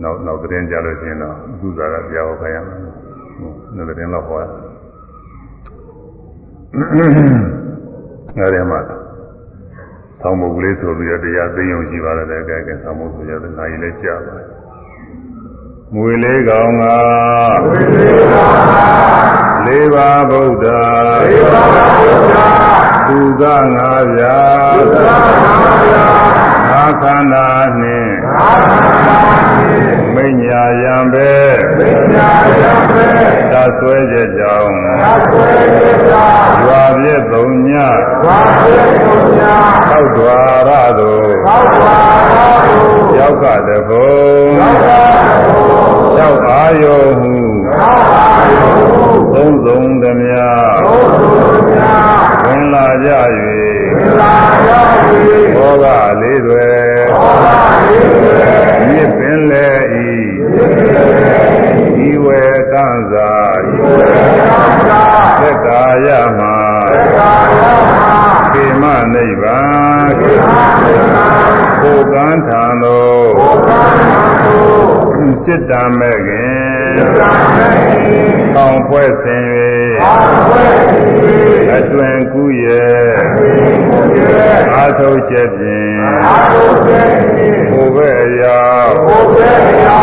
နောက်နောက်သတင်းကြလို့ရှိရင်တော့အခုစားကတရားဟောခိုင်းရမယ်ဟုတ်နေ့သတင်းတော့ဟောရအဲ့ဒီမှာဆောင်းမုတ်ကလေးဆိုပြီးတော့တရားသိအောင်ရှိပါတယ်တဲ့ကဲကဲဆောင်းမုတ်ဆိုရတဲ့နိုင်လည်းကြားပါတယ် မွေလေးကောင်ကမွေလေးကောင်ကလေးပါဗုဒ္ဓလေးပါဗုဒ္ဓသူကငါဗျာသူကငါဗျာငါခန္ဓာနှင့်ငါခန္ဓာနှင့်မိညာယံပဲမိညာယံပဲသဆွဲချက်ကြောင့်သဆွဲချက်ကြောင့်ရွာပြည့်သုံးညရွာပြည့်သုံးညသောက်တော်ရသို့သောက်တော်ရသို့ရောက်ကတဘုံရောက်ကတဘုံ သောက်အာယုဟုသောက်အာယုဟုသုံးစုံသမျှသုံးစုံသမျှဝင်လာကြ၍ဝင်လာကြ၍ဘောဂလေးတွေဘောဂလေးတွေမြစ်ပင်လေဤမြစ်ပင်လေဤဤဝေကံသာဤဝေကံသာသက်ကာယမှာသက်ကာယမှာခေမနိဗ္ဗာန်ခေမနိဗ္ဗာန်ဘုကံထံသို့ဘုရားတော်ကို စစ်တမ်းမဲ့ခင်သာမေဆောင်ဖွဲ့ဆင်အာဝဲတိ၍အတွင်ကူးရဲ့ဘုရားအာထုတ်ချက်ဖြင့်အာဟုစေတိဘုဘဲ့ရာဘုရားရာ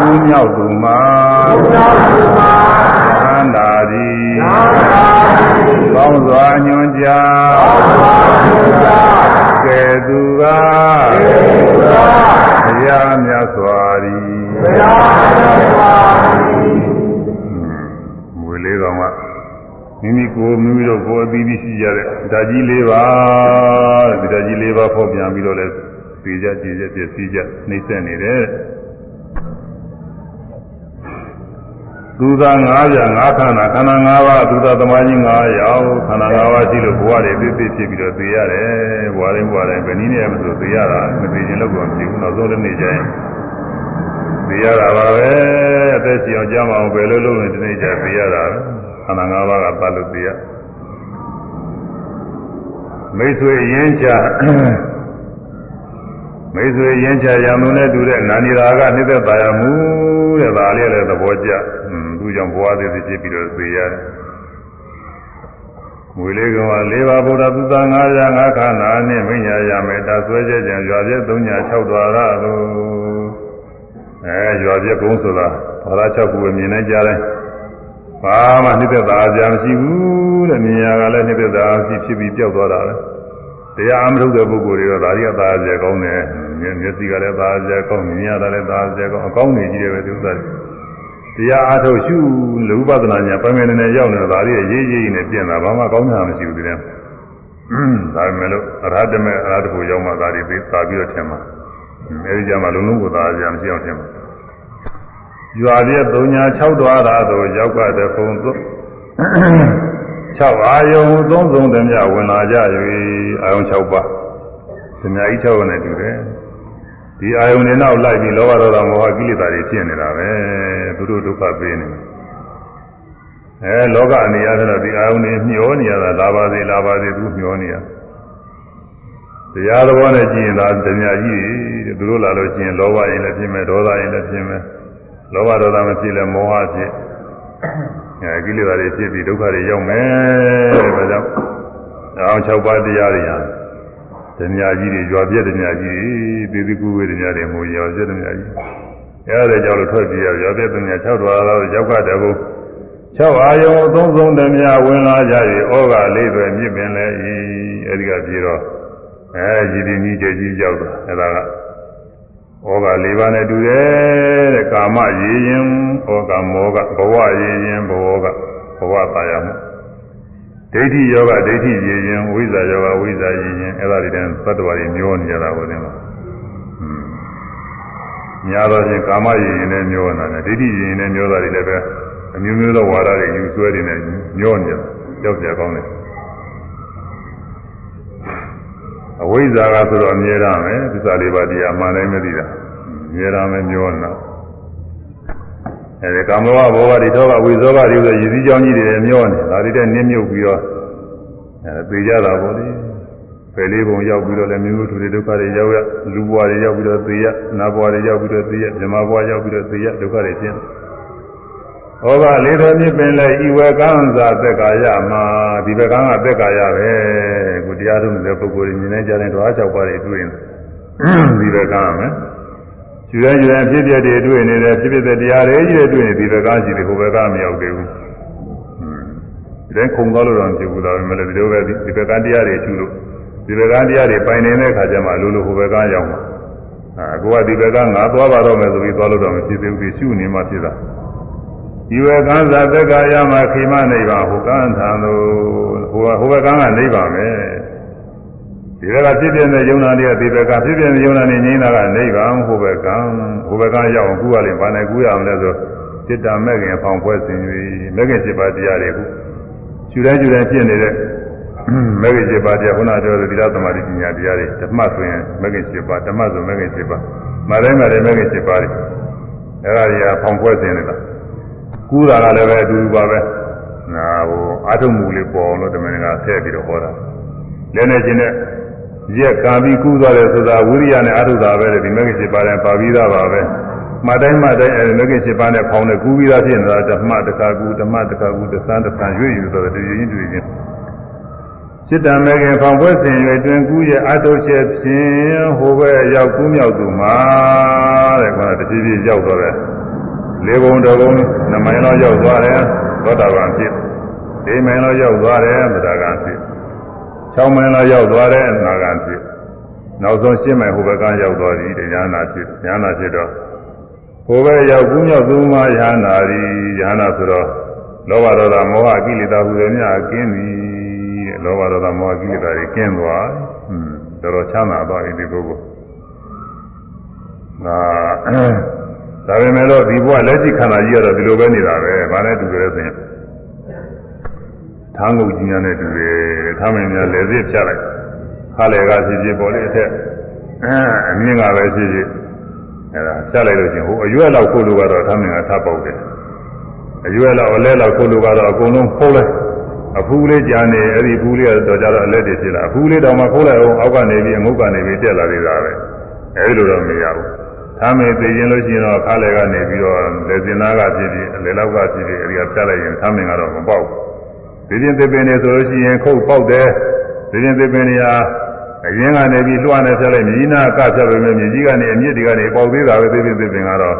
ကူးမြောက်သူမှာဘုရားသူမှာသန္တာရီသာသာတိကောင်းစွာညွှန်ကြားသာသာကဲသူကဘုရားဘုရားမြတ်စွာ ရီဘုရားတော်ပါတိမွေလေးကောင်ကမိမိကိုယ်မိမိတို့ကိုယ်အသီးသီးရှိကြတဲ့ဓာကြီးလေးပါတဲ့ဒီဓာကြီးလေးပါဖောက်ပြန်ပြီးတော့လဲပြေကြကြည်ကြပြည့်စည်ကြနှိမ့်ဆက်နေတယ်သူသာ၅ပြ၅ခန္ဓာခန္ဓာ၅ပါးသူသာသမားကြီး၅ရောက်ခန္ဓာ၅ပါးရှိလို့ဘဝတွေပြည့်ပြည့်ဖြစ်ပြီးတော့သိရတယ်ဘဝတိုင်းဘဝတိုင်းဘယ်နည်းနဲ့မဆိုသိရတာမသိရင်လောက်တော့မဖြစ်ဘူးနောက်ဆုံးတစ်နေ့ကျရင် သိရတာပါပဲအသက်ရှင်အောင်ကြားမအောင်ဘယ်လိုလုပ်ရင်ဒီနေ့ကျသိရတာပဲခန္ဓာ၅ပါးကပတ်လို့သိရမိတ်ဆွေရင်းချမိတ်ဆွေရင်းချရံမှုနဲ့တူတဲ့နာနီရာကနှိမ့်သက်ပါရမှုတဲ့ဒါလေးလည်းသဘောကျอืมသူကြောင့်ဘဝသေးသေးဖြစ်ပြီးတော့သိရတယ်ငွေလေးကောင်က၄ပါးဗုဒ္ဓသုတ၅ရာ၅ခန္ဓာနဲ့မိညာရမယ်ဒါဆွဲချက်ကြံရွာပြည့်၃ညာ၆ဒွါရတို့ အဲရွာပြည့်ကုန်းဆိုတာဘာသာ၆ခုပဲမြင်နေကြတယ်ဘာမှနှိမ့်သက်တာကြာမရှိဘူးတဲ့မြင်ရကလည်းနှိမ့်သက်တာရှိဖြစ်ပြီးပျောက်သွားတာပဲတရားအမထုတ်တဲ့ပုဂ္ဂိုလ်တွေကဒါကြီးကသာကြကောင်းတယ်မျက်စိကလည်းသာကြကောင်းမြင်ရတာလည်းသာကြကောင်းအကောင်းနေကြီးတယ်ပဲသူဥစ္စာတွေတရားအထုတ်ရှုလူပဒနာညာပမေနေနဲ့ရောက်နေတာဒါလေးရေးရေးနဲ့ပြင်တာဘာမှကောင်းတာမရှိဘူးဒီတဲ့ဒါပေမဲ့လို့အရဟတမေအရဟတကိုရောက်မှဒါတွေသိသာပြီးတော့ထင်မှာ အဲဒီကြမှာလုံးလုံးကိုသာကြမရှိအောင်ထင်မှာရွာပြည့်၃ညာ၆ဒွါရသို့ရောက်ကတဲ့ပုံသို့6အာယုံသုံးဆုံးတည်းမြဝင်လာကြ၍အာယုံ6ပါးသမြကြီး6နဲ့တူတယ်ဒီအာယုံတွေနောက်လိုက်ပြီးလောဘဒေါသမောဟကိလေသာတွေဖြစ်နေတာပဲသူတို့ဒုက္ခပေးနေတယ်အဲလောကအနေရတဲ့ဒီအာယုံတွေမျောနေရတာလာပါစေလာပါစေသူမျောနေရတ ရားတော်နဲ့ကြည့်ရင်ဒါသမြကြီးတွေသူတို့လာလို့ကြည့်ရင်လောဘရင်လည်းဖြစ်မယ်ဒေါသရင်လည်းဖြစ်မယ်လောဘဒေါသမဖြစ်လဲမောဟဖြစ်အဲကိလေသာတွေဖြစ်ပြီးဒုက္ခတွေရောက်မယ်ဒါကြောင့်အောင်6ပါးတရားတွေဟာဓမြကြီးတွေရွာပြည့်ဓမြကြီးတွေသေသကုဝေဓမြတွေမို့ရွာပြည့်ဓမြကြီးအဲဒါကြောင့်လို့ထွက်ပြေးရရွာပြည့်ဓမြ6တော်တော့ရောက်ကတကူ6အာယုံအသုံးဆုံးဓမြဝင်လာကြ၍ဩဃလေးတွေမြစ်ပင်လဲဤအဲဒီကပြေတော့ အဲရည်ဒီကြီးကြကြီးရောက်တာအဲဒါကဩဃ၄ပါးနဲ့တူတယ်တဲ့ကာမရေရင်ဩဃမောဃဘဝရေရင်ဘဝကဘဝပါရမှုဒိဋ္ဌိယောဂဒိဋ္ဌိရေရင်ဝိဇ္ဇာယောဂဝိဇ္ဇာရေရင်အဲ့ဒါတွေတည်းသတ္တဝါတွေမျောနေကြတာကိုသင်ပါများသောဖြင့်ကာမရေရင်နဲ့မျောနေတာဒိဋ္ဌိရေရင်နဲ့မျောတာတွေလည်းပဲအမျိုးမျိုးသောဝါဒတွေယူဆွဲနေတယ်မျောနေတယ်ကြောက်ကြကောင်းတယ် အဝိဇ္ဇာကဆိုတော့အမြဲတမ်းပဲသစ္စာလေးပါးတရားမှန်တိုင်းမသိတာအမြဲတမ်းပဲမျောနေတာအဲဒီကာမဝဘောဂတွေတော့ဝိဇောဂတွေဆိုရည်စည်းကြောင်းကြီးတွေမျောနေဒါတွေတဲ့နင်းမြုပ်ပြီးတော့အဲသိကြတာပေါ့လေဖယ်လေးပုံရောက်ပြီးတော့လည်းမျိုးမျိုးထူတွေဒုက္ခတွေရောက်ရလူဘဝတွေရောက်ပြီးတော့သိရနာဘဝတွေရောက်ပြီးတော့သိရဇမဘဝရောက်ပြီးတော့သိရဒုက္ခတွေဖြစ် ဩဃလေးတော်မြစ်ပင်လဲဤဝကံသာသက်ကာယမှာဒီဘကံကသက်ကာယပဲခုတရားထုံးတဲ့ပုဂ္ဂိုလ်တွေမြင်နေကြတဲ့ဓဝါ၆ပါးတွေတွေ့ရင်ဒီဘကံမယ်ယူရယူရဖြစ်ဖြစ်တွေတွေ့နေတယ်ဖြစ်ဖြစ်တဲ့တရားတွေကြီးတွေတွေ့နေဒီဘကရှိတယ်ဟိုဘကမရောက်သေးဘူး။ဒါခုံသွားလို့တော့မဖြစ်ဘူးဒါပေမဲ့ဒီလိုပဲဒီဘကတရားတွေရှုလို့ဒီဘကတရားတွေပိုင်နေတဲ့ခါကျမှလိုလိုဟိုဘကရောက်မှာ။အာကိုကဒီဘကငါသွားပါတော့မယ်ဆိုပြီးသွားလို့တော့မဖြစ်သေးဘူးဒီရှုနေမှဖြစ်တာ။ ဒီဝကံသာတက္ကရာမခိမနိဗ္ဗာန်ဟိုကံထံသို့ဟိုဟိုဘကံကနိဗ္ဗာန်ပဲ။ဒီဘက်ကဖြစ်ပြတဲ့ယုံနာတွေကဒီဘက်ကဖြစ်ပြတဲ့ယုံနာတွေငြိမ်းတာကနိဗ္ဗာန်ဟိုဘကံဟိုဘကံရောက်အောင်ကူရလိမ့်ဘာနဲ့ကူရအောင်လဲဆိုစိတ္တမဲ့ခင်ဖောင်ဖွဲစဉ်၍မဲ့ခင်7ပါးတရားတွေခုခြူတိုင်းခြူတိုင်းဖြစ်နေတဲ့မဲ့ခင်7ပါးတရားခုနပြောတဲ့သီလသမာဓိပညာတရားတွေဓမ္မဆိုရင်မဲ့ခင်7ပါးဓမ္မဆိုမဲ့ခင်7ပါးမတိုင်းမတိုင်းမဲ့ခင်7ပါးတွေအဲ့ဒါတွေကဖောင်ဖွဲစဉ်နေတာ ကူတာကလည်းပဲအတူတူပါပဲနာဟိုအာထုံမှုလေးပေါ်အောင်လို့တမန်ကထည့်ပြီးတော့ဟောတာလဲနေခြင်းနဲ့ရက်ကံပြီးကူးသွားတယ်ဆိုတာဝိရိယနဲ့အထုတာပဲလေဒီမဂ္ဂင်7ပါးနဲ့ပါပြီးသားပါပဲမှတ်တိုင်းမှတ်တိုင်းအဲမဂ္ဂင်7ပါးနဲ့ဖောင်းနဲ့ကူးပြီးသားဖြစ်နေတာဓမ္မတခါကူဓမ္မတခါကူသစမ်းတဆန်ရွေ့ယူဆိုတော့တည်ရင်တွေ့ရင်စိတ္တမဂ္ဂင်ဖောင်းပွဲစဉ်၍တွင်ကူးရဲ့အထုချက်ဖြင့်ဟိုဘက်ရောက်ကူးမြောက်သူမှာတဲ့ကွာတဖြည်းဖြည်းရောက်တော့တယ် လေးဘုံတစ်ဘုံနှစ်မိုင်လောက်ရောက်သွားတယ်သောတာပန်ဖြစ်လေးမိုင်လောက်ရောက်သွားတယ်သဒ္ဒါကံဖြစ်6မိုင်လောက်ရောက်သွားတယ်အနာဂံဖြစ်နောက်ဆုံး10မိုင်ဟိုဘက်ကရောက်သွားပြီတရားနာဖြစ်ဉာဏဖြစ်တော့ဟိုဘက်ရောက်ကူးမြောက်သူမှာဉာဏရီဉာဏဆိုတော့လောဘဒေါသမောဟကိလေသာဟူသည်များကင်းပြီတဲ့လောဘဒေါသမောဟကိလေသာတွေကင်းသွားဟွန်းတော်တော်ချမ်းသာသွားပြီဒီပုဂ္ဂိုလ်ငါ ဒါပေမဲ့လို့ဒီဘဝလက်ရှိခန္ဓာကြီးကတော့ဒီလိုပဲနေတာပဲ။ဘာနဲ့တူကြလဲဆိုရင်ထားငုတ်ကြီးများနဲ့တူတယ်။ထားမင်းများလက်စစ်ဖြတ်လိုက်။ခါလေကဖြစ်ဖြစ်ပေါ်လေအထက်အမြင့်ကပဲဖြစ်ဖြစ်အဲဒါဖြတ်လိုက်လို့ချင်းဟိုအရွက်လောက်ခိုးလို့ကတော့ထားမင်းကထပ်ပေါက်တယ်။အရွက်လောက်အလဲလောက်ခိုးလို့ကတော့အကုန်လုံးဖုံးလိုက်။အဖူးလေးကြာနေအဲ့ဒီဖူးလေးကတော့ကြာတော့အလက်တွေဖြစ်လာအဖူးလေးတောင်မှခိုးလိုက်အောင်အောက်ကနေပြီးအငုတ်ကနေပြီးတက်လာသေးတာပဲ။အဲဒီလိုတော့မရဘူး။ သာမေသိရင်လို့ရှိရင်တော့ခါလေကနေပြီးတော့လက်စင်သားကဖြစ်ပြီးအလေလောက်ကဖြစ်ပြီးအဲဒီကဖြတ်လိုက်ရင်သာမင်ကတော့မပေါက်ဘူး။ဒီပြင်သစ်ပင်တွေဆိုလို့ရှိရင်ခုတ်ပေါက်တယ်။ဒီပြင်သစ်ပင်တွေဟာအရင်ကနေပြီးလွှမ်းနေဖြတ်လိုက်မြည်နာကဖြတ်ပေမဲ့မြည်ကြီးကနေအမြင့်တွေကနေပေါက်သေးတာပဲသစ်ပင်သစ်ပင်ကတော့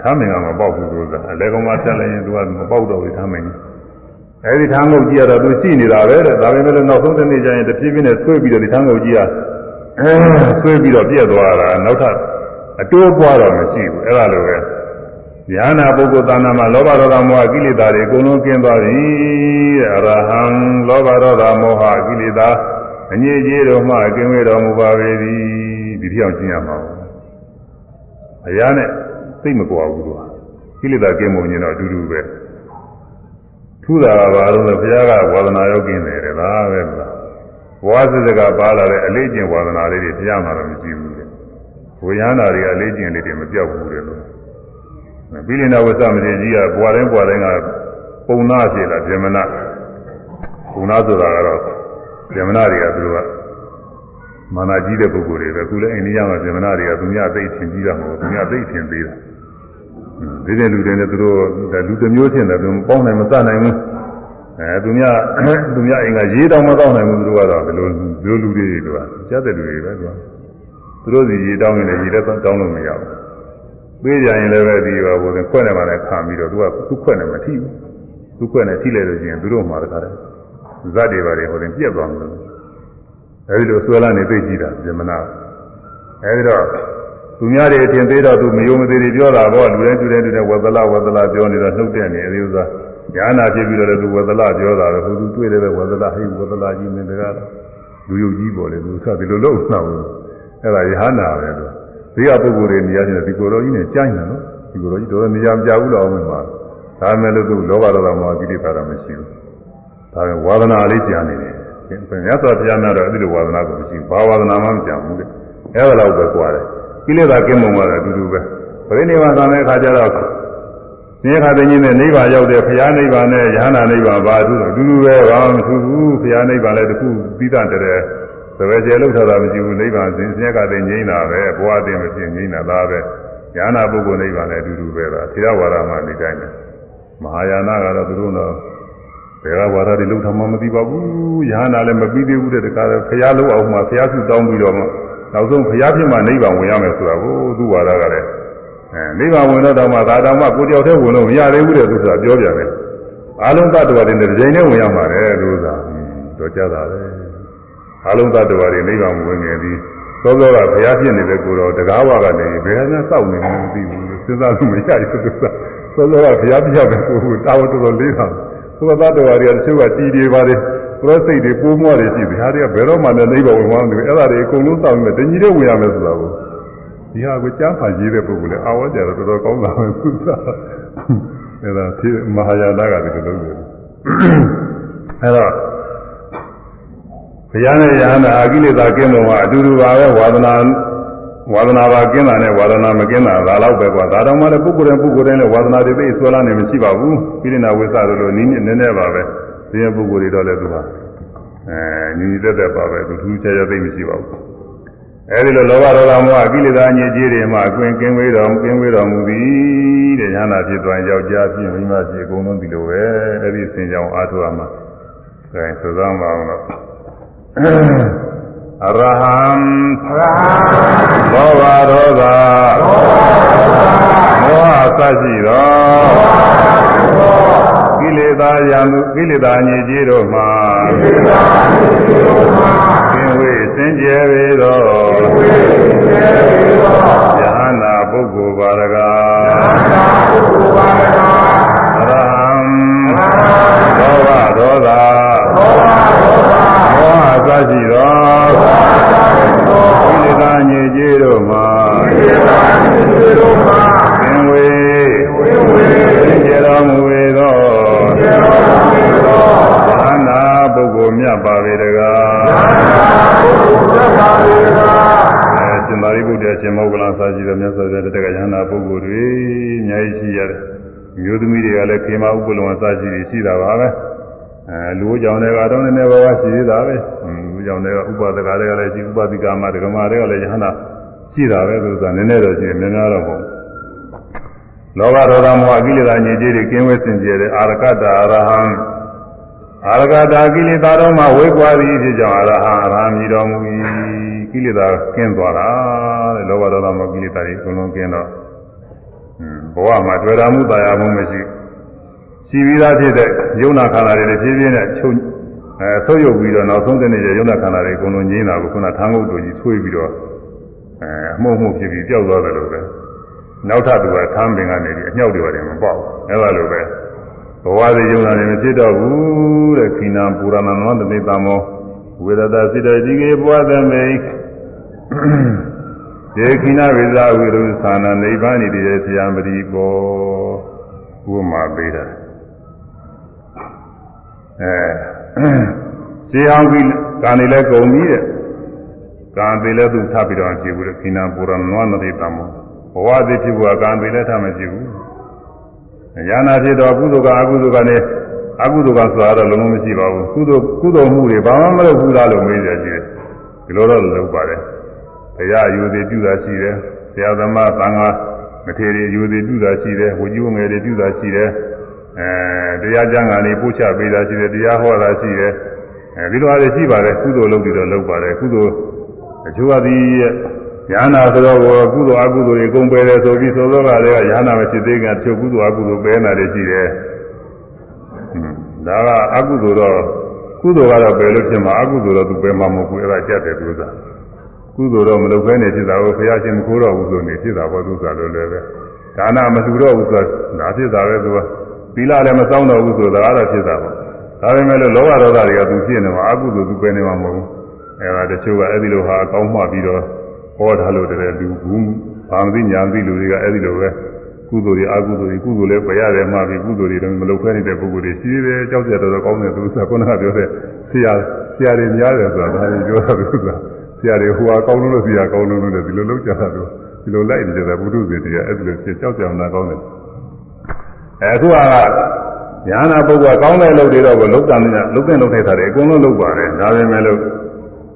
သာမင်ကမပေါက်ဘူးဆိုတာအလေကောင်မှဖြတ်လိုက်ရင်သူကမပေါက်တော့ဘူးသာမင်ကြီး။အဲဒီထမ်းငုတ်ကြီးကတော့သူရှိနေတာပဲတဲ့ဒါပေမဲ့လည်းနောက်ဆုံးတစ်နေ့ကျရင်တဖြည်းဖြည်းနဲ့ဆွေးပြီးတော့ဒီထမ်းငုတ်ကြီးကအဲဆွေးပြီးတော့ပြက်သွားတာနောက်ထပ် အတိုးပွားတော့မရှိဘူးအဲ့ဒါလိုပဲဉာဏပုဂ္ဂိုလ်သာနာမှာလောဘဒေါသမောဟကိလေသာတွေအကုန်လုံးကျင်းသွားပြီတဲ့အရဟံလောဘဒေါသမောဟကိလေသာအငြိအကျေးတော်မှကင်းဝေတော်မူပါပေသည်ဒီတိအောင်ကျင့်ရမှာပါအရာနဲ့သိမကွာဘူးလို့ကိလေသာကင်းမှုညင်တော့အတူတူပဲထူတာကဘာလို့လဲဘုရားကဝါဒနာရောကင်းတယ်တဲ့လားပဲလားဘဝစစ်စကပါလာတဲ့အလေးကျင့်ဝါဒနာလေးတွေဘုရားမှာတော့မရှိဘူးတဲ့ ဝိညာဏတွေကလေးကျင့်လေးတွေမပြောက်ဘူးတဲ့လို့ဘိလိနာဝသမတိကြီးကဘွာတိုင်းဘွာတိုင်းကပုံနာဖြစ်လာဗြဟ္မဏပုံနာဆိုတာကတော့ဗြဟ္မဏတွေကသူတို့ကမာနာကြီးတဲ့ပုဂ္ဂိုလ်တွေပဲအခုလည်းအိန္ဒိယမှာဗြဟ္မဏတွေကသူများသိထင်ကြီးတာမဟုတ်ဘူးသူများသိထင်သေးတာဒီတဲ့လူတွေနဲ့သူတို့လူတစ်မျိုးချင်းတယ်သူပေါင်းနိုင်မစနိုင်ဘူးအဲသူများသူများအိမ်ကရေးတောင်မတော့နိုင်ဘူးသူတို့ကတော့ဘယ်လိုလူလူတွေတွေကကြားတဲ့လူတွေပဲသူက သူတို့စီရေတောင်းရင်လည်းရေလည်းတောင်းလို့မရဘူးပေးကြရင်လည်းပဲဒီပါဘုရင်ခွက်နဲ့မှလည်းခံပြီးတော့သူကသူ့ခွက်နဲ့မထိဘူးသူ့ခွက်နဲ့ထိလိုက်လို့ရှိရင်သူတို့မှာတခါတည်းဇတ်တွေပါတွေဟိုရင်ပြက်သွားမှာအဲဒီလိုဆွဲလာနေသိကြည့်တာဇမနာအဲဒီတော့သူများတွေအထင်သေးတော့သူမယုံမသေးတွေပြောတာပေါ့လူတိုင်းလူတိုင်းလူတိုင်းဝသလဝသလပြောနေတော့နှုတ်တဲ့နေအဲဒီဥစ္စာညာနာဖြစ်ပြီးတော့လည်းသူဝသလပြောတာတော့သူတွေ့တယ်ပဲဝသလဟိဝသလကြီးမင်းတကားလူယုတ်ကြီးပေါ်လေသူစသည်လိုလုပ်နှောက် အဲ့ဒါယဟနာပဲလို့ဒီကပုဂ္ဂိုလ်တွေနေရာချင်းဒီကိုယ်တော်ကြီးနဲ့ကြိုင်းတယ်နော်ဒီကိုယ်တော်ကြီးတော်တော်နေရာမပြဘူးတော့မှမှာဒါမဲ့လို့သူလောဘဒေါသမောဟကိလေသာတော့မရှိဘူးဒါပေမဲ့ဝါဒနာလေးကြံနေတယ်မြတ်စွာဘုရားများတော့အဲ့ဒီလိုဝါဒနာကိုမရှိဘူးဘာဝါဒနာမှမကြံဘူးလေအဲ့ဒါတော့ပဲကြွားတယ်ကိလေသာကင်းမုံကတော့အတူတူပဲပရိနိဗ္ဗာန်သံတဲ့အခါကျတော့သင်္ခါသိင်းနဲ့နိဗ္ဗာန်ရောက်တဲ့ဘုရားနိဗ္ဗာန်နဲ့ယဟနာနိဗ္ဗာန်ဘာအတူတူတူပဲဘာမှမထူးဘူးဘုရားနိဗ္ဗာန်လည်းတစ်ခုပြီးသားတဲ့ သဘယ်ကျေလောက်ထားတာမရှိဘူးနိဗ္ဗာန်စဉ်ဆင်းရဲကတည်းငြိမ်းတာပဲဘဝတည်းမဖြစ်ငြိမ်းတာဒါပဲဉာဏပုဂ္ဂိုလ်နိဗ္ဗာန်လည်းအတူတူပဲလားထေရဝါဒမှာဒီတိုင်းပဲမဟာယာနကတော့သူတို့တော့ဘယ်ကဝါဒတွေလောက်ထားမှမသိပါဘူးယဟနာလည်းမပြီးသေးဘူးတဲ့တခါတော့ဖရာလို့အောင်မှဖရာစုတောင်းပြီးတော့မှနောက်ဆုံးဖရာဖြစ်မှနိဗ္ဗာန်ဝင်ရမယ်ဆိုတာကိုသူ့ဝါဒကလည်းအဲနိဗ္ဗာန်ဝင်တော့တော့မှဒါတောင်မှကိုတယောက်တည်းဝင်လို့မရသေးဘူးတဲ့သူဆိုတာပြောပြတယ်အာလုံးသတ္တဝါတွေနဲ့တစ်ချိန်နဲ့ဝင်ရမှာတဲ့သူဆိုတာတော့ကြတာပဲ အလုံးသတ္တဝါတွေနိဗ္ဗာန်ဝင်ငယ်ပြီးသောသောကဘုရားဖြစ်နေတဲ့ကိုယ်တော်တကားဝါကနေဘယ်နဲ့စောက်နေမှမသိဘူးစဉ်းစားလို့မရဘူးသူကသောသောကဘုရားပြောတဲ့ကိုယ်ကိုတာဝန်တော်တော်လေးတာသောသတ္တဝါတွေကတချို့ကတီးတွေပါတယ်ပရောစိတ်တွေပိုးမွားတွေရှိတယ်ဟာတွေကဘယ်တော့မှလည်းနိဗ္ဗာန်ဝင်မှမသိဘူးအဲ့ဒါတွေအကုန်လုံးစောက်နေတယ်တညီတဲ့ဝင်ရမယ်ဆိုတာကိုဒီဟာကိုကြားဖန်ရေးတဲ့ပုဂ္ဂိုလ်လည်းအာဝါကြတော့တော်တော်ကောင်းတာပဲသူစားအဲ့ဒါဒီမဟာယာနကဒီလိုလုပ်တယ်အဲ့တော့ ဘုရားနဲ့ယဟန္တာအကိလေသာကင်းလို့ကအတူတူပါပဲဝါဒနာဝါဒနာပါကင်းတာနဲ့ဝါဒနာမကင်းတာဒါတော့ပဲကွာဒါတော့မှလည်းပုဂ္ဂိုလ်တိုင်းပုဂ္ဂိုလ်တိုင်းလည်းဝါဒနာတွေသိဆွဲလာနေမရှိပါဘူးပိဋိနာဝိသတို့လိုနည်းနည်းနည်းနည်းပါပဲဒီပုဂ္ဂိုလ်တွေတော့လည်းသူဟာအဲညီတက်တက်ပါပဲသူထူးခြားခြားသိမရှိပါဘူးအဲဒီလိုလောဘဒေါသမောဟကိလေသာညစ်ကြေးတွေမှာအကွင်ကင်းဝေးတော်ကင်းဝေးတော်မူသည်တဲ့ညာနာဖြစ်သွားယောက်ျားဖြစ်မိန်းမဖြစ်အကုန်လုံးဒီလိုပဲအဲဒီစင်ကြောင်အားထုတ်ရမှာအဲဆိုသမ်းပါအောင်တော့အ ရဟံလောဘဒေါသမောဟစရှိသောကိလေသာယံကိလေသာညစ်ကြေးတို့မှာကင်းဝေးစင်ကြယ်ပေသောယဟနာပုဂ္ဂိုလ်ပါရက ရိပုတ္တရာရှင်မောဂလန်စာရှိတဲ့မြတ်စွာဘုရားတက္ကရာနာပုဂ္ဂိုလ်တွေအများကြီးရှိရတယ်မျိုးသမီးတွေကလည်းခေမဥပ္ပလုံအစရှိတွေရှိတာပါပဲအဲလူကြောင့်လည်းကတော့နည်းနည်းပါးပါးရှိသေးတာပဲလူကြောင့်လည်းဥပဒကတွေကလည်းရှိဥပဒိကမဒကမာတွေကလည်းယဟနာရှိတာပဲသူကနည်းနည်းတော့ရှိတယ်များများတော့မဟုတ်လောဘဒေါသမောဟကိလေသာညစ်ကြေးတွေကင်းဝဲစင်ကြယ်တဲ့အာရကတအရဟံအာရကတာကိလေသာတော်မှာဝေကွာသည်ဖြစ်ကြောင်းအရဟံအရဟံမြည်တော်မူ၏ ကိလေသာကင်းသွားတာတဲ့လောဘဒေါသမောဟကိလေသာတွေအကုန်လုံးကင်းတော့ဘဝမှာတွေ့တာမှုတာယာမှုမရှိရှိပြီးသားဖြစ်တဲ့ယုံနာခန္ဓာတွေလည်းဖြည်းဖြည်းနဲ့ချုပ်အဲဆုပ်ယုပ်ပြီးတော့နောက်ဆုံးတဲ့နေ့ကျယုံနာခန္ဓာတွေအကုန်လုံးငြိမ်းတာကိုခုနထမ်းကုတ်တို့ကြီးဆွေးပြီးတော့အဲအမှုမှုဖြစ်ပြီးပျောက်သွားတယ်လို့ပဲနောက်ထပ်သူကထမ်းပင်ကနေပြီးအညှောက်တွေပါတယ်မပေါ့အဲလိုပဲဘဝတွေယုံနာနေမဖြစ်တော့ဘူးတဲ့ခိနာပူရဏနောတနိတမောဝေဒတာစိတ္တတိကေဘဝသမေ ဒေခိနာဝိဇာဝိရုသာနာနိဗ္ဗာန်ဤတည်းဆရာမတိဘောဥပမာပေးတာအဲရှင်းအောင်ကြီးကာနေလဲကုန်ပြီတဲ့ကာသေးလဲသူထပ်ပြီးတော့ကြည့်ဘူးတဲ့ခိနာပူရဏနောတနိတမောဘဝသည်ဖြစ်ဘူးကကာသေးလဲထပ်မကြည့်ဘူးဉာဏဖြစ်တော့ကုသိုလ်ကအကုသိုလ်ကလည်းအကုသိုလ်ကဆိုတာတော့လုံးဝမရှိပါဘူးကုသိုလ်ကုသိုလ်မှုတွေဘာမှမလုပ်ဘူးလားလို့မေးကြရှိတယ်ဒီလိုတော့လုပ်ပါတယ် တရားအယူသေးပြုတာရှိတယ်ဆရာသမားသံဃာမထေရအယူသေးပြုတာရှိတယ်ဝကြီးဝငယ်တွေပြုတာရှိတယ်အဲတရားကျမ်းဂန်တွေပို့ချပေးတာရှိတယ်တရားဟောတာရှိတယ်အဲဒီလိုအားဖြင့်ရှိပါတယ်ကုသိုလ်လုပ်ပြီးတော့လုပ်ပါတယ်ကုသိုလ်အကျိုးအသည်ညာနာဆိုတော့ကုသိုလ်အကုသိုလ်တွေအကုန်ပယ်တယ်ဆိုပြီးသောသောကလည်းညာနာမဖြစ်သေးခင်ချုပ်ကုသိုလ်အကုသိုလ်ပယ်နေတာတွေရှိတယ်ဒါကအကုသိုလ်တော့ကုသိုလ်ကတော့ပယ်လို့ဖြစ်မှာအကုသိုလ်တော့သူပယ်မှာမဟုတ်ဘူးအဲ့ဒါကြက်တယ်သူက ကုသိုလ်တော့မလုပ်ဘဲနေဖြစ်တာကိုဘုရားရှင်မခိုးတော့ဘူးဆိုနေဖြစ်တာပေါ့သူကလည်းလည်းပဲဒါနမလှူတော့ဘူးဆိုတာဒါဖြစ်တာပဲသူကသီလလည်းမစောင့်တော့ဘူးဆိုတာကတော့ဖြစ်တာပေါ့ဒါပေမဲ့လို့လောဘဒေါသတွေကသူဖြစ်နေမှာအကုသိုလ်သူပယ်နေမှာမဟုတ်ဘူးအဲ့ဒါတချို့ကအဲ့ဒီလိုဟာအကောင်းမှပြီးတော့ဟောထားလို့တည်းလူဘူးဘာမသိညာသိလူတွေကအဲ့ဒီလိုပဲကုသိုလ်တွေအကုသိုလ်တွေကုသိုလ်လည်းပယ်ရတယ်မှပြီးကုသိုလ်တွေတော့မလုပ်ခဲနေတဲ့ပုဂ္ဂိုလ်တွေရှိသေးတယ်ကြောက်ကြတော်တော်ကောင်းတယ်သူကခုနကပြောတဲ့ဆရာဆရာတွေများတယ်ဆိုတာဒါကြီးပြောတာသူက ဆရာတွေဟိုဟာကောင်းလို့ဆရာကောင်းလို့လည်းဒီလိုလုပ်ကြတာသူဒီလိုလိုက်နေကြတာဘုရုဇေတရားအဲ့ဒီလိုဖြစ်ကြောက်ကြအောင်နာကောင်းတယ်အခုကညာနာပုဂ္ဂိုလ်ကောင်းတဲ့လုပ်တွေတော့ကိုလုတ်တန်နေလုတ်တဲ့လုပ်ထိုက်တာတွေအကုန်လုံးလုပ်ပါတယ်ဒါပေမဲ့လို့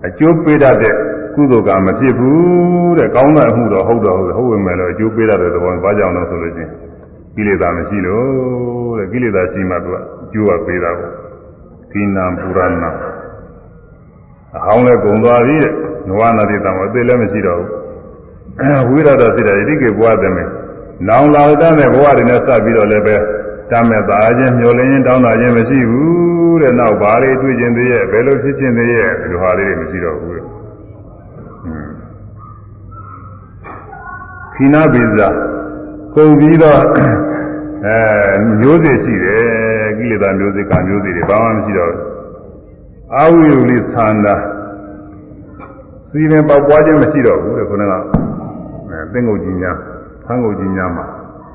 အကျိုးပေးတတ်တဲ့ကုသိုလ်ကမဖြစ်ဘူးတဲ့ကောင်းတဲ့အမှုတော့ဟုတ်တော့ဟုတ်ဟုတ်ဝင်မယ်လို့အကျိုးပေးတတ်တဲ့သဘောဘာကြောင့်လဲဆိုလို့ချင်းကိလေသာမရှိလို့တဲ့ကိလေသာရှိမှသူကအကျိုးကပေးတာပေါ့ကိနာပူရဏအဟောင်းလည်းဂုံသွားပြီတဲ့ နဝနာတိတံအသေးလည်းမရှိတော့ဘူးဝိရဒစိတ္တဣတိကေဘဝတမေနောင်လာတဲ့ဘဝတွေနဲ့စပ်ပြီးတော့လည်းပဲတမ်းမဲ့သားခြင်းမျောလင်းခြင်းတောင်းတာခြင်းမရှိဘူးတဲ့နောက်ဘာတွေတွေ့ခြင်းသေးရဲ့ဘယ်လိုဖြစ်ခြင်းသေးရဲ့ဒီလိုဟာလေးတွေမရှိတော့ဘူးတဲ့ခိနာပိဇာကုန်ပြီးတော့အဲမျိုးစေ့ရှိတယ်ကိလေသာမျိုးစေ့ကမျိုးစေ့တွေဘာမှမရှိတော့အာဝိယုလိသန္တာ စီရင်ပေါက်ပွားခြင်းမရှိတော့ဘူးတဲ့ခုနကအဲသင်္ကုတ်ကြီးများသံကုတ်ကြီးများမှာ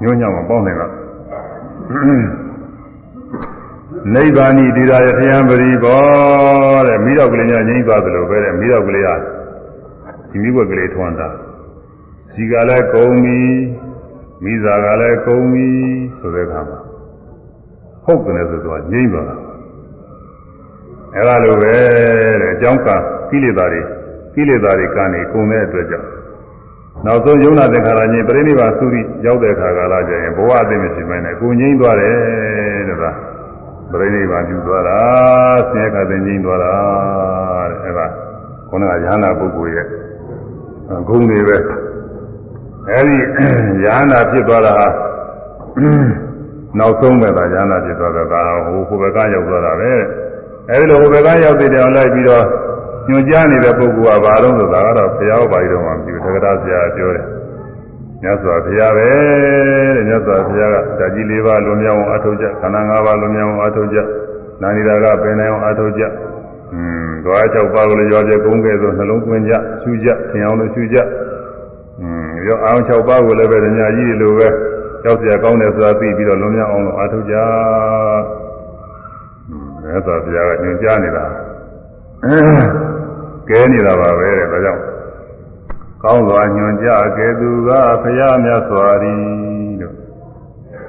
ညွှန်းညောင်းမှာပေါင်းတယ်ကနိဗ္ဗာန်ဤဒီရာယထယံပရိဘောတဲ့မိတော့ကလေးများငြိမ့်သွားသလိုပဲတဲ့မိတော့ကလေးကဒီမိဘကလေးထွန်းတာစီကလည်းကုံပြီမိစားကလည်းကုံပြီဆိုတဲ့အခါမှာဟုတ်တယ်ဆိုတော့ငြိမ့်သွားတာအဲဒါလိုပဲတဲ့အကြောင်းကကိလေသာတွေ ကိလေသာတွေကနေကုန်တဲ့အတွက်ကြောင့်နောက်ဆုံးယုံနာသင်္ခါရချင်းပြိဋိဘာသုရိရောက်တဲ့အခါကာလကျရင်ဘဝအသိမရှိမနဲ့ကိုငိမ့်သွားတယ်တဲ့ဒါပြိဋိဘာပြုသွားတာဆင်းရဲခါသိငိမ့်သွားတာတဲ့အဲဒါခုနကယ ahanan ပုဂ္ဂိုလ်ရဲ့ဂုဏ်တွေပဲအဲဒီယ ahanan ဖြစ်သွားတာနောက်ဆုံးပဲဒါယ ahanan ဖြစ်သွားတာကဟိုဟိုဘက်ကရောက်သွားတာပဲအဲဒီလိုဟိုဘက်ကရောက်တဲ့တောင်လိုက်ပြီးတော့ ညွှန်ကြားနေတဲ့ပုဂ္ဂိုလ်ကဘာလို့ဆိုတာကတော့ဘုရားဟောပါဠိတော်မှာမရှိဘူးသက္ကရာဆရာပြောတယ်မြတ်စွာဘုရားပဲတဲ့မြတ်စွာဘုရားကဓာကြီး၄ပါးလွန်မြောက်အောင်အထောက်ကြခန္ဓာ၅ပါးလွန်မြောက်အောင်အထောက်ကြနာနိဒာကပင်နိုင်အောင်အထောက်ကြอืมဓဝါ၆ပါးကိုလည်းရောပြကုန်းကဲဆိုနှလုံးသွင်းကြရှုကြသင်အောင်လို့ရှုကြอืมရောအောင်၆ပါးကိုလည်းပဲညာကြီးလိုပဲကြောက်เสียကောင်းတယ်ဆိုတာသိပြီးတော့လွန်မြောက်အောင်လို့အထောက်ကြอืมမြတ်စွာဘုရားကညွှန်ကြားနေတာ ကဲနေတာပါပဲတဲ့ဒါကြောင့်ကောင်းစွာညွှန်ကြားကဲသူကဖရာမြတ်စွာရီလို့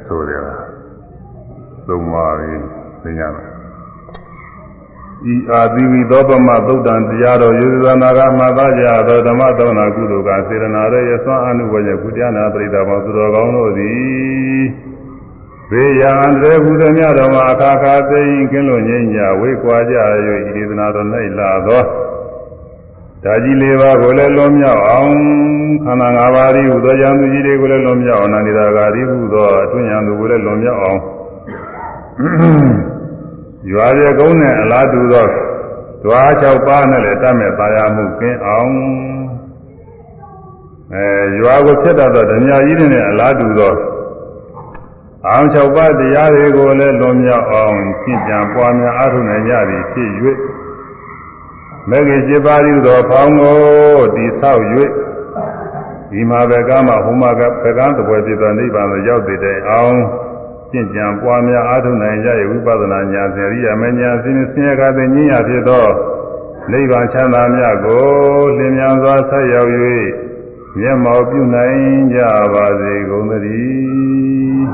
ဆိုတယ်လားသုံးပါပြီသိကြပါဤအာသီဝီသောပမသုတ်တံတရားတော်ယေသနာကမှသာကြသောဓမ္မသောနာကုသိုလ်ကစေရနာရဲ့ယသွန်အနုဝေယကုတရားနာပရိသဘောသူတော်ကောင်းတို့သည်ဘေးရန်တွေဘုဒ္ဓမြတ်တော်မှာအခါခါသိရင်ကင်းလို့ငြိမ်းကြဝေကွာကြ၍ဤဒေသနာတော်၌လာသော ဒါကြီးလေးပါးကိုလည်းလွန်မြောက်အောင်ခန္ဓာ၅ပါးဤဟူသောယံသူကြီးတွေကိုလည်းလွန်မြောက်အောင်နာနေတာဂါရီဟူသောအတွင်းယံသူကိုလည်းလွန်မြောက်အောင်ရွာပြေကုန်းနဲ့အလားတူသောဓွား၆ပါးနဲ့လည်းတတ်မဲ့ပါရမှုကင်းအောင်အဲရွာကိုဖြစ်တတ်သောဓမြကြီးတွေနဲ့အလားတူသောအောင်၆ပါးတရားတွေကိုလည်းလွန်မြောက်အောင်ရှင်းကြံပွားများအားထုတ်နိုင်ကြသည်ဖြစ်၍ မေကြီး7ပါးဤသောဖောင်းကိုတိဆောက်၍ဒီမှာပဲကမှဟိုမှာကပကံတပွဲဖြစ်သောနိဗ္ဗာန်ကိုရောက်တည်တဲ့အောင်ကျင့်ကြံပွားများအားထုတ်နိုင်ကြ၏ဝိပဿနာဉာဏ်စေရိယမဉာဏ်စင်းစင်းရကတဲ့ဉာဏ်ဖြစ်သောနိဗ္ဗာန်ချမ်းသာမြတ်ကိုလင်းမြန်စွာဆက်ရောက်၍မျက်မှောက်ပြုနိုင်ကြပါစေကုန်သတည်း